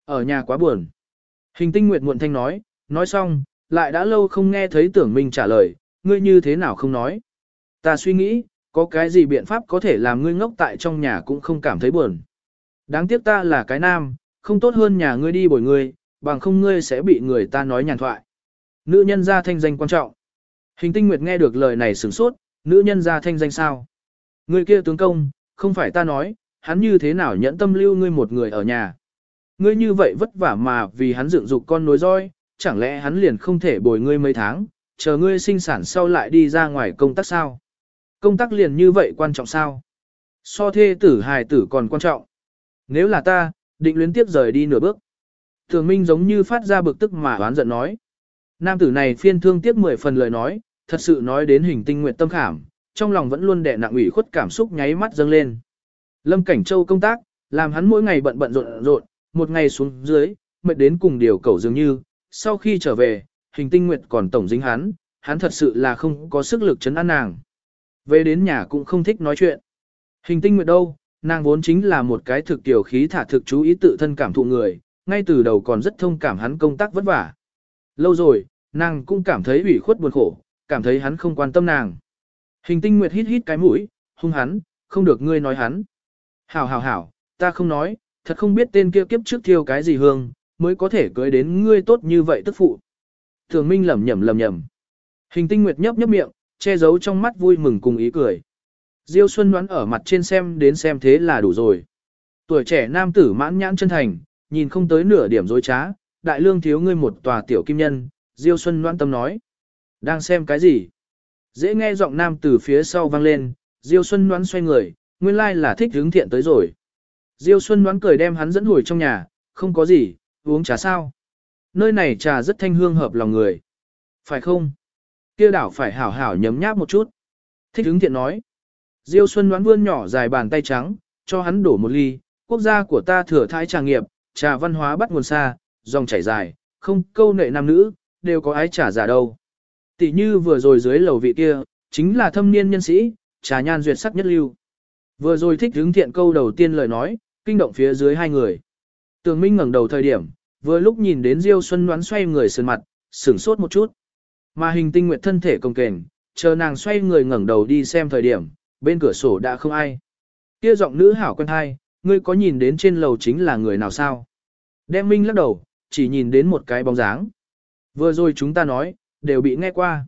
Ở nhà quá buồn. Hình tinh nguyệt muộn thanh nói, nói xong, lại đã lâu không nghe thấy tưởng minh trả lời, ngươi như thế nào không nói. Ta suy nghĩ, có cái gì biện pháp có thể làm ngươi ngốc tại trong nhà cũng không cảm thấy buồn. Đáng tiếc ta là cái nam, không tốt hơn nhà ngươi đi bồi ngươi, bằng không ngươi sẽ bị người ta nói nhàn thoại. Nữ nhân gia thanh danh quan trọng. Hình tinh nguyệt nghe được lời này sửng sốt, nữ nhân gia thanh danh sao? Ngươi kia tướng công, không phải ta nói, hắn như thế nào nhẫn tâm lưu ngươi một người ở nhà. Ngươi như vậy vất vả mà vì hắn dựng dục con nối roi, chẳng lẽ hắn liền không thể bồi ngươi mấy tháng, chờ ngươi sinh sản sau lại đi ra ngoài công tác sao? Công tác liền như vậy quan trọng sao? So thê tử hài tử còn quan trọng. Nếu là ta, định luyến tiếp rời đi nửa bước. Thường Minh giống như phát ra bực tức mà oán giận nói. Nam tử này phiên thương tiếp mười phần lời nói, thật sự nói đến hình tinh nguyện tâm khảm, trong lòng vẫn luôn đè nặng ủy khuất cảm xúc nháy mắt dâng lên. Lâm Cảnh Châu công tác, làm hắn mỗi ngày bận bận rộn rộn, một ngày xuống dưới, mệt đến cùng điều cầu dường như, sau khi trở về, hình tinh nguyệt còn tổng dính hắn, hắn thật sự là không có sức lực chấn an nàng. Về đến nhà cũng không thích nói chuyện. Hình tinh nguyệt đâu, nàng vốn chính là một cái thực tiểu khí thả thực chú ý tự thân cảm thụ người, ngay từ đầu còn rất thông cảm hắn công tác vất vả. Lâu rồi, nàng cũng cảm thấy ủy khuất buồn khổ, cảm thấy hắn không quan tâm nàng. Hình tinh nguyệt hít hít cái mũi, hung hắn, không được ngươi nói hắn. Hảo hảo hảo, ta không nói, thật không biết tên kia kiếp trước thiêu cái gì hương, mới có thể cưới đến ngươi tốt như vậy tức phụ. Thường Minh lẩm nhẩm lẩm nhẩm. Hình tinh nguyệt nhấp nhấp miệng, che giấu trong mắt vui mừng cùng ý cười. Diêu Xuân đoán ở mặt trên xem đến xem thế là đủ rồi. Tuổi trẻ nam tử mãn nhãn chân thành, nhìn không tới nửa điểm dối trá, đại lương thiếu ngươi một tòa tiểu kim nhân, Diêu Xuân đoán tâm nói. Đang xem cái gì? Dễ nghe giọng nam từ phía sau vang lên, Diêu Xuân đoán xoay người, nguyên lai là thích hướng thiện tới rồi. Diêu Xuân đoán cười đem hắn dẫn hồi trong nhà, không có gì, uống trà sao. Nơi này trà rất thanh hương hợp lòng người. Phải không? Kia đảo phải hảo hảo nhấm nháp một chút. Thích hứng thiện nói. Diêu Xuân đoán vươn nhỏ dài bàn tay trắng, cho hắn đổ một ly. Quốc gia của ta thừa thái trà nghiệp, trà văn hóa bắt nguồn xa, dòng chảy dài, không câu nệ nam nữ, đều có ái trà giả đâu. Tỷ như vừa rồi dưới lầu vị kia, chính là thâm niên nhân sĩ, trà nhan duyệt sắc nhất lưu. Vừa rồi thích hứng thiện câu đầu tiên lời nói, kinh động phía dưới hai người. Tường Minh ngẩng đầu thời điểm, vừa lúc nhìn đến Diêu Xuân đoán xoay người sườn mặt, sửng sốt một chút. Mà hình tinh nguyệt thân thể công kềnh, chờ nàng xoay người ngẩng đầu đi xem thời điểm, bên cửa sổ đã không ai. Kia giọng nữ hảo quen hai, ngươi có nhìn đến trên lầu chính là người nào sao? Đem Minh lắc đầu, chỉ nhìn đến một cái bóng dáng. Vừa rồi chúng ta nói, đều bị nghe qua.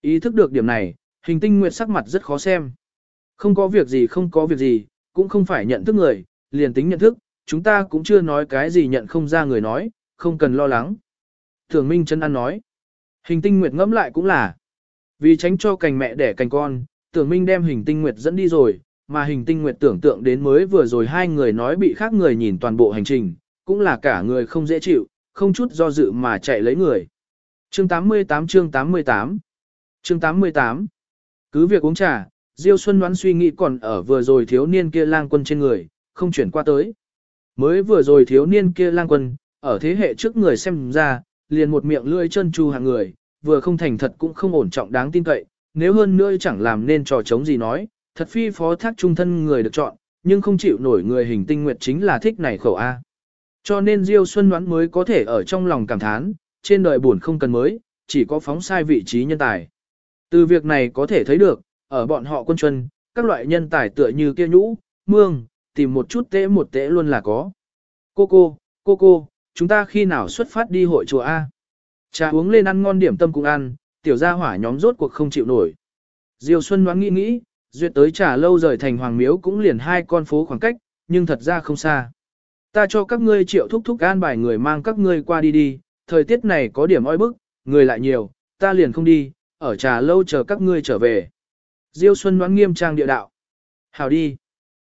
Ý thức được điểm này, hình tinh nguyệt sắc mặt rất khó xem. Không có việc gì không có việc gì, cũng không phải nhận thức người, liền tính nhận thức, chúng ta cũng chưa nói cái gì nhận không ra người nói, không cần lo lắng. Thường Minh chân ăn nói. Hình tinh nguyệt ngẫm lại cũng là. Vì tránh cho cành mẹ đẻ cành con, tưởng Minh đem hình tinh nguyệt dẫn đi rồi, mà hình tinh nguyệt tưởng tượng đến mới vừa rồi hai người nói bị khác người nhìn toàn bộ hành trình, cũng là cả người không dễ chịu, không chút do dự mà chạy lấy người. Chương 88 chương 88 Chương 88 Cứ việc uống trà, Diêu Xuân đoán suy nghĩ còn ở vừa rồi thiếu niên kia lang quân trên người, không chuyển qua tới. Mới vừa rồi thiếu niên kia lang quân, ở thế hệ trước người xem ra, liền một miệng lưỡi chân chu hàng người, vừa không thành thật cũng không ổn trọng đáng tin cậy, nếu hơn nữa chẳng làm nên trò chống gì nói, thật phi phó thác trung thân người được chọn, nhưng không chịu nổi người hình tinh nguyệt chính là thích này khẩu A. Cho nên Diêu Xuân đoán mới có thể ở trong lòng cảm thán, trên đời buồn không cần mới, chỉ có phóng sai vị trí nhân tài. Từ việc này có thể thấy được, ở bọn họ quân chuân, các loại nhân tài tựa như kia nhũ, mương, tìm một chút tễ một tễ luôn là có. Cô cô, cô cô, chúng ta khi nào xuất phát đi hội chùa A? Trà uống lên ăn ngon điểm tâm cùng ăn, tiểu gia hỏa nhóm rốt cuộc không chịu nổi. Diêu Xuân đoán nghĩ nghĩ, duyệt tới trà lâu rời thành hoàng miếu cũng liền hai con phố khoảng cách, nhưng thật ra không xa. Ta cho các ngươi triệu thúc thúc an bài người mang các ngươi qua đi đi, thời tiết này có điểm oi bức, người lại nhiều, ta liền không đi, ở trà lâu chờ các ngươi trở về. Diêu Xuân đoán nghiêm trang địa đạo. Hào đi.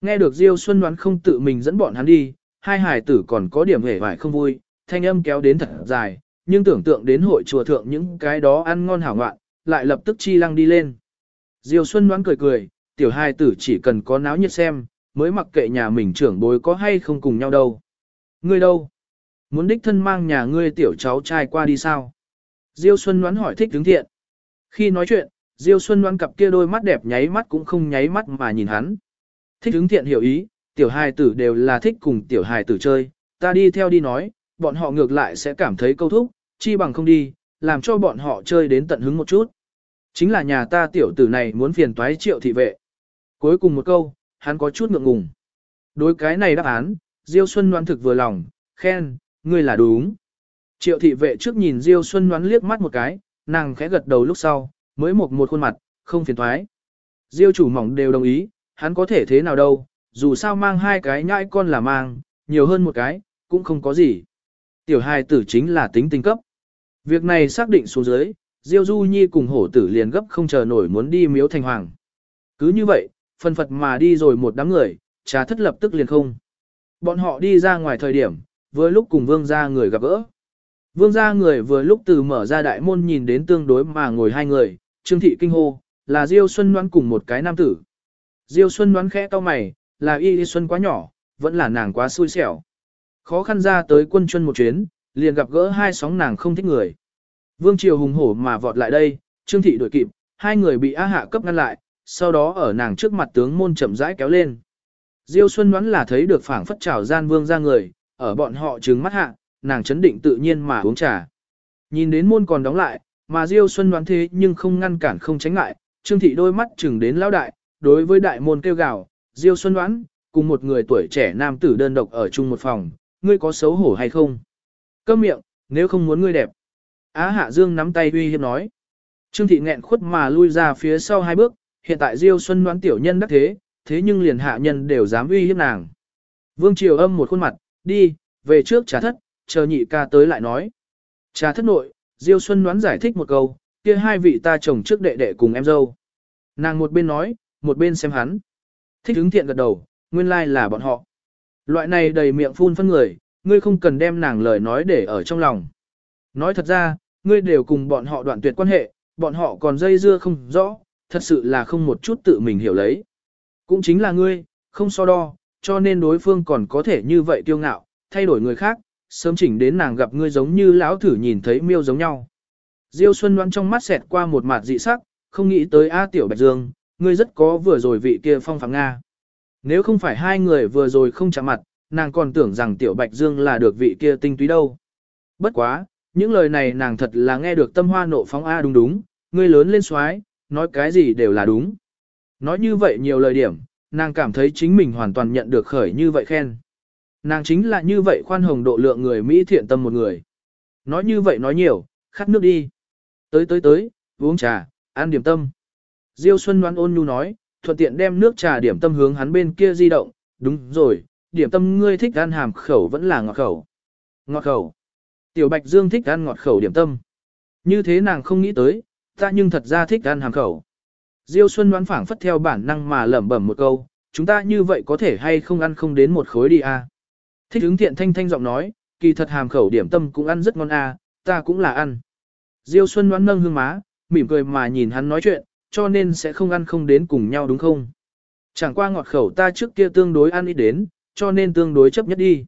Nghe được Diêu Xuân đoán không tự mình dẫn bọn hắn đi, hai hải tử còn có điểm hề vải không vui, thanh âm kéo đến thật dài, nhưng tưởng tượng đến hội chùa thượng những cái đó ăn ngon hảo ngoạn, lại lập tức chi lăng đi lên. Diêu Xuân đoán cười cười, tiểu hai tử chỉ cần có náo nhiệt xem, mới mặc kệ nhà mình trưởng bối có hay không cùng nhau đâu. Ngươi đâu? Muốn đích thân mang nhà ngươi tiểu cháu trai qua đi sao? Diêu Xuân đoán hỏi thích tướng thiện. Khi nói chuyện, Diêu Xuân đoán cặp kia đôi mắt đẹp nháy mắt cũng không nháy mắt mà nhìn hắn. Thích ứng thiện hiểu ý, tiểu hài tử đều là thích cùng tiểu hài tử chơi, ta đi theo đi nói, bọn họ ngược lại sẽ cảm thấy câu thúc, chi bằng không đi, làm cho bọn họ chơi đến tận hứng một chút. Chính là nhà ta tiểu tử này muốn phiền toái triệu thị vệ. Cuối cùng một câu, hắn có chút ngượng ngùng. Đối cái này đáp án, Diêu Xuân đoán thực vừa lòng, khen, ngươi là đúng. Triệu thị vệ trước nhìn Diêu Xuân đoán liếc mắt một cái, nàng khẽ gật đầu lúc sau, mới một một khuôn mặt, không phiền toái. Diêu chủ mỏng đều đồng ý, hắn có thể thế nào đâu, dù sao mang hai cái nhãi con là mang, nhiều hơn một cái, cũng không có gì. Tiểu hài tử chính là tính tinh cấp. Việc này xác định xuống dưới, Diêu Du Nhi cùng hổ tử liền gấp không chờ nổi muốn đi miếu thành hoàng. Cứ như vậy, phân phật mà đi rồi một đám người, trà thất lập tức liền không. Bọn họ đi ra ngoài thời điểm, vừa lúc cùng vương gia người gặp gỡ. Vương gia người vừa lúc từ mở ra đại môn nhìn đến tương đối mà ngồi hai người, Trương Thị Kinh hô, là Diêu Xuân Ngoan cùng một cái nam tử. Diêu Xuân Ngoan khẽ to mày, là Y đi Xuân quá nhỏ, vẫn là nàng quá xui xẻo. Khó khăn ra tới quân chuân một chuyến, liền gặp gỡ hai sóng nàng không thích người. Vương Triều hùng hổ mà vọt lại đây, Trương Thị đuổi kịp, hai người bị A Hạ cấp ngăn lại, sau đó ở nàng trước mặt tướng môn chậm rãi kéo lên. Diêu Xuân đoán là thấy được phảng phất trào gian vương ra người, ở bọn họ trừng mắt hạ, nàng chấn định tự nhiên mà uống trà. Nhìn đến môn còn đóng lại, mà Diêu Xuân đoán thế nhưng không ngăn cản không tránh ngại, Trương Thị đôi mắt chừng đến lão đại, đối với đại môn kêu gào, Diêu Xuân đoán, cùng một người tuổi trẻ nam tử đơn độc ở chung một phòng, ngươi có xấu hổ hay không? Câm miệng, nếu không muốn ngươi đẹp. Á Hạ Dương nắm tay uy hiếp nói. Trương Thị nghẹn khuất mà lui ra phía sau hai bước, hiện tại Diêu Xuân đoán tiểu nhân đắc thế, thế nhưng liền hạ nhân đều dám uy hiếp nàng. Vương Triều âm một khuôn mặt, đi, về trước trà thất, chờ nhị ca tới lại nói. Trà thất nội, Diêu Xuân đoán giải thích một câu, kia hai vị ta chồng trước đệ đệ cùng em dâu. Nàng một bên nói, một bên xem hắn. Thích hứng thiện gật đầu, nguyên lai like là bọn họ. Loại này đầy miệng phun phân người, ngươi không cần đem nàng lời nói để ở trong lòng. Nói thật ra, ngươi đều cùng bọn họ đoạn tuyệt quan hệ, bọn họ còn dây dưa không rõ, thật sự là không một chút tự mình hiểu lấy. Cũng chính là ngươi, không so đo, cho nên đối phương còn có thể như vậy kiêu ngạo, thay đổi người khác, sớm chỉnh đến nàng gặp ngươi giống như lão thử nhìn thấy miêu giống nhau. Diêu Xuân Loan trong mắt xẹt qua một mặt dị sắc, không nghĩ tới A Tiểu Bạch Dương, ngươi rất có vừa rồi vị kia phong phạm Nga. Nếu không phải hai người vừa rồi không chạm mặt, nàng còn tưởng rằng Tiểu Bạch Dương là được vị kia tinh túy đâu. Bất quá, những lời này nàng thật là nghe được tâm hoa nộ phóng A đúng đúng, ngươi lớn lên xoái, nói cái gì đều là đúng. Nói như vậy nhiều lời điểm, nàng cảm thấy chính mình hoàn toàn nhận được khởi như vậy khen. Nàng chính là như vậy khoan hồng độ lượng người Mỹ thiện tâm một người. Nói như vậy nói nhiều, khát nước đi. Tới tới tới, uống trà, ăn điểm tâm. Diêu Xuân đoán ôn nhu nói, thuận tiện đem nước trà điểm tâm hướng hắn bên kia di động. Đúng rồi, điểm tâm ngươi thích ăn hàm khẩu vẫn là ngọt khẩu. Ngọt khẩu. Tiểu Bạch Dương thích ăn ngọt khẩu điểm tâm. Như thế nàng không nghĩ tới, ta nhưng thật ra thích ăn hàm khẩu. Diêu Xuân đoán phảng phất theo bản năng mà lẩm bẩm một câu, chúng ta như vậy có thể hay không ăn không đến một khối đi à. Thích ứng thiện thanh thanh giọng nói, kỳ thật hàm khẩu điểm tâm cũng ăn rất ngon à, ta cũng là ăn. Diêu Xuân đoán nâng hương má, mỉm cười mà nhìn hắn nói chuyện, cho nên sẽ không ăn không đến cùng nhau đúng không? Chẳng qua ngọt khẩu ta trước kia tương đối ăn ít đến, cho nên tương đối chấp nhất đi.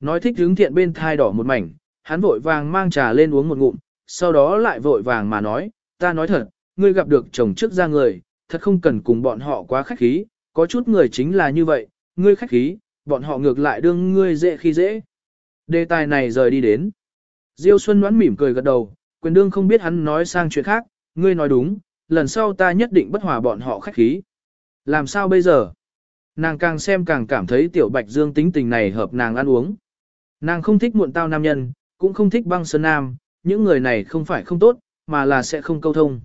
Nói thích hướng thiện bên thai đỏ một mảnh, hắn vội vàng mang trà lên uống một ngụm, sau đó lại vội vàng mà nói, ta nói thật, ngươi gặp được chồng trước ra người, thật không cần cùng bọn họ quá khách khí, có chút người chính là như vậy, ngươi khách khí, bọn họ ngược lại đương ngươi dễ khi dễ. Đề tài này rời đi đến. Diêu Xuân đoán mỉm cười gật đầu, quyền đương không biết hắn nói sang chuyện khác, ngươi nói đúng, lần sau ta nhất định bất hòa bọn họ khách khí. Làm sao bây giờ? Nàng càng xem càng cảm thấy tiểu bạch dương tính tình này hợp nàng ăn uống. Nàng không thích muộn tao nam nhân, cũng không thích băng sơn nam, những người này không phải không tốt, mà là sẽ không câu thông.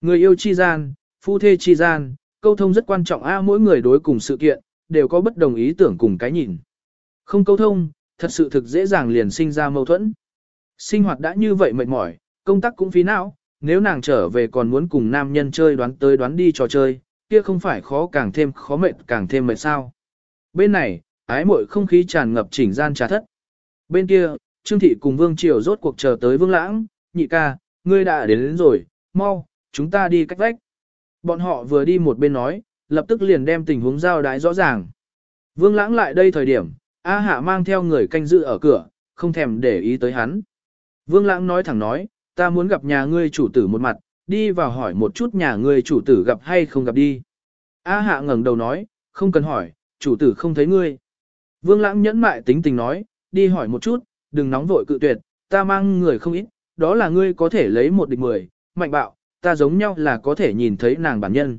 Người yêu chi gian, phu thê chi gian, câu thông rất quan trọng a mỗi người đối cùng sự kiện, đều có bất đồng ý tưởng cùng cái nhìn. Không câu thông, thật sự thực dễ dàng liền sinh ra mâu thuẫn. Sinh hoạt đã như vậy mệt mỏi, công tác cũng phí não, nếu nàng trở về còn muốn cùng nam nhân chơi đoán tới đoán đi trò chơi, kia không phải khó càng thêm khó mệt càng thêm mệt sao. Bên này, ái muội không khí tràn ngập chỉnh gian trà thất. Bên kia, Trương Thị cùng Vương Triều rốt cuộc chờ tới Vương Lãng, nhị ca, ngươi đã đến, đến rồi, mau, chúng ta đi cách vách. Bọn họ vừa đi một bên nói, lập tức liền đem tình huống giao đái rõ ràng. Vương Lãng lại đây thời điểm, A Hạ mang theo người canh giữ ở cửa, không thèm để ý tới hắn. Vương Lãng nói thẳng nói, ta muốn gặp nhà ngươi chủ tử một mặt, đi vào hỏi một chút nhà ngươi chủ tử gặp hay không gặp đi. A Hạ ngẩng đầu nói, không cần hỏi, chủ tử không thấy ngươi. Vương Lãng nhẫn mại tính tình nói, đi hỏi một chút, đừng nóng vội cự tuyệt, ta mang người không ít, đó là ngươi có thể lấy một địch mười, mạnh bạo, ta giống nhau là có thể nhìn thấy nàng bản nhân.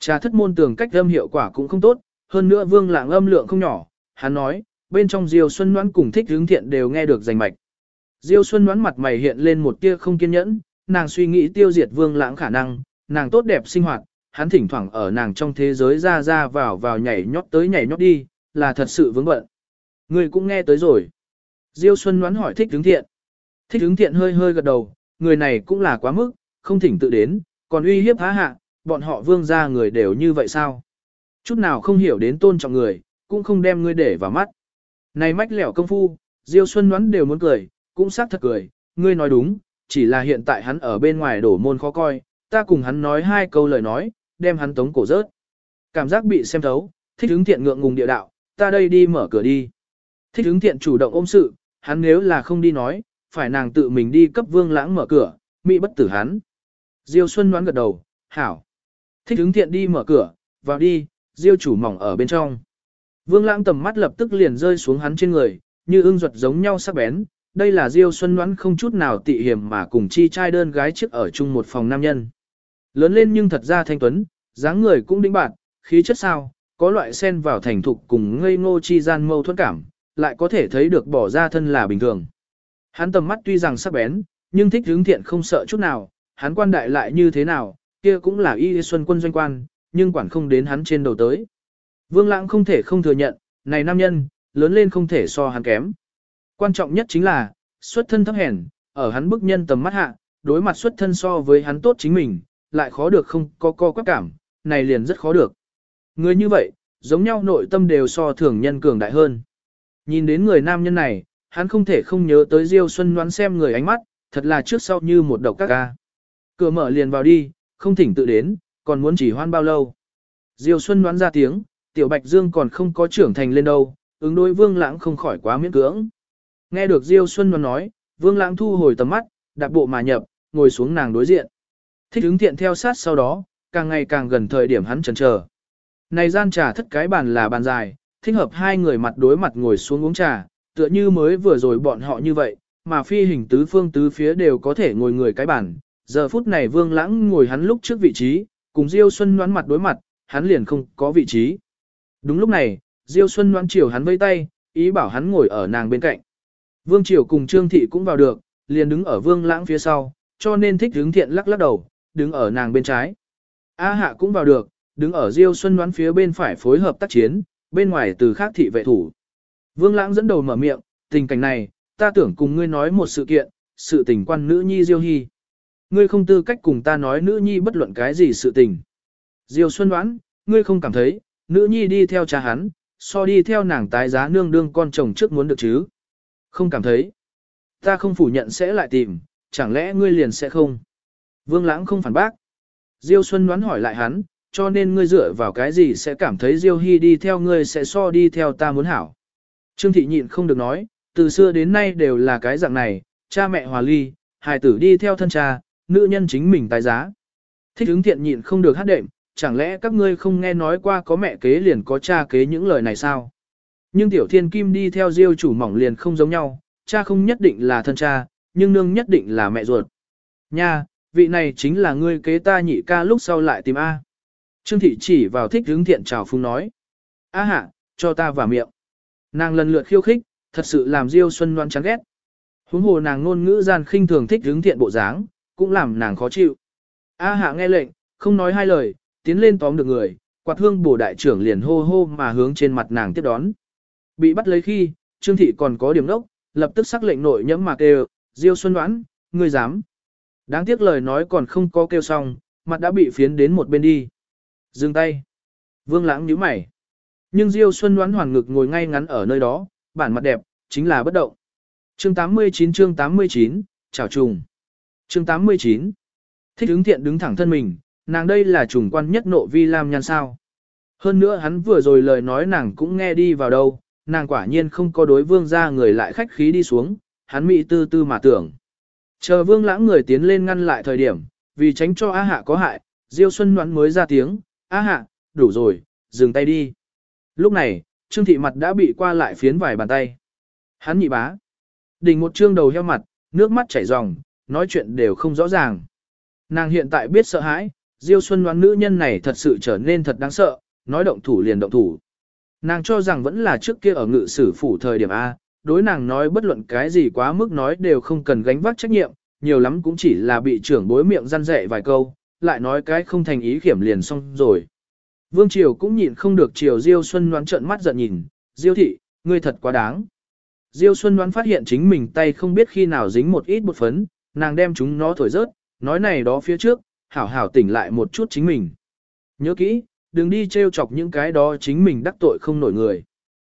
Trà thất môn tường cách âm hiệu quả cũng không tốt, hơn nữa vương lãng âm lượng không nhỏ, hắn nói, bên trong diều Xuân Ngoãn cùng thích hướng thiện đều nghe được rành mạch. Diêu Xuân đoán mặt mày hiện lên một tia không kiên nhẫn, nàng suy nghĩ tiêu diệt vương lãng khả năng, nàng tốt đẹp sinh hoạt, hắn thỉnh thoảng ở nàng trong thế giới ra ra vào vào nhảy nhót tới nhảy nhót đi, là thật sự vướng bận. Người cũng nghe tới rồi. Diêu Xuân đoán hỏi thích hướng thiện. Thích hướng thiện hơi hơi gật đầu, người này cũng là quá mức, không thỉnh tự đến, còn uy hiếp há hạ, bọn họ vương gia người đều như vậy sao? Chút nào không hiểu đến tôn trọng người, cũng không đem ngươi để vào mắt. Này mách lẻo công phu, Diêu Xuân đoán đều muốn cười, cũng xác thật cười, ngươi nói đúng, chỉ là hiện tại hắn ở bên ngoài đổ môn khó coi, ta cùng hắn nói hai câu lời nói, đem hắn tống cổ rớt. Cảm giác bị xem thấu, thích ứng thiện ngượng ngùng địa đạo, ta đây đi mở cửa đi. Thích ứng thiện chủ động ôm sự, hắn nếu là không đi nói, phải nàng tự mình đi cấp vương lãng mở cửa, mỹ bất tử hắn. Diêu Xuân đoán gật đầu, hảo. Thích ứng thiện đi mở cửa, vào đi, Diêu chủ mỏng ở bên trong. Vương lãng tầm mắt lập tức liền rơi xuống hắn trên người, như ưng ruột giống nhau sắc bén. Đây là Diêu Xuân đoán không chút nào tị hiểm mà cùng chi trai đơn gái trước ở chung một phòng nam nhân. Lớn lên nhưng thật ra thanh tuấn, dáng người cũng đĩnh bạn, khí chất sao, có loại sen vào thành thục cùng ngây ngô chi gian mâu thuẫn cảm, lại có thể thấy được bỏ ra thân là bình thường. Hắn tầm mắt tuy rằng sắc bén, nhưng thích hướng thiện không sợ chút nào, hắn quan đại lại như thế nào, kia cũng là y xuân quân doanh quan, nhưng quản không đến hắn trên đầu tới. Vương lãng không thể không thừa nhận, này nam nhân, lớn lên không thể so hắn kém. Quan trọng nhất chính là, xuất thân thấp hèn, ở hắn bức nhân tầm mắt hạ, đối mặt xuất thân so với hắn tốt chính mình, lại khó được không có co quắc cảm, này liền rất khó được. Người như vậy, giống nhau nội tâm đều so thường nhân cường đại hơn. Nhìn đến người nam nhân này, hắn không thể không nhớ tới Diêu Xuân đoán xem người ánh mắt, thật là trước sau như một độc các ca. Cửa mở liền vào đi, không thỉnh tự đến, còn muốn chỉ hoan bao lâu. Diêu Xuân đoán ra tiếng, Tiểu Bạch Dương còn không có trưởng thành lên đâu, ứng đối Vương Lãng không khỏi quá miễn cưỡng. Nghe được Diêu Xuân đoán nói, Vương Lãng thu hồi tầm mắt, đạp bộ mà nhập, ngồi xuống nàng đối diện. Thích ứng thiện theo sát sau đó, càng ngày càng gần thời điểm hắn chần chờ. Này gian trà thất cái bàn là bàn dài, thích hợp hai người mặt đối mặt ngồi xuống uống trà, tựa như mới vừa rồi bọn họ như vậy, mà phi hình tứ phương tứ phía đều có thể ngồi người cái bàn. Giờ phút này Vương Lãng ngồi hắn lúc trước vị trí, cùng Diêu Xuân Nhoan mặt đối mặt, hắn liền không có vị trí. Đúng lúc này, Diêu Xuân Nhoan chiều hắn vây tay, ý bảo hắn ngồi ở nàng bên cạnh. Vương Triều cùng Trương Thị cũng vào được, liền đứng ở Vương Lãng phía sau, cho nên thích hướng thiện lắc lắc đầu, đứng ở nàng bên trái. A Hạ cũng vào được, đứng ở Diêu Xuân đoán phía bên phải phối hợp tác chiến, bên ngoài từ khác thị vệ thủ. Vương Lãng dẫn đầu mở miệng, tình cảnh này, ta tưởng cùng ngươi nói một sự kiện, sự tình quan nữ nhi Diêu Hy. Ngươi không tư cách cùng ta nói nữ nhi bất luận cái gì sự tình. Diêu Xuân đoán, ngươi không cảm thấy, nữ nhi đi theo cha hắn, so đi theo nàng tái giá nương đương con chồng trước muốn được chứ. Không cảm thấy. Ta không phủ nhận sẽ lại tìm, chẳng lẽ ngươi liền sẽ không? Vương Lãng không phản bác. Diêu Xuân đoán hỏi lại hắn, cho nên ngươi dựa vào cái gì sẽ cảm thấy Diêu Hy đi theo ngươi sẽ so đi theo ta muốn hảo. Trương Thị nhịn không được nói, từ xưa đến nay đều là cái dạng này, cha mẹ hòa ly, hài tử đi theo thân cha, nữ nhân chính mình tài giá. Thích ứng thiện nhịn không được hát đệm, chẳng lẽ các ngươi không nghe nói qua có mẹ kế liền có cha kế những lời này sao? Nhưng tiểu thiên kim đi theo diêu chủ mỏng liền không giống nhau, cha không nhất định là thân cha, nhưng nương nhất định là mẹ ruột. Nha, vị này chính là ngươi kế ta nhị ca lúc sau lại tìm A. Trương thị chỉ vào thích hướng thiện chào phung nói. A hạ, cho ta vào miệng. Nàng lần lượt khiêu khích, thật sự làm Diêu Xuân Loan chán ghét. Huống hồ nàng ngôn ngữ gian khinh thường thích hướng thiện bộ dáng, cũng làm nàng khó chịu. A hạ nghe lệnh, không nói hai lời, tiến lên tóm được người, quạt hương bổ đại trưởng liền hô hô mà hướng trên mặt nàng tiếp đón. Bị bắt lấy khi, Trương thị còn có điểm đốc, lập tức sắc lệnh nội nhẫm mà kêu, Diêu Xuân đoán, ngươi dám. Đáng tiếc lời nói còn không có kêu xong, mặt đã bị phiến đến một bên đi. Dừng tay. Vương lãng nhíu mày. Nhưng Diêu Xuân đoán hoàn ngực ngồi ngay ngắn ở nơi đó, bản mặt đẹp, chính là bất động. Chương 89 chương 89, chào trùng. Chương 89. Thích ứng thiện đứng thẳng thân mình, nàng đây là trùng quan nhất nộ vi lam nhan sao. Hơn nữa hắn vừa rồi lời nói nàng cũng nghe đi vào đâu, nàng quả nhiên không có đối vương ra người lại khách khí đi xuống, hắn mị tư tư mà tưởng. Chờ vương lãng người tiến lên ngăn lại thời điểm, vì tránh cho A Hạ có hại, Diêu Xuân Ngoãn mới ra tiếng, A Hạ, đủ rồi, dừng tay đi. Lúc này, Trương Thị mặt đã bị qua lại phiến vài bàn tay. Hắn nhị bá. Đỉnh một trương đầu heo mặt, nước mắt chảy ròng, nói chuyện đều không rõ ràng. Nàng hiện tại biết sợ hãi, Diêu Xuân Ngoãn nữ nhân này thật sự trở nên thật đáng sợ, nói động thủ liền động thủ. Nàng cho rằng vẫn là trước kia ở ngự sử phủ thời điểm A, đối nàng nói bất luận cái gì quá mức nói đều không cần gánh vác trách nhiệm, nhiều lắm cũng chỉ là bị trưởng bối miệng răn dạy vài câu, lại nói cái không thành ý kiểm liền xong rồi. Vương Triều cũng nhịn không được Triều Diêu Xuân đoán trợn mắt giận nhìn, Diêu thị, ngươi thật quá đáng. Diêu Xuân đoán phát hiện chính mình tay không biết khi nào dính một ít bột phấn, nàng đem chúng nó thổi rớt, nói này đó phía trước, hảo hảo tỉnh lại một chút chính mình. Nhớ kỹ, đừng đi trêu chọc những cái đó chính mình đắc tội không nổi người.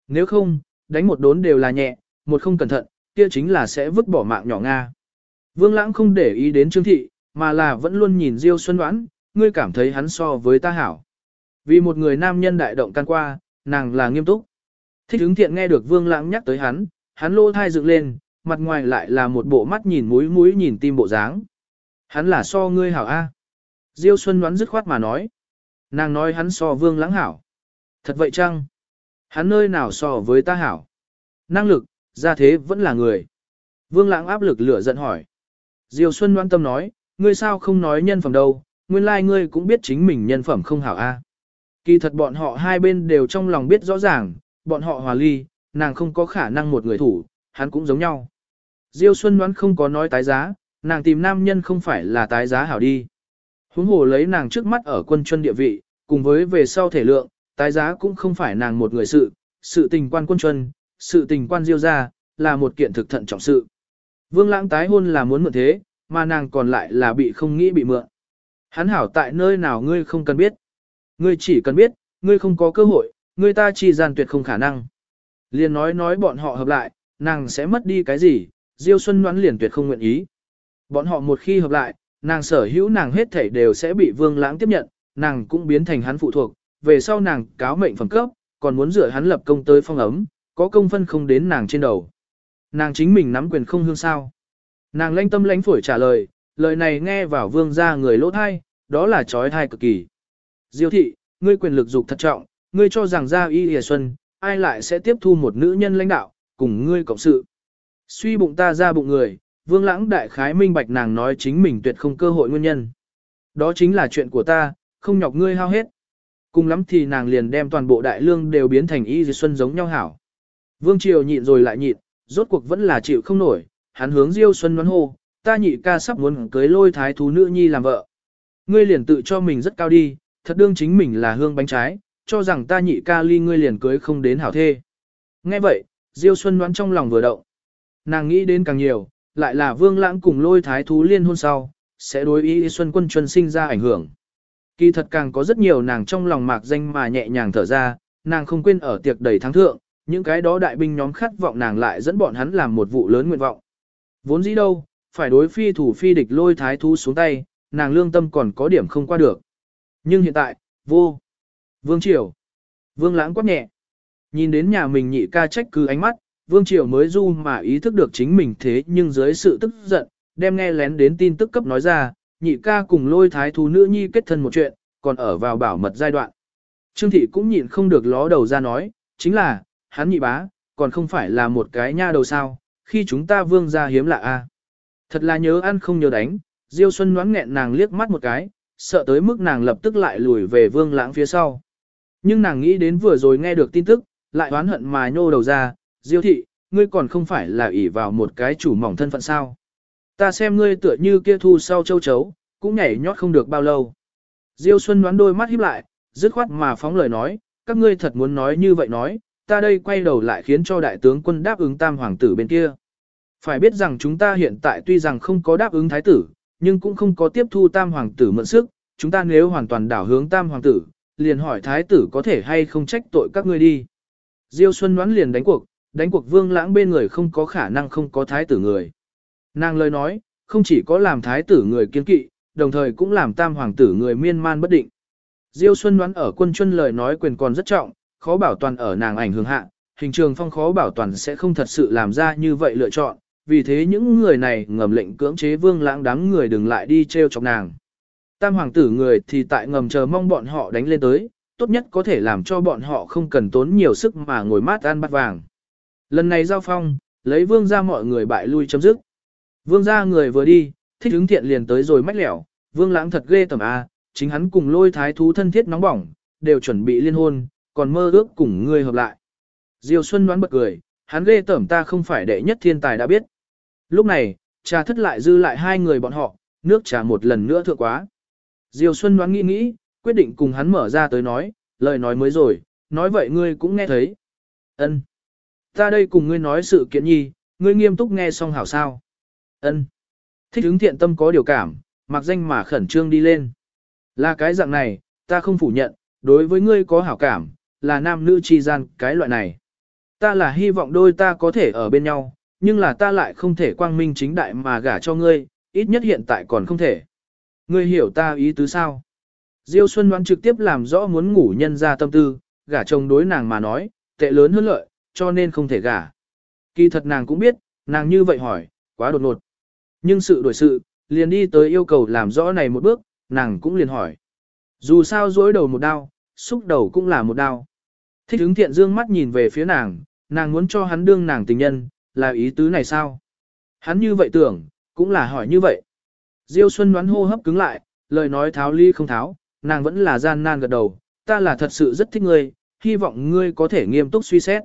Nếu không, đánh một đốn đều là nhẹ, một không cẩn thận, kia chính là sẽ vứt bỏ mạng nhỏ Nga. Vương Lãng không để ý đến Trương Thị, mà là vẫn luôn nhìn Diêu Xuân Đoán, ngươi cảm thấy hắn so với ta hảo. Vì một người nam nhân đại động can qua, nàng là nghiêm túc. Thích ứng thiện nghe được Vương Lãng nhắc tới hắn, hắn lô thai dựng lên, mặt ngoài lại là một bộ mắt nhìn mũi mũi nhìn tim bộ dáng. Hắn là so ngươi hảo A. Diêu Xuân Đoán dứt khoát mà nói. Nàng nói hắn so Vương Lãng hảo. Thật vậy chăng? Hắn nơi nào so với ta hảo? Năng lực, ra thế vẫn là người. Vương Lãng áp lực lửa giận hỏi. Diêu Xuân đoan tâm nói, ngươi sao không nói nhân phẩm đâu, nguyên lai like ngươi cũng biết chính mình nhân phẩm không hảo a. Kỳ thật bọn họ hai bên đều trong lòng biết rõ ràng, bọn họ hòa ly, nàng không có khả năng một người thủ, hắn cũng giống nhau. Diêu Xuân đoán không có nói tái giá, nàng tìm nam nhân không phải là tái giá hảo đi. Huống hồ lấy nàng trước mắt ở quân chuân địa vị, cùng với về sau thể lượng, tái giá cũng không phải nàng một người sự, sự tình quan quân chuân, sự tình quan diêu ra, là một kiện thực thận trọng sự. Vương lãng tái hôn là muốn mượn thế, mà nàng còn lại là bị không nghĩ bị mượn. Hắn hảo tại nơi nào ngươi không cần biết. Ngươi chỉ cần biết, ngươi không có cơ hội, ngươi ta chỉ gian tuyệt không khả năng. Liền nói nói bọn họ hợp lại, nàng sẽ mất đi cái gì, Diêu Xuân ngoãn liền tuyệt không nguyện ý. Bọn họ một khi hợp lại, nàng sở hữu nàng hết thảy đều sẽ bị vương lãng tiếp nhận, nàng cũng biến thành hắn phụ thuộc, về sau nàng cáo mệnh phẩm cấp, còn muốn rửa hắn lập công tới phong ấm, có công phân không đến nàng trên đầu. Nàng chính mình nắm quyền không hương sao. Nàng lanh tâm lãnh phổi trả lời, lời này nghe vào vương ra người lỗ thai, đó là trói thai cực kỳ. Diêu thị, ngươi quyền lực dục thật trọng, ngươi cho rằng ra y hìa xuân, ai lại sẽ tiếp thu một nữ nhân lãnh đạo, cùng ngươi cộng sự. Suy bụng ta ra bụng người, vương lãng đại khái minh bạch nàng nói chính mình tuyệt không cơ hội nguyên nhân. Đó chính là chuyện của ta, không nhọc ngươi hao hết. Cùng lắm thì nàng liền đem toàn bộ đại lương đều biến thành y dì xuân giống nhau hảo. Vương Triều nhịn rồi lại nhịn, rốt cuộc vẫn là chịu không nổi, hắn hướng Diêu Xuân đoán hô, ta nhị ca sắp muốn cưới lôi thái thú nữ nhi làm vợ. Ngươi liền tự cho mình rất cao đi, thật đương chính mình là hương bánh trái, cho rằng ta nhị ca ly ngươi liền cưới không đến hảo thê. Nghe vậy, Diêu Xuân đoán trong lòng vừa động. nàng nghĩ đến càng nhiều, lại là vương lãng cùng lôi thái thú liên hôn sau, sẽ đối ý xuân quân chuân sinh ra ảnh hưởng. Kỳ thật càng có rất nhiều nàng trong lòng mạc danh mà nhẹ nhàng thở ra, nàng không quên ở tiệc đầy thắng thượng, những cái đó đại binh nhóm khát vọng nàng lại dẫn bọn hắn làm một vụ lớn nguyện vọng. Vốn dĩ đâu, phải đối phi thủ phi địch lôi thái thú xuống tay, nàng lương tâm còn có điểm không qua được. Nhưng hiện tại, vô. Vương Triều. Vương lãng quát nhẹ. Nhìn đến nhà mình nhị ca trách cứ ánh mắt, Vương Triều mới du mà ý thức được chính mình thế nhưng dưới sự tức giận, đem nghe lén đến tin tức cấp nói ra, nhị ca cùng lôi thái thú nữ nhi kết thân một chuyện, còn ở vào bảo mật giai đoạn. Trương thị cũng nhịn không được ló đầu ra nói, chính là, hắn nhị bá, còn không phải là một cái nha đầu sao, khi chúng ta vương ra hiếm lạ a. Thật là nhớ ăn không nhớ đánh, Diêu Xuân ngoãn nghẹn nàng liếc mắt một cái, sợ tới mức nàng lập tức lại lùi về vương lãng phía sau. Nhưng nàng nghĩ đến vừa rồi nghe được tin tức, lại oán hận mà nhô đầu ra, Diêu thị, ngươi còn không phải là ỷ vào một cái chủ mỏng thân phận sao. Ta xem ngươi tựa như kia thu sau châu chấu, cũng nhảy nhót không được bao lâu. Diêu Xuân đoán đôi mắt híp lại, dứt khoát mà phóng lời nói, các ngươi thật muốn nói như vậy nói, ta đây quay đầu lại khiến cho đại tướng quân đáp ứng tam hoàng tử bên kia. Phải biết rằng chúng ta hiện tại tuy rằng không có đáp ứng thái tử, nhưng cũng không có tiếp thu tam hoàng tử mượn sức, chúng ta nếu hoàn toàn đảo hướng tam hoàng tử, liền hỏi thái tử có thể hay không trách tội các ngươi đi. Diêu Xuân đoán liền đánh cuộc, đánh cuộc vương lãng bên người không có khả năng không có thái tử người. Nàng lời nói, không chỉ có làm thái tử người kiên kỵ, đồng thời cũng làm tam hoàng tử người miên man bất định. Diêu Xuân đoán ở quân chân lời nói quyền còn rất trọng, khó bảo toàn ở nàng ảnh hưởng hạ, hình trường phong khó bảo toàn sẽ không thật sự làm ra như vậy lựa chọn, vì thế những người này ngầm lệnh cưỡng chế vương lãng đám người đừng lại đi treo chọc nàng. Tam hoàng tử người thì tại ngầm chờ mong bọn họ đánh lên tới, tốt nhất có thể làm cho bọn họ không cần tốn nhiều sức mà ngồi mát ăn bát vàng. Lần này giao phong, lấy vương ra mọi người bại lui chấm dứt. Vương ra người vừa đi, thích hứng thiện liền tới rồi mách lẻo, vương lãng thật ghê tầm A, à, chính hắn cùng lôi thái thú thân thiết nóng bỏng, đều chuẩn bị liên hôn, còn mơ ước cùng ngươi hợp lại. Diêu Xuân đoán bật cười, hắn ghê tởm ta không phải đệ nhất thiên tài đã biết. Lúc này, trà thất lại dư lại hai người bọn họ, nước trà một lần nữa thượng quá. Diêu Xuân đoán nghĩ nghĩ, quyết định cùng hắn mở ra tới nói, lời nói mới rồi, nói vậy ngươi cũng nghe thấy. Ân, Ta đây cùng ngươi nói sự kiện nhi, ngươi nghiêm túc nghe xong hảo sao. Ân, Thích ứng thiện tâm có điều cảm, mặc danh mà khẩn trương đi lên. Là cái dạng này, ta không phủ nhận, đối với ngươi có hảo cảm, là nam nữ chi gian cái loại này. Ta là hy vọng đôi ta có thể ở bên nhau, nhưng là ta lại không thể quang minh chính đại mà gả cho ngươi, ít nhất hiện tại còn không thể. Ngươi hiểu ta ý tứ sao? Diêu Xuân đoán trực tiếp làm rõ muốn ngủ nhân ra tâm tư, gả chồng đối nàng mà nói, tệ lớn hơn lợi, cho nên không thể gả. Kỳ thật nàng cũng biết, nàng như vậy hỏi, quá đột ngột. Nhưng sự đổi sự, liền đi tới yêu cầu làm rõ này một bước, nàng cũng liền hỏi. Dù sao dối đầu một đao, xúc đầu cũng là một đao. Thích ứng thiện dương mắt nhìn về phía nàng, nàng muốn cho hắn đương nàng tình nhân, là ý tứ này sao? Hắn như vậy tưởng, cũng là hỏi như vậy. Diêu Xuân đoán hô hấp cứng lại, lời nói tháo ly không tháo, nàng vẫn là gian nan gật đầu, ta là thật sự rất thích ngươi, hy vọng ngươi có thể nghiêm túc suy xét.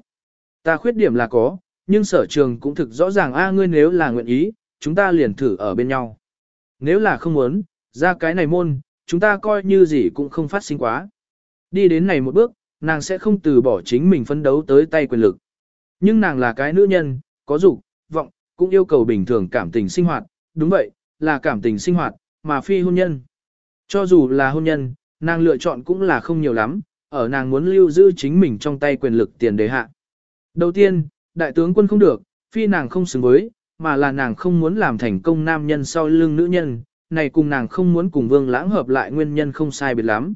Ta khuyết điểm là có, nhưng sở trường cũng thực rõ ràng a ngươi nếu là nguyện ý, chúng ta liền thử ở bên nhau. Nếu là không muốn, ra cái này môn, chúng ta coi như gì cũng không phát sinh quá. Đi đến này một bước, nàng sẽ không từ bỏ chính mình phấn đấu tới tay quyền lực. Nhưng nàng là cái nữ nhân, có dục, vọng, cũng yêu cầu bình thường cảm tình sinh hoạt, đúng vậy, là cảm tình sinh hoạt, mà phi hôn nhân. Cho dù là hôn nhân, nàng lựa chọn cũng là không nhiều lắm, ở nàng muốn lưu giữ chính mình trong tay quyền lực tiền đề hạ. Đầu tiên, đại tướng quân không được, phi nàng không xứng với, mà là nàng không muốn làm thành công nam nhân sau lưng nữ nhân, này cùng nàng không muốn cùng vương lãng hợp lại nguyên nhân không sai biệt lắm.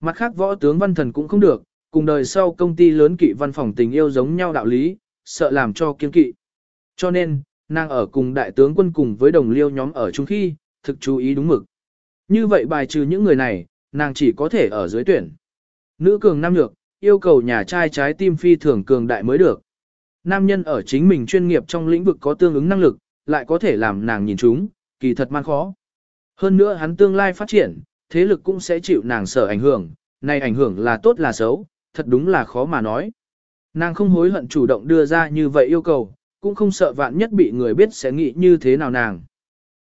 Mặt khác võ tướng văn thần cũng không được, cùng đời sau công ty lớn kỵ văn phòng tình yêu giống nhau đạo lý, sợ làm cho kiên kỵ. Cho nên, nàng ở cùng đại tướng quân cùng với đồng liêu nhóm ở chung khi, thực chú ý đúng mực. Như vậy bài trừ những người này, nàng chỉ có thể ở dưới tuyển. Nữ cường nam nhược, yêu cầu nhà trai trái tim phi thường cường đại mới được. Nam nhân ở chính mình chuyên nghiệp trong lĩnh vực có tương ứng năng lực, lại có thể làm nàng nhìn chúng, kỳ thật man khó. Hơn nữa hắn tương lai phát triển, thế lực cũng sẽ chịu nàng sở ảnh hưởng, này ảnh hưởng là tốt là xấu, thật đúng là khó mà nói. Nàng không hối hận chủ động đưa ra như vậy yêu cầu, cũng không sợ vạn nhất bị người biết sẽ nghĩ như thế nào nàng.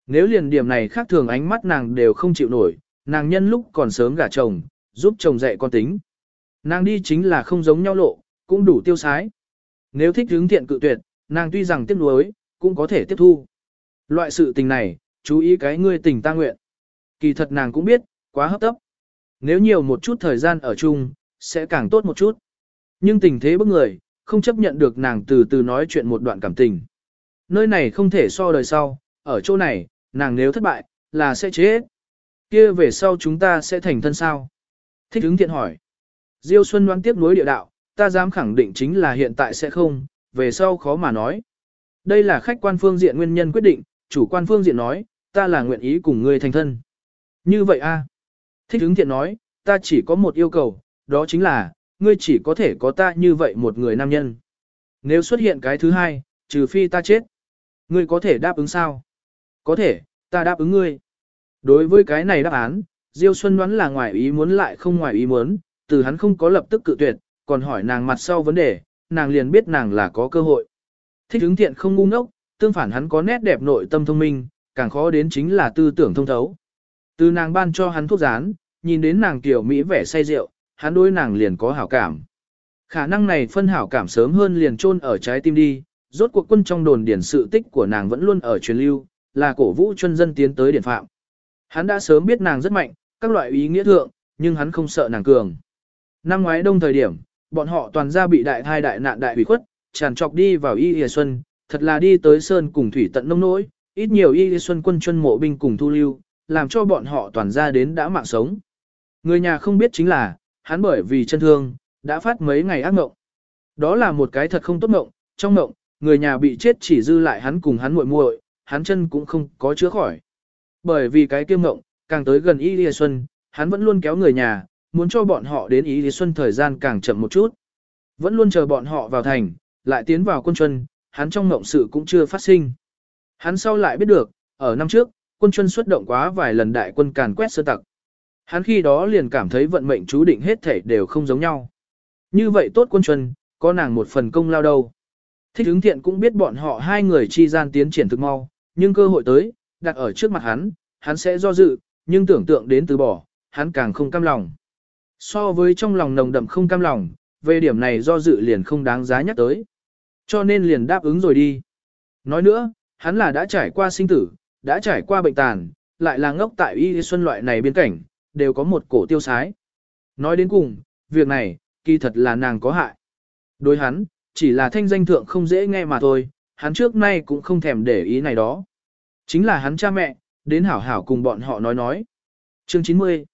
Nếu liền điểm này khác thường ánh mắt nàng đều không chịu nổi, nàng nhân lúc còn sớm gả chồng, giúp chồng dạy con tính. Nàng đi chính là không giống nhau lộ, cũng đủ tiêu sái. Nếu thích hướng thiện cự tuyệt, nàng tuy rằng tiếc nuối, cũng có thể tiếp thu. Loại sự tình này, chú ý cái ngươi tình ta nguyện. Kỳ thật nàng cũng biết, quá hấp tấp. Nếu nhiều một chút thời gian ở chung, sẽ càng tốt một chút. Nhưng tình thế bức người, không chấp nhận được nàng từ từ nói chuyện một đoạn cảm tình. Nơi này không thể so đời sau, ở chỗ này, nàng nếu thất bại, là sẽ chết. Kia về sau chúng ta sẽ thành thân sao? Thích hứng thiện hỏi. Diêu Xuân đoán tiếp nối địa đạo, ta dám khẳng định chính là hiện tại sẽ không, về sau khó mà nói. Đây là khách quan phương diện nguyên nhân quyết định, chủ quan phương diện nói, ta là nguyện ý cùng ngươi thành thân. Như vậy a Thích hứng thiện nói, ta chỉ có một yêu cầu, đó chính là, ngươi chỉ có thể có ta như vậy một người nam nhân. Nếu xuất hiện cái thứ hai, trừ phi ta chết, ngươi có thể đáp ứng sao? Có thể, ta đáp ứng ngươi. Đối với cái này đáp án, Diêu Xuân đoán là ngoài ý muốn lại không ngoài ý muốn, từ hắn không có lập tức cự tuyệt, còn hỏi nàng mặt sau vấn đề, nàng liền biết nàng là có cơ hội. Thích hứng thiện không ngu ngốc, tương phản hắn có nét đẹp nội tâm thông minh, càng khó đến chính là tư tưởng thông thấu. Từ nàng ban cho hắn thuốc rán, nhìn đến nàng tiểu mỹ vẻ say rượu, hắn đối nàng liền có hảo cảm. Khả năng này phân hảo cảm sớm hơn liền chôn ở trái tim đi, rốt cuộc quân trong đồn điển sự tích của nàng vẫn luôn ở truyền lưu, là cổ vũ chân dân tiến tới điển phạm. Hắn đã sớm biết nàng rất mạnh, các loại ý nghĩa thượng, nhưng hắn không sợ nàng cường. Năm ngoái đông thời điểm, bọn họ toàn ra bị đại thai đại nạn đại hủy khuất, tràn trọc đi vào Y Lìa Xuân, thật là đi tới Sơn cùng thủy tận nông nỗi, ít nhiều Y Lìa Xuân quân chuyên mộ binh cùng thu lưu, làm cho bọn họ toàn ra đến đã mạng sống. Người nhà không biết chính là, hắn bởi vì chân thương, đã phát mấy ngày ác mộng. Đó là một cái thật không tốt mộng, trong mộng, người nhà bị chết chỉ dư lại hắn cùng hắn muội muội, hắn chân cũng không có chữa khỏi. Bởi vì cái kiêm mộng, càng tới gần Y Lìa Xuân, hắn vẫn luôn kéo người nhà, muốn cho bọn họ đến ý lý Xuân thời gian càng chậm một chút. Vẫn luôn chờ bọn họ vào thành, lại tiến vào quân chuân, hắn trong mộng sự cũng chưa phát sinh. Hắn sau lại biết được, ở năm trước, quân chuân xuất động quá vài lần đại quân càn quét sơ tặc. Hắn khi đó liền cảm thấy vận mệnh chú định hết thể đều không giống nhau. Như vậy tốt quân chuân, có nàng một phần công lao đâu. Thích ứng thiện cũng biết bọn họ hai người chi gian tiến triển thực mau, nhưng cơ hội tới, đặt ở trước mặt hắn, hắn sẽ do dự, nhưng tưởng tượng đến từ bỏ, hắn càng không cam lòng. So với trong lòng nồng đậm không cam lòng, về điểm này do dự liền không đáng giá nhắc tới. Cho nên liền đáp ứng rồi đi. Nói nữa, hắn là đã trải qua sinh tử, đã trải qua bệnh tàn, lại là ngốc tại y xuân loại này biên cảnh, đều có một cổ tiêu sái. Nói đến cùng, việc này, kỳ thật là nàng có hại. Đối hắn, chỉ là thanh danh thượng không dễ nghe mà thôi, hắn trước nay cũng không thèm để ý này đó. Chính là hắn cha mẹ, đến hảo hảo cùng bọn họ nói nói. Chương 90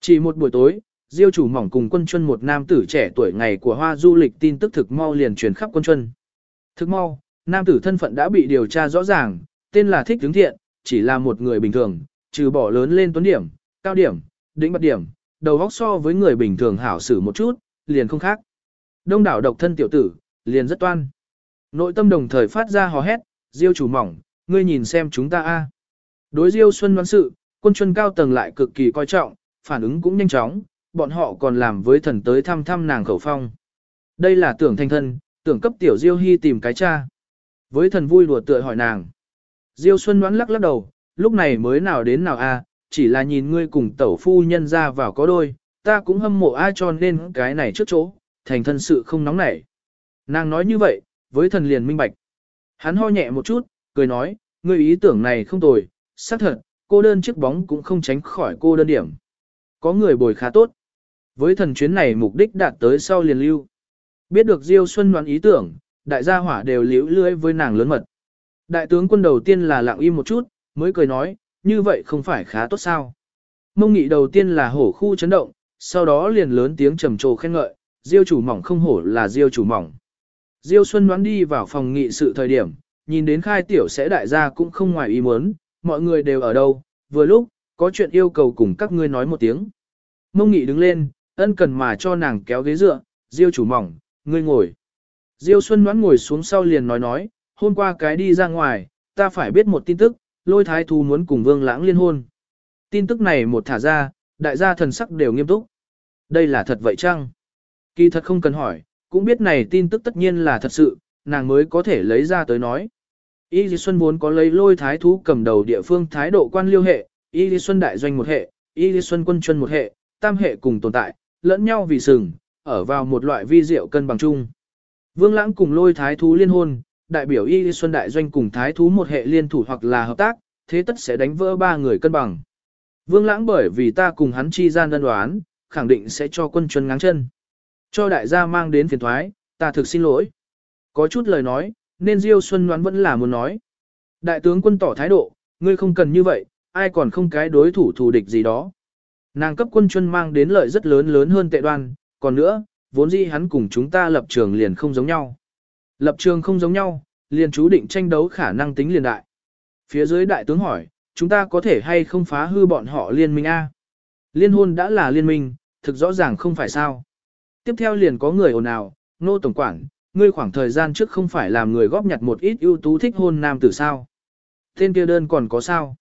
Chỉ một buổi tối, Diêu chủ mỏng cùng quân chuân một nam tử trẻ tuổi ngày của hoa du lịch tin tức thực mau liền truyền khắp quân chuân. Thực mau, nam tử thân phận đã bị điều tra rõ ràng, tên là Thích Tướng Thiện, chỉ là một người bình thường, trừ bỏ lớn lên tuấn điểm, cao điểm, đỉnh bật điểm, đầu óc so với người bình thường hảo xử một chút, liền không khác. Đông đảo độc thân tiểu tử, liền rất toan. Nội tâm đồng thời phát ra hò hét, Diêu chủ mỏng, ngươi nhìn xem chúng ta a. Đối Diêu Xuân đoán sự, quân chuân cao tầng lại cực kỳ coi trọng, phản ứng cũng nhanh chóng, bọn họ còn làm với thần tới thăm thăm nàng khẩu phong. Đây là tưởng thanh thân, tưởng cấp tiểu Diêu Hy tìm cái cha. Với thần vui đùa tựa hỏi nàng. Diêu Xuân đoán lắc lắc đầu, lúc này mới nào đến nào a, chỉ là nhìn ngươi cùng tẩu phu nhân ra vào có đôi, ta cũng hâm mộ ai cho nên cái này trước chỗ, thành thân sự không nóng nảy. Nàng nói như vậy, với thần liền minh bạch. Hắn ho nhẹ một chút, cười nói, ngươi ý tưởng này không tồi, xác thật, cô đơn chiếc bóng cũng không tránh khỏi cô đơn điểm. Có người bồi khá tốt. Với thần chuyến này mục đích đạt tới sau liền lưu. Biết được Diêu Xuân đoán ý tưởng, đại gia hỏa đều liễu lưỡi với nàng lớn mật. Đại tướng quân đầu tiên là lặng im một chút, mới cười nói, như vậy không phải khá tốt sao. Mông nghị đầu tiên là hổ khu chấn động, sau đó liền lớn tiếng trầm trồ khen ngợi, Diêu chủ mỏng không hổ là Diêu chủ mỏng. Diêu Xuân đoán đi vào phòng nghị sự thời điểm, nhìn đến khai tiểu sẽ đại gia cũng không ngoài ý muốn, mọi người đều ở đâu, vừa lúc, có chuyện yêu cầu cùng các ngươi nói một tiếng. Mông nghị đứng lên, ân cần mà cho nàng kéo ghế dựa, Diêu chủ mỏng, ngươi ngồi. Diêu Xuân ngoãn ngồi xuống sau liền nói nói, hôm qua cái đi ra ngoài, ta phải biết một tin tức, lôi thái thú muốn cùng vương lãng liên hôn. Tin tức này một thả ra, đại gia thần sắc đều nghiêm túc. Đây là thật vậy chăng? Kỳ thật không cần hỏi, cũng biết này tin tức tất nhiên là thật sự, nàng mới có thể lấy ra tới nói. Y Di Xuân muốn có lấy lôi thái thú cầm đầu địa phương thái độ quan liêu hệ, Y Di Xuân đại doanh một hệ, Y Di Xuân quân chân một hệ, tam hệ cùng tồn tại, lẫn nhau vì sừng, ở vào một loại vi diệu cân bằng chung. Vương Lãng cùng lôi thái thú liên hôn, đại biểu Y Xuân Đại Doanh cùng Thái Thú một hệ liên thủ hoặc là hợp tác, thế tất sẽ đánh vỡ ba người cân bằng. Vương Lãng bởi vì ta cùng hắn chi gian đơn đoán, khẳng định sẽ cho quân chuân ngáng chân. Cho đại gia mang đến phiền thoái, ta thực xin lỗi. Có chút lời nói, nên Diêu Xuân đoán vẫn là muốn nói. Đại tướng quân tỏ thái độ, ngươi không cần như vậy, ai còn không cái đối thủ thù địch gì đó. Nàng cấp quân chuân mang đến lợi rất lớn lớn hơn tệ đoan, còn nữa, vốn dĩ hắn cùng chúng ta lập trường liền không giống nhau. Lập trường không giống nhau, liền chú định tranh đấu khả năng tính liền đại. Phía dưới đại tướng hỏi, chúng ta có thể hay không phá hư bọn họ liên minh A? Liên hôn đã là liên minh, thực rõ ràng không phải sao. Tiếp theo liền có người ồn ào, nô tổng quản, ngươi khoảng thời gian trước không phải làm người góp nhặt một ít ưu tú thích hôn nam tử sao. Tên kia đơn còn có sao?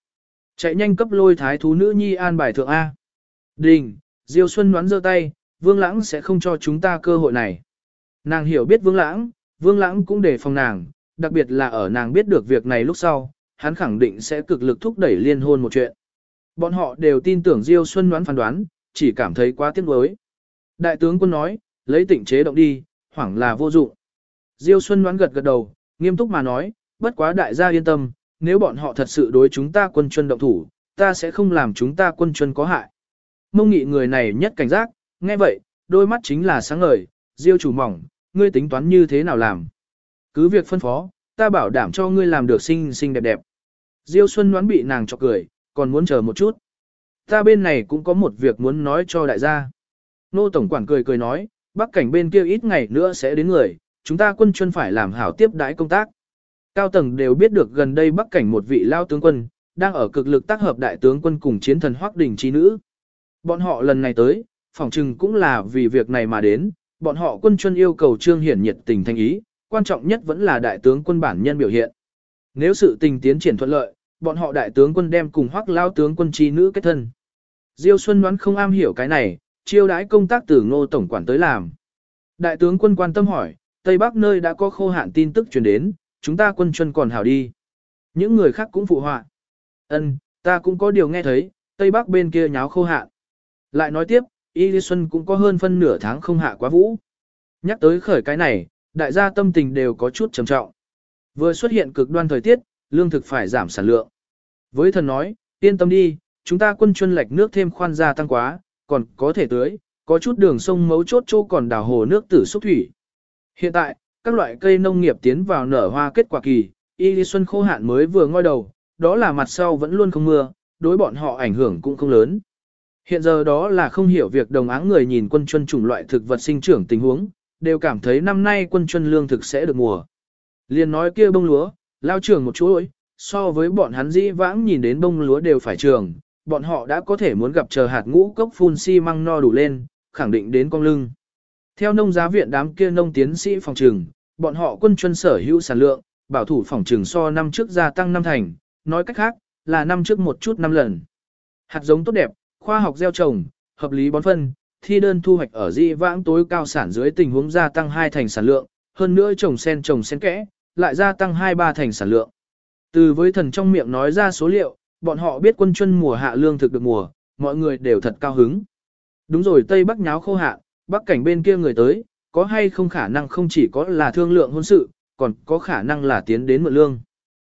Chạy nhanh cấp lôi thái thú nữ nhi an bài thượng A. Đình, Diêu Xuân đoán giơ tay, Vương Lãng sẽ không cho chúng ta cơ hội này. Nàng hiểu biết Vương Lãng, Vương Lãng cũng đề phòng nàng, đặc biệt là ở nàng biết được việc này lúc sau, hắn khẳng định sẽ cực lực thúc đẩy liên hôn một chuyện. Bọn họ đều tin tưởng Diêu Xuân đoán phán đoán, chỉ cảm thấy quá tiếc nuối. Đại tướng quân nói, lấy tịnh chế động đi, hoảng là vô dụng. Diêu Xuân đoán gật gật đầu, nghiêm túc mà nói, bất quá đại gia yên tâm, nếu bọn họ thật sự đối chúng ta quân chuân động thủ, ta sẽ không làm chúng ta quân chuân có hại. Mông nghị người này nhất cảnh giác, nghe vậy, đôi mắt chính là sáng ngời, Diêu chủ mỏng, ngươi tính toán như thế nào làm. Cứ việc phân phó, ta bảo đảm cho ngươi làm được xinh xinh đẹp đẹp. Diêu Xuân đoán bị nàng chọc cười, còn muốn chờ một chút. Ta bên này cũng có một việc muốn nói cho đại gia. Nô Tổng Quản cười cười nói, bắc cảnh bên kia ít ngày nữa sẽ đến người, chúng ta quân chuân phải làm hảo tiếp đãi công tác. Cao tầng đều biết được gần đây bắc cảnh một vị lao tướng quân, đang ở cực lực tác hợp đại tướng quân cùng chiến thần Hoắc Đình trí nữ. Bọn họ lần này tới, phỏng chừng cũng là vì việc này mà đến, bọn họ quân chuân yêu cầu trương hiển nhiệt tình thanh ý, quan trọng nhất vẫn là đại tướng quân bản nhân biểu hiện. Nếu sự tình tiến triển thuận lợi, bọn họ đại tướng quân đem cùng Hoắc lao tướng quân chi nữ kết thân. Diêu Xuân đoán không am hiểu cái này, chiêu đãi công tác từ ngô tổng quản tới làm. Đại tướng quân quan tâm hỏi, Tây Bắc nơi đã có khô hạn tin tức truyền đến, chúng ta quân chuân còn hảo đi. Những người khác cũng phụ họa. Ân, ta cũng có điều nghe thấy, Tây Bắc bên kia nháo khô hạn. Lại nói tiếp, Y Lý Xuân cũng có hơn phân nửa tháng không hạ quá vũ. Nhắc tới khởi cái này, đại gia tâm tình đều có chút trầm trọng. Vừa xuất hiện cực đoan thời tiết, lương thực phải giảm sản lượng. Với thần nói, yên tâm đi, chúng ta quân chuyên lệch nước thêm khoan gia tăng quá, còn có thể tưới, có chút đường sông mấu chốt chỗ còn đào hồ nước tử xúc thủy. Hiện tại, các loại cây nông nghiệp tiến vào nở hoa kết quả kỳ, y lý xuân khô hạn mới vừa ngoi đầu, đó là mặt sau vẫn luôn không mưa, đối bọn họ ảnh hưởng cũng không lớn. Hiện giờ đó là không hiểu việc đồng áng người nhìn quân chuân chủng loại thực vật sinh trưởng tình huống, đều cảm thấy năm nay quân chuân lương thực sẽ được mùa. Liên nói kia bông lúa, lao trưởng một chuỗi, so với bọn hắn dĩ vãng nhìn đến bông lúa đều phải trường, bọn họ đã có thể muốn gặp chờ hạt ngũ cốc phun xi si măng no đủ lên, khẳng định đến con lưng. Theo nông giá viện đám kia nông tiến sĩ phòng trừng, bọn họ quân chuân sở hữu sản lượng, bảo thủ phòng trừng so năm trước gia tăng năm thành, nói cách khác, là năm trước một chút năm lần. Hạt giống tốt đẹp, khoa học gieo trồng, hợp lý bón phân, thi đơn thu hoạch ở di vãng tối cao sản dưới tình huống gia tăng hai thành sản lượng, hơn nữa trồng sen trồng sen kẽ, lại gia tăng hai ba thành sản lượng. Từ với thần trong miệng nói ra số liệu, bọn họ biết quân chuân mùa hạ lương thực được mùa, mọi người đều thật cao hứng. Đúng rồi Tây Bắc nháo khô hạ, Bắc cảnh bên kia người tới, có hay không khả năng không chỉ có là thương lượng hôn sự, còn có khả năng là tiến đến mượn lương.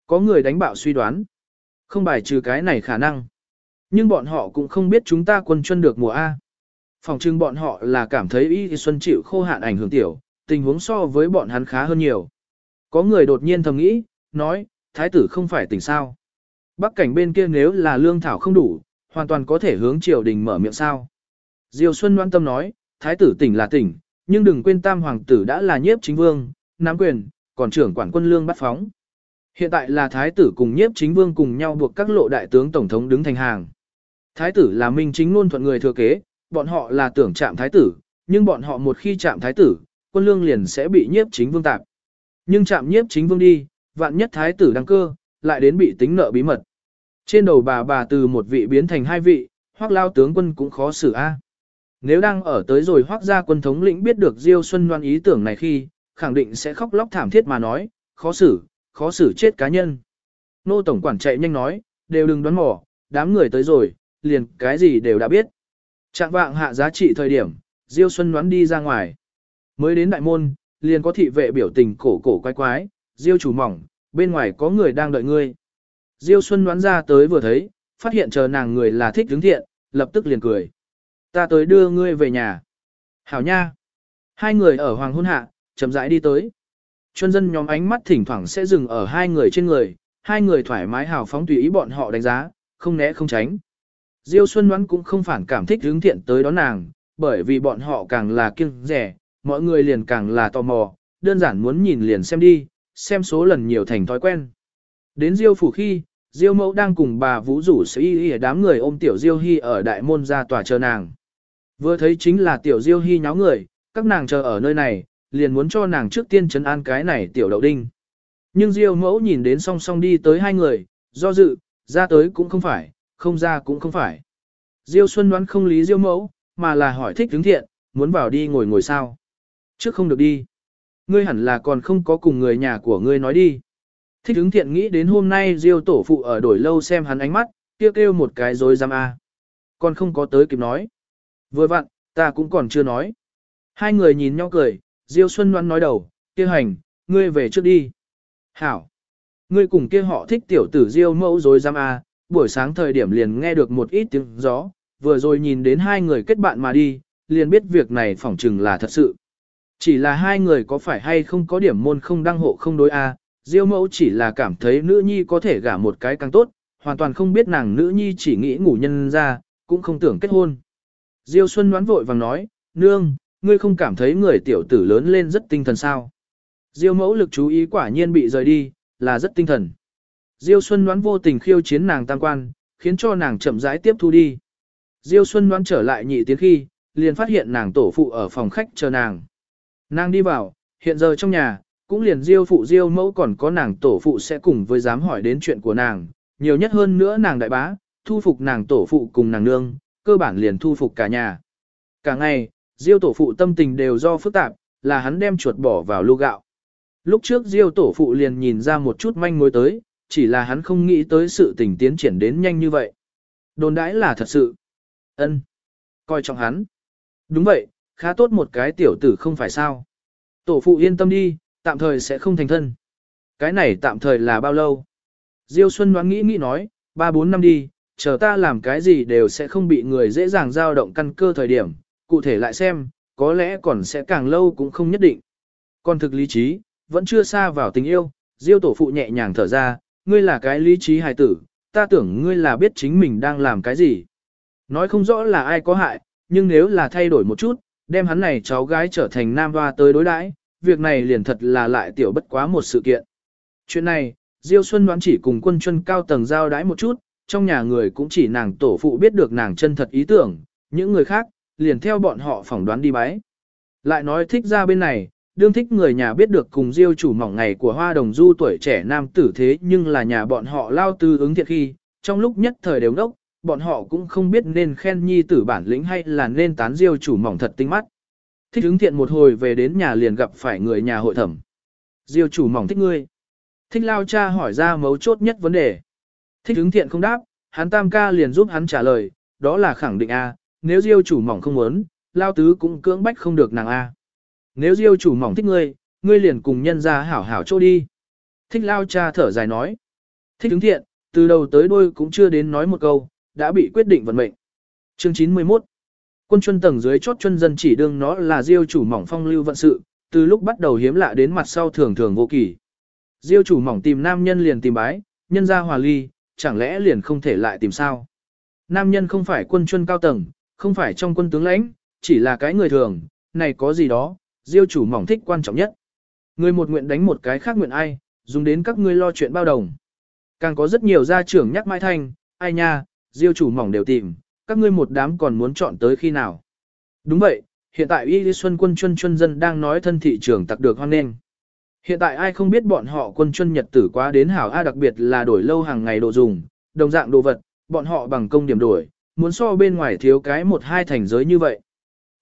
Có người đánh bạo suy đoán. Không bài trừ cái này khả năng. Nhưng bọn họ cũng không biết chúng ta quân chuân được mùa A. Phòng trưng bọn họ là cảm thấy y xuân chịu khô hạn ảnh hưởng tiểu, tình huống so với bọn hắn khá hơn nhiều. Có người đột nhiên thầm nghĩ, nói, thái tử không phải tỉnh sao. Bắc cảnh bên kia nếu là lương thảo không đủ, hoàn toàn có thể hướng triều đình mở miệng sao. Diêu Xuân đoan tâm nói, thái tử tỉnh là tỉnh, nhưng đừng quên tam hoàng tử đã là nhiếp chính vương, nắm quyền, còn trưởng quản quân lương bắt phóng. Hiện tại là thái tử cùng nhiếp chính vương cùng nhau buộc các lộ đại tướng tổng thống đứng thành hàng. Thái tử là minh chính luôn thuận người thừa kế, bọn họ là tưởng chạm thái tử, nhưng bọn họ một khi chạm thái tử, quân lương liền sẽ bị nhiếp chính vương tạp. Nhưng chạm nhiếp chính vương đi, vạn nhất thái tử đăng cơ, lại đến bị tính nợ bí mật. Trên đầu bà bà từ một vị biến thành hai vị, hoặc lao tướng quân cũng khó xử a. Nếu đang ở tới rồi hoác gia quân thống lĩnh biết được Diêu Xuân Loan ý tưởng này khi, khẳng định sẽ khóc lóc thảm thiết mà nói, khó xử, khó xử chết cá nhân. Nô Tổng Quản chạy nhanh nói, đều đừng đoán mò, đám người tới rồi, liền cái gì đều đã biết. Trạng vạng hạ giá trị thời điểm, Diêu Xuân đoán đi ra ngoài. Mới đến đại môn, liền có thị vệ biểu tình cổ cổ quái quái, Diêu chủ mỏng, bên ngoài có người đang đợi ngươi. Diêu Xuân đoán ra tới vừa thấy, phát hiện chờ nàng người là thích đứng thiện, lập tức liền cười. Ta tới đưa ngươi về nhà. Hảo nha. Hai người ở hoàng hôn hạ, chậm rãi đi tới. Chuân dân nhóm ánh mắt thỉnh thoảng sẽ dừng ở hai người trên người, hai người thoải mái hào phóng tùy ý bọn họ đánh giá, không né không tránh. Diêu Xuân đoán cũng không phản cảm thích hướng thiện tới đón nàng, bởi vì bọn họ càng là kiêng rẻ, mọi người liền càng là tò mò, đơn giản muốn nhìn liền xem đi, xem số lần nhiều thành thói quen. Đến Diêu phủ khi, Diêu mẫu đang cùng bà vũ rủ sĩ y đám người ôm tiểu Diêu Hy ở đại môn ra tòa chờ nàng. Vừa thấy chính là tiểu Diêu Hy nháo người, các nàng chờ ở nơi này, liền muốn cho nàng trước tiên chấn an cái này tiểu đậu đinh. Nhưng Diêu mẫu nhìn đến song song đi tới hai người, do dự, ra tới cũng không phải, không ra cũng không phải. Diêu Xuân đoán không lý Diêu mẫu, mà là hỏi thích đứng thiện, muốn vào đi ngồi ngồi sao. Trước không được đi. Ngươi hẳn là còn không có cùng người nhà của ngươi nói đi. Thích ứng thiện nghĩ đến hôm nay Diêu tổ phụ ở đổi lâu xem hắn ánh mắt, kêu kêu một cái rồi dám a. Còn không có tới kịp nói. Vừa vặn, ta cũng còn chưa nói. Hai người nhìn nhau cười, Diêu Xuân Loan nói đầu, kia hành, ngươi về trước đi. Hảo. Ngươi cùng kia họ thích tiểu tử Diêu mẫu rồi dám a, buổi sáng thời điểm liền nghe được một ít tiếng gió, vừa rồi nhìn đến hai người kết bạn mà đi, liền biết việc này phỏng chừng là thật sự. Chỉ là hai người có phải hay không có điểm môn không đăng hộ không đối a, Diêu mẫu chỉ là cảm thấy nữ nhi có thể gả một cái càng tốt, hoàn toàn không biết nàng nữ nhi chỉ nghĩ ngủ nhân ra, cũng không tưởng kết hôn. Diêu Xuân đoán vội vàng nói, nương, ngươi không cảm thấy người tiểu tử lớn lên rất tinh thần sao. Diêu mẫu lực chú ý quả nhiên bị rời đi, là rất tinh thần. Diêu Xuân đoán vô tình khiêu chiến nàng tam quan, khiến cho nàng chậm rãi tiếp thu đi. Diêu Xuân đoán trở lại nhị tiến khi, liền phát hiện nàng tổ phụ ở phòng khách chờ nàng. Nàng đi vào, hiện giờ trong nhà, cũng liền diêu phụ diêu mẫu còn có nàng tổ phụ sẽ cùng với dám hỏi đến chuyện của nàng, nhiều nhất hơn nữa nàng đại bá, thu phục nàng tổ phụ cùng nàng nương, cơ bản liền thu phục cả nhà. Cả ngày, diêu tổ phụ tâm tình đều do phức tạp, là hắn đem chuột bỏ vào lu gạo. Lúc trước diêu tổ phụ liền nhìn ra một chút manh mối tới, chỉ là hắn không nghĩ tới sự tình tiến triển đến nhanh như vậy. Đồn đãi là thật sự. ân Coi trọng hắn. Đúng vậy, khá tốt một cái tiểu tử không phải sao. Tổ phụ yên tâm đi, Tạm thời sẽ không thành thân. Cái này tạm thời là bao lâu? Diêu Xuân đoán nghĩ nghĩ nói, ba bốn năm đi, chờ ta làm cái gì đều sẽ không bị người dễ dàng dao động căn cơ thời điểm, cụ thể lại xem, có lẽ còn sẽ càng lâu cũng không nhất định. Còn thực lý trí, vẫn chưa xa vào tình yêu, Diêu tổ phụ nhẹ nhàng thở ra, ngươi là cái lý trí hài tử, ta tưởng ngươi là biết chính mình đang làm cái gì. Nói không rõ là ai có hại, nhưng nếu là thay đổi một chút, đem hắn này cháu gái trở thành nam hoa tới đối đãi, việc này liền thật là lại tiểu bất quá một sự kiện. Chuyện này, Diêu Xuân đoán chỉ cùng quân chân cao tầng giao đái một chút, trong nhà người cũng chỉ nàng tổ phụ biết được nàng chân thật ý tưởng, những người khác, liền theo bọn họ phỏng đoán đi bái. Lại nói thích ra bên này, đương thích người nhà biết được cùng Diêu chủ mỏng ngày của hoa đồng du tuổi trẻ nam tử thế nhưng là nhà bọn họ lao tư ứng thiệt khi, trong lúc nhất thời đều đốc, bọn họ cũng không biết nên khen nhi tử bản lĩnh hay là nên tán Diêu chủ mỏng thật tinh mắt. Thích ứng thiện một hồi về đến nhà liền gặp phải người nhà hội thẩm. Diêu chủ mỏng thích ngươi. Thích lao cha hỏi ra mấu chốt nhất vấn đề. Thích ứng thiện không đáp, hắn tam ca liền giúp hắn trả lời, đó là khẳng định A, nếu diêu chủ mỏng không muốn, lao tứ cũng cưỡng bách không được nàng A. Nếu diêu chủ mỏng thích ngươi, ngươi liền cùng nhân ra hảo hảo chỗ đi. Thích lao cha thở dài nói. Thích hứng thiện, từ đầu tới đuôi cũng chưa đến nói một câu, đã bị quyết định vận mệnh. Chương 91 Quân chuân tầng dưới chốt chuân dân chỉ đương nó là diêu chủ mỏng phong lưu vận sự, từ lúc bắt đầu hiếm lạ đến mặt sau thường thường vô kỳ. Diêu chủ mỏng tìm nam nhân liền tìm bái, nhân ra hòa ly, chẳng lẽ liền không thể lại tìm sao? Nam nhân không phải quân chuân cao tầng, không phải trong quân tướng lãnh, chỉ là cái người thường, này có gì đó, diêu chủ mỏng thích quan trọng nhất. Người một nguyện đánh một cái khác nguyện ai, dùng đến các ngươi lo chuyện bao đồng. Càng có rất nhiều gia trưởng nhắc mai thanh, ai nha, diêu chủ mỏng đều tìm, các ngươi một đám còn muốn chọn tới khi nào. Đúng vậy, hiện tại Y Lý Xuân quân chuân chuân dân đang nói thân thị trường tặc được hoan nghênh. Hiện tại ai không biết bọn họ quân chuân nhật tử quá đến hảo A đặc biệt là đổi lâu hàng ngày độ dùng, đồng dạng đồ vật, bọn họ bằng công điểm đổi, muốn so bên ngoài thiếu cái một hai thành giới như vậy.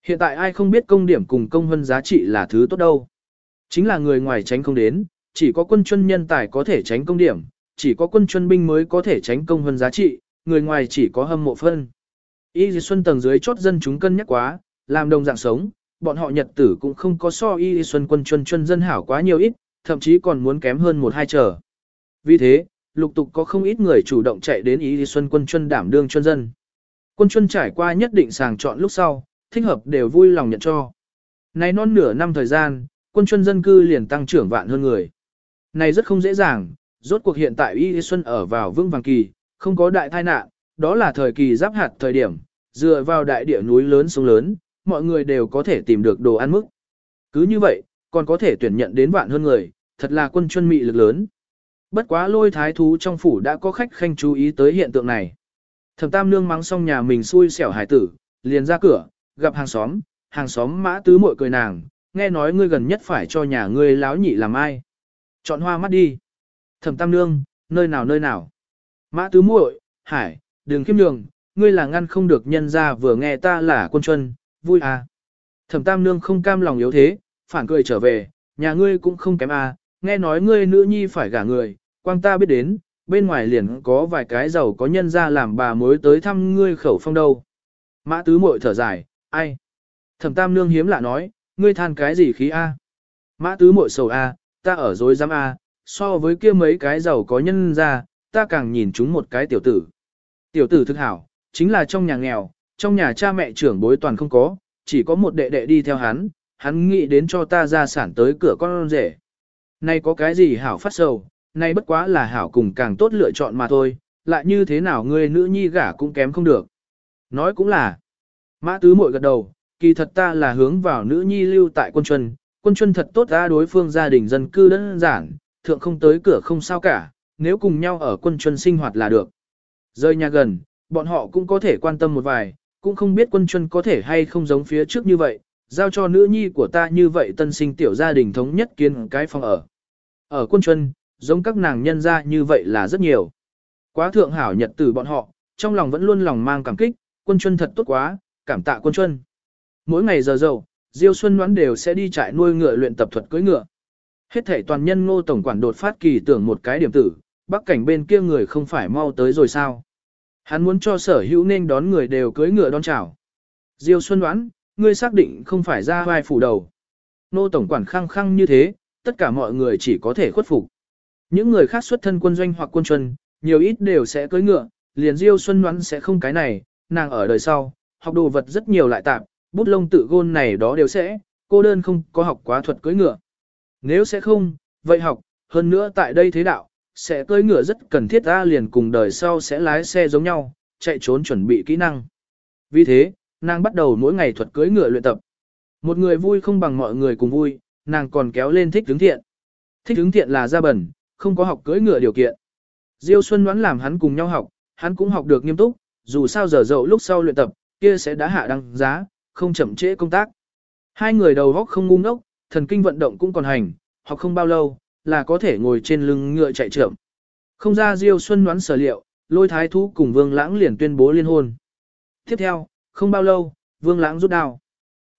Hiện tại ai không biết công điểm cùng công hơn giá trị là thứ tốt đâu. Chính là người ngoài tránh không đến, chỉ có quân chuân nhân tài có thể tránh công điểm, chỉ có quân chuân binh mới có thể tránh công hơn giá trị, người ngoài chỉ có hâm mộ phân. Y Dì Xuân tầng dưới chốt dân chúng cân nhắc quá, làm đồng dạng sống, bọn họ nhật tử cũng không có so Y Dì Xuân quân chuân chuân dân hảo quá nhiều ít, thậm chí còn muốn kém hơn một hai trở. Vì thế, lục tục có không ít người chủ động chạy đến Y Di xuân quân chuân đảm đương chuân dân. Quân chuân trải qua nhất định sàng chọn lúc sau, thích hợp đều vui lòng nhận cho. Này non nửa năm thời gian, quân chuân dân cư liền tăng trưởng vạn hơn người. Này rất không dễ dàng, rốt cuộc hiện tại Y Xuân ở vào vương vàng kỳ, không có đại tai nạn, đó là thời kỳ giáp hạt thời điểm, dựa vào đại địa núi lớn sông lớn, mọi người đều có thể tìm được đồ ăn mức. Cứ như vậy, còn có thể tuyển nhận đến vạn hơn người, thật là quân chuân mị lực lớn. Bất quá lôi thái thú trong phủ đã có khách khanh chú ý tới hiện tượng này. Thẩm tam nương mắng xong nhà mình xui xẻo hải tử, liền ra cửa, gặp hàng xóm, hàng xóm mã tứ muội cười nàng, nghe nói ngươi gần nhất phải cho nhà ngươi láo nhị làm ai. Chọn hoa mắt đi. Thẩm tam nương, nơi nào nơi nào. Mã tứ muội, hải, đừng khiêm nhường, ngươi là ngăn không được nhân ra vừa nghe ta là quân chuân, vui à. Thẩm tam nương không cam lòng yếu thế, phản cười trở về, nhà ngươi cũng không kém à, nghe nói ngươi nữ nhi phải gả người, quang ta biết đến, bên ngoài liền có vài cái giàu có nhân ra làm bà mối tới thăm ngươi khẩu phong đâu. Mã tứ muội thở dài, ai? Thẩm tam nương hiếm lạ nói, ngươi than cái gì khí a? Mã tứ muội sầu a, ta ở dối dám a, so với kia mấy cái giàu có nhân ra, ta càng nhìn chúng một cái tiểu tử. Tiểu tử thực hảo, chính là trong nhà nghèo, trong nhà cha mẹ trưởng bối toàn không có, chỉ có một đệ đệ đi theo hắn, hắn nghĩ đến cho ta ra sản tới cửa con rể. Nay có cái gì hảo phát sầu, nay bất quá là hảo cùng càng tốt lựa chọn mà thôi, lại như thế nào ngươi nữ nhi gả cũng kém không được. Nói cũng là, mã tứ muội gật đầu, kỳ thật ta là hướng vào nữ nhi lưu tại quân chuân, quân chuân thật tốt ra đối phương gia đình dân cư đơn giản, thượng không tới cửa không sao cả, nếu cùng nhau ở quân chuân sinh hoạt là được. Rơi nhà gần, bọn họ cũng có thể quan tâm một vài, cũng không biết quân chuân có thể hay không giống phía trước như vậy, giao cho nữ nhi của ta như vậy tân sinh tiểu gia đình thống nhất kiến cái phòng ở. Ở quân chuân, giống các nàng nhân gia như vậy là rất nhiều. Quá thượng hảo nhật tử bọn họ, trong lòng vẫn luôn lòng mang cảm kích, quân chuân thật tốt quá, cảm tạ quân chuân. Mỗi ngày giờ dậu, Diêu Xuân Ngoãn đều sẽ đi trại nuôi ngựa luyện tập thuật cưỡi ngựa. Hết thể toàn nhân ngô tổng quản đột phát kỳ tưởng một cái điểm tử, bắc cảnh bên kia người không phải mau tới rồi sao. Hắn muốn cho sở hữu nên đón người đều cưỡi ngựa đón chào. Diêu Xuân đoán, ngươi xác định không phải ra vai phủ đầu. Nô tổng quản khăng khăng như thế, tất cả mọi người chỉ có thể khuất phục. Những người khác xuất thân quân doanh hoặc quân chuân, nhiều ít đều sẽ cưỡi ngựa, liền Diêu Xuân đoán sẽ không cái này, nàng ở đời sau, học đồ vật rất nhiều lại tạp, bút lông tự gôn này đó đều sẽ, cô đơn không có học quá thuật cưỡi ngựa. Nếu sẽ không, vậy học, hơn nữa tại đây thế đạo, sẽ cưỡi ngựa rất cần thiết ra liền cùng đời sau sẽ lái xe giống nhau, chạy trốn chuẩn bị kỹ năng. Vì thế, nàng bắt đầu mỗi ngày thuật cưỡi ngựa luyện tập. Một người vui không bằng mọi người cùng vui, nàng còn kéo lên thích hướng thiện. Thích hướng thiện là ra bẩn, không có học cưỡi ngựa điều kiện. Diêu Xuân đoán làm hắn cùng nhau học, hắn cũng học được nghiêm túc, dù sao giờ dậu lúc sau luyện tập, kia sẽ đã hạ đăng giá, không chậm trễ công tác. Hai người đầu góc không ngu ngốc, thần kinh vận động cũng còn hành, hoặc không bao lâu, là có thể ngồi trên lưng ngựa chạy trượm. Không ra Diêu Xuân đoán sở liệu, lôi thái thú cùng Vương Lãng liền tuyên bố liên hôn. Tiếp theo, không bao lâu, Vương Lãng rút đao.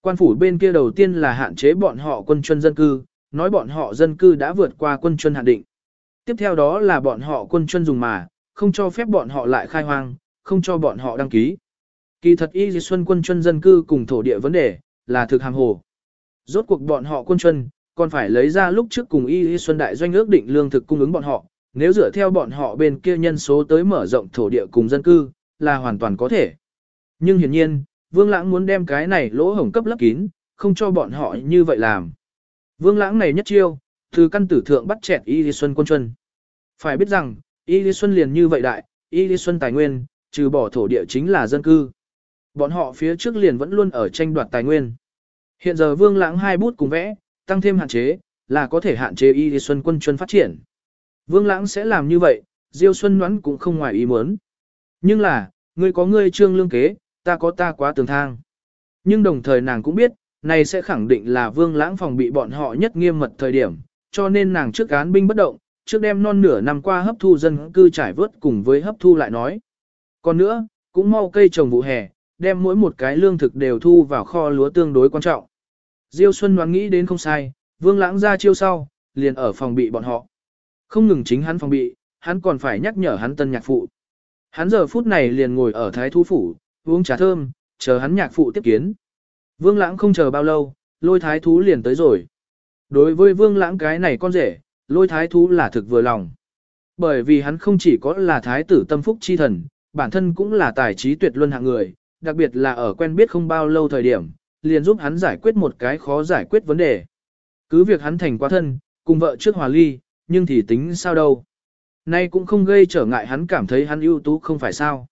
Quan phủ bên kia đầu tiên là hạn chế bọn họ quân chuân dân cư, nói bọn họ dân cư đã vượt qua quân chuân hạn định. Tiếp theo đó là bọn họ quân chuân dùng mà, không cho phép bọn họ lại khai hoang, không cho bọn họ đăng ký. Kỳ thật y dì xuân quân chân dân cư cùng thổ địa vấn đề, là thực hàng hồ. Rốt cuộc bọn họ quân chân, còn phải lấy ra lúc trước cùng y dì xuân đại doanh ước định lương thực cung ứng bọn họ, nếu dựa theo bọn họ bên kia nhân số tới mở rộng thổ địa cùng dân cư, là hoàn toàn có thể. Nhưng hiển nhiên, Vương Lãng muốn đem cái này lỗ hổng cấp lấp kín, không cho bọn họ như vậy làm. Vương Lãng này nhất chiêu, từ căn tử thượng bắt chẹt Y Lý Xuân quân chuân. Phải biết rằng, Y Lý Xuân liền như vậy đại, Y Lý Xuân tài nguyên, trừ bỏ thổ địa chính là dân cư. Bọn họ phía trước liền vẫn luôn ở tranh đoạt tài nguyên. Hiện giờ Vương Lãng hai bút cùng vẽ, tăng thêm hạn chế, là có thể hạn chế Y Xuân quân chuân phát triển. Vương Lãng sẽ làm như vậy, Diêu Xuân Ngoãn cũng không ngoài ý muốn. Nhưng là, ngươi có ngươi trương lương kế, ta có ta quá tường thang. Nhưng đồng thời nàng cũng biết, này sẽ khẳng định là Vương Lãng phòng bị bọn họ nhất nghiêm mật thời điểm, cho nên nàng trước án binh bất động, trước đem non nửa năm qua hấp thu dân cư trải vớt cùng với hấp thu lại nói. Còn nữa, cũng mau cây trồng vụ hè, đem mỗi một cái lương thực đều thu vào kho lúa tương đối quan trọng. Diêu Xuân đoán nghĩ đến không sai, Vương Lãng ra chiêu sau, liền ở phòng bị bọn họ. Không ngừng chính hắn phòng bị, hắn còn phải nhắc nhở hắn tân nhạc phụ. Hắn giờ phút này liền ngồi ở thái thú phủ, uống trà thơm, chờ hắn nhạc phụ tiếp kiến. Vương lãng không chờ bao lâu, lôi thái thú liền tới rồi. Đối với vương lãng cái này con rể, lôi thái thú là thực vừa lòng. Bởi vì hắn không chỉ có là thái tử tâm phúc chi thần, bản thân cũng là tài trí tuyệt luân hạng người, đặc biệt là ở quen biết không bao lâu thời điểm, liền giúp hắn giải quyết một cái khó giải quyết vấn đề. Cứ việc hắn thành quá thân, cùng vợ trước hòa ly, nhưng thì tính sao đâu. Nay cũng không gây trở ngại hắn cảm thấy hắn ưu tú không phải sao.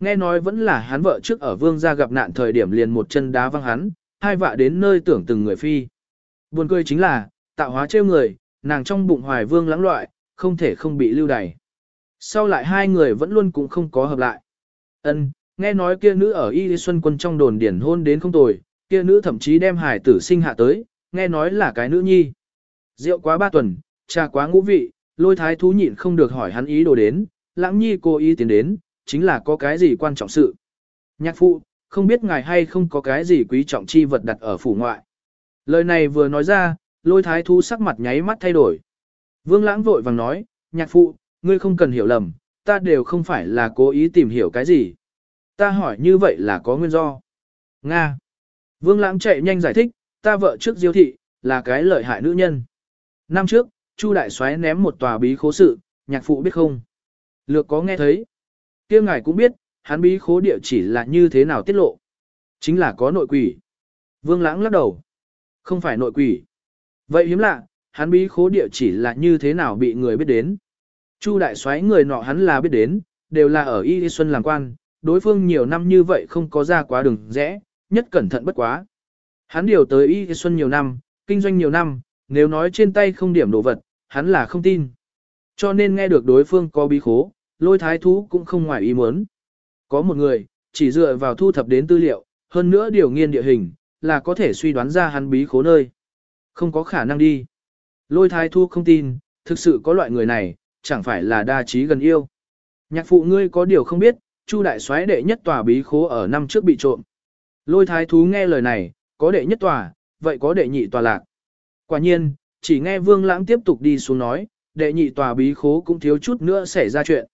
Nghe nói vẫn là hắn vợ trước ở vương gia gặp nạn thời điểm liền một chân đá văng hắn, hai vạ đến nơi tưởng từng người phi. Buồn cười chính là, tạo hóa trêu người, nàng trong bụng hoài vương lãng loại, không thể không bị lưu đày. Sau lại hai người vẫn luôn cũng không có hợp lại. Ân, nghe nói kia nữ ở Y Xuân quân trong đồn điển hôn đến không tồi, kia nữ thậm chí đem hải tử sinh hạ tới, nghe nói là cái nữ nhi. Rượu quá ba tuần, trà quá ngũ vị, lôi thái thú nhịn không được hỏi hắn ý đồ đến, lãng nhi cô ý tiến đến, chính là có cái gì quan trọng sự. Nhạc phụ, không biết ngài hay không có cái gì quý trọng chi vật đặt ở phủ ngoại. Lời này vừa nói ra, lôi thái thú sắc mặt nháy mắt thay đổi. Vương lãng vội vàng nói, nhạc phụ, ngươi không cần hiểu lầm, ta đều không phải là cố ý tìm hiểu cái gì. Ta hỏi như vậy là có nguyên do. Nga. Vương lãng chạy nhanh giải thích, ta vợ trước diêu thị, là cái lợi hại nữ nhân. Năm trước, Chu đại soái ném một tòa bí khố sự, nhạc phụ biết không? Lược có nghe thấy. kia ngài cũng biết, hắn bí khố địa chỉ là như thế nào tiết lộ. Chính là có nội quỷ. Vương lãng lắc đầu. Không phải nội quỷ. Vậy hiếm lạ, hắn bí khố địa chỉ là như thế nào bị người biết đến. Chu đại soái người nọ hắn là biết đến, đều là ở Y Xuân làm quan, đối phương nhiều năm như vậy không có ra quá đường rẽ, nhất cẩn thận bất quá. Hắn điều tới Y Xuân nhiều năm, kinh doanh nhiều năm, nếu nói trên tay không điểm đồ vật, hắn là không tin. Cho nên nghe được đối phương có bí khố, lôi thái thú cũng không ngoài ý muốn. Có một người, chỉ dựa vào thu thập đến tư liệu, hơn nữa điều nghiên địa hình, là có thể suy đoán ra hắn bí khố nơi. Không có khả năng đi. Lôi thái Thú không tin, thực sự có loại người này, chẳng phải là đa trí gần yêu. Nhạc phụ ngươi có điều không biết, Chu đại soái đệ nhất tòa bí khố ở năm trước bị trộm. Lôi thái thú nghe lời này, có đệ nhất tòa, vậy có đệ nhị tòa lạc. Quả nhiên, chỉ nghe Vương Lãng tiếp tục đi xuống nói, đệ nhị tòa bí khố cũng thiếu chút nữa xảy ra chuyện.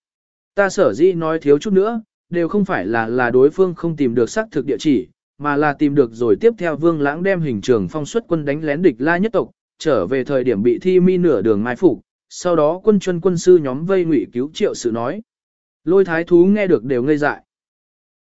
Ta sở dĩ nói thiếu chút nữa, đều không phải là là đối phương không tìm được xác thực địa chỉ, mà là tìm được rồi tiếp theo Vương Lãng đem hình trường phong xuất quân đánh lén địch La nhất tộc, trở về thời điểm bị thi mi nửa đường mai phục, sau đó quân chuân quân sư nhóm vây ngụy cứu triệu sự nói. Lôi thái thú nghe được đều ngây dại.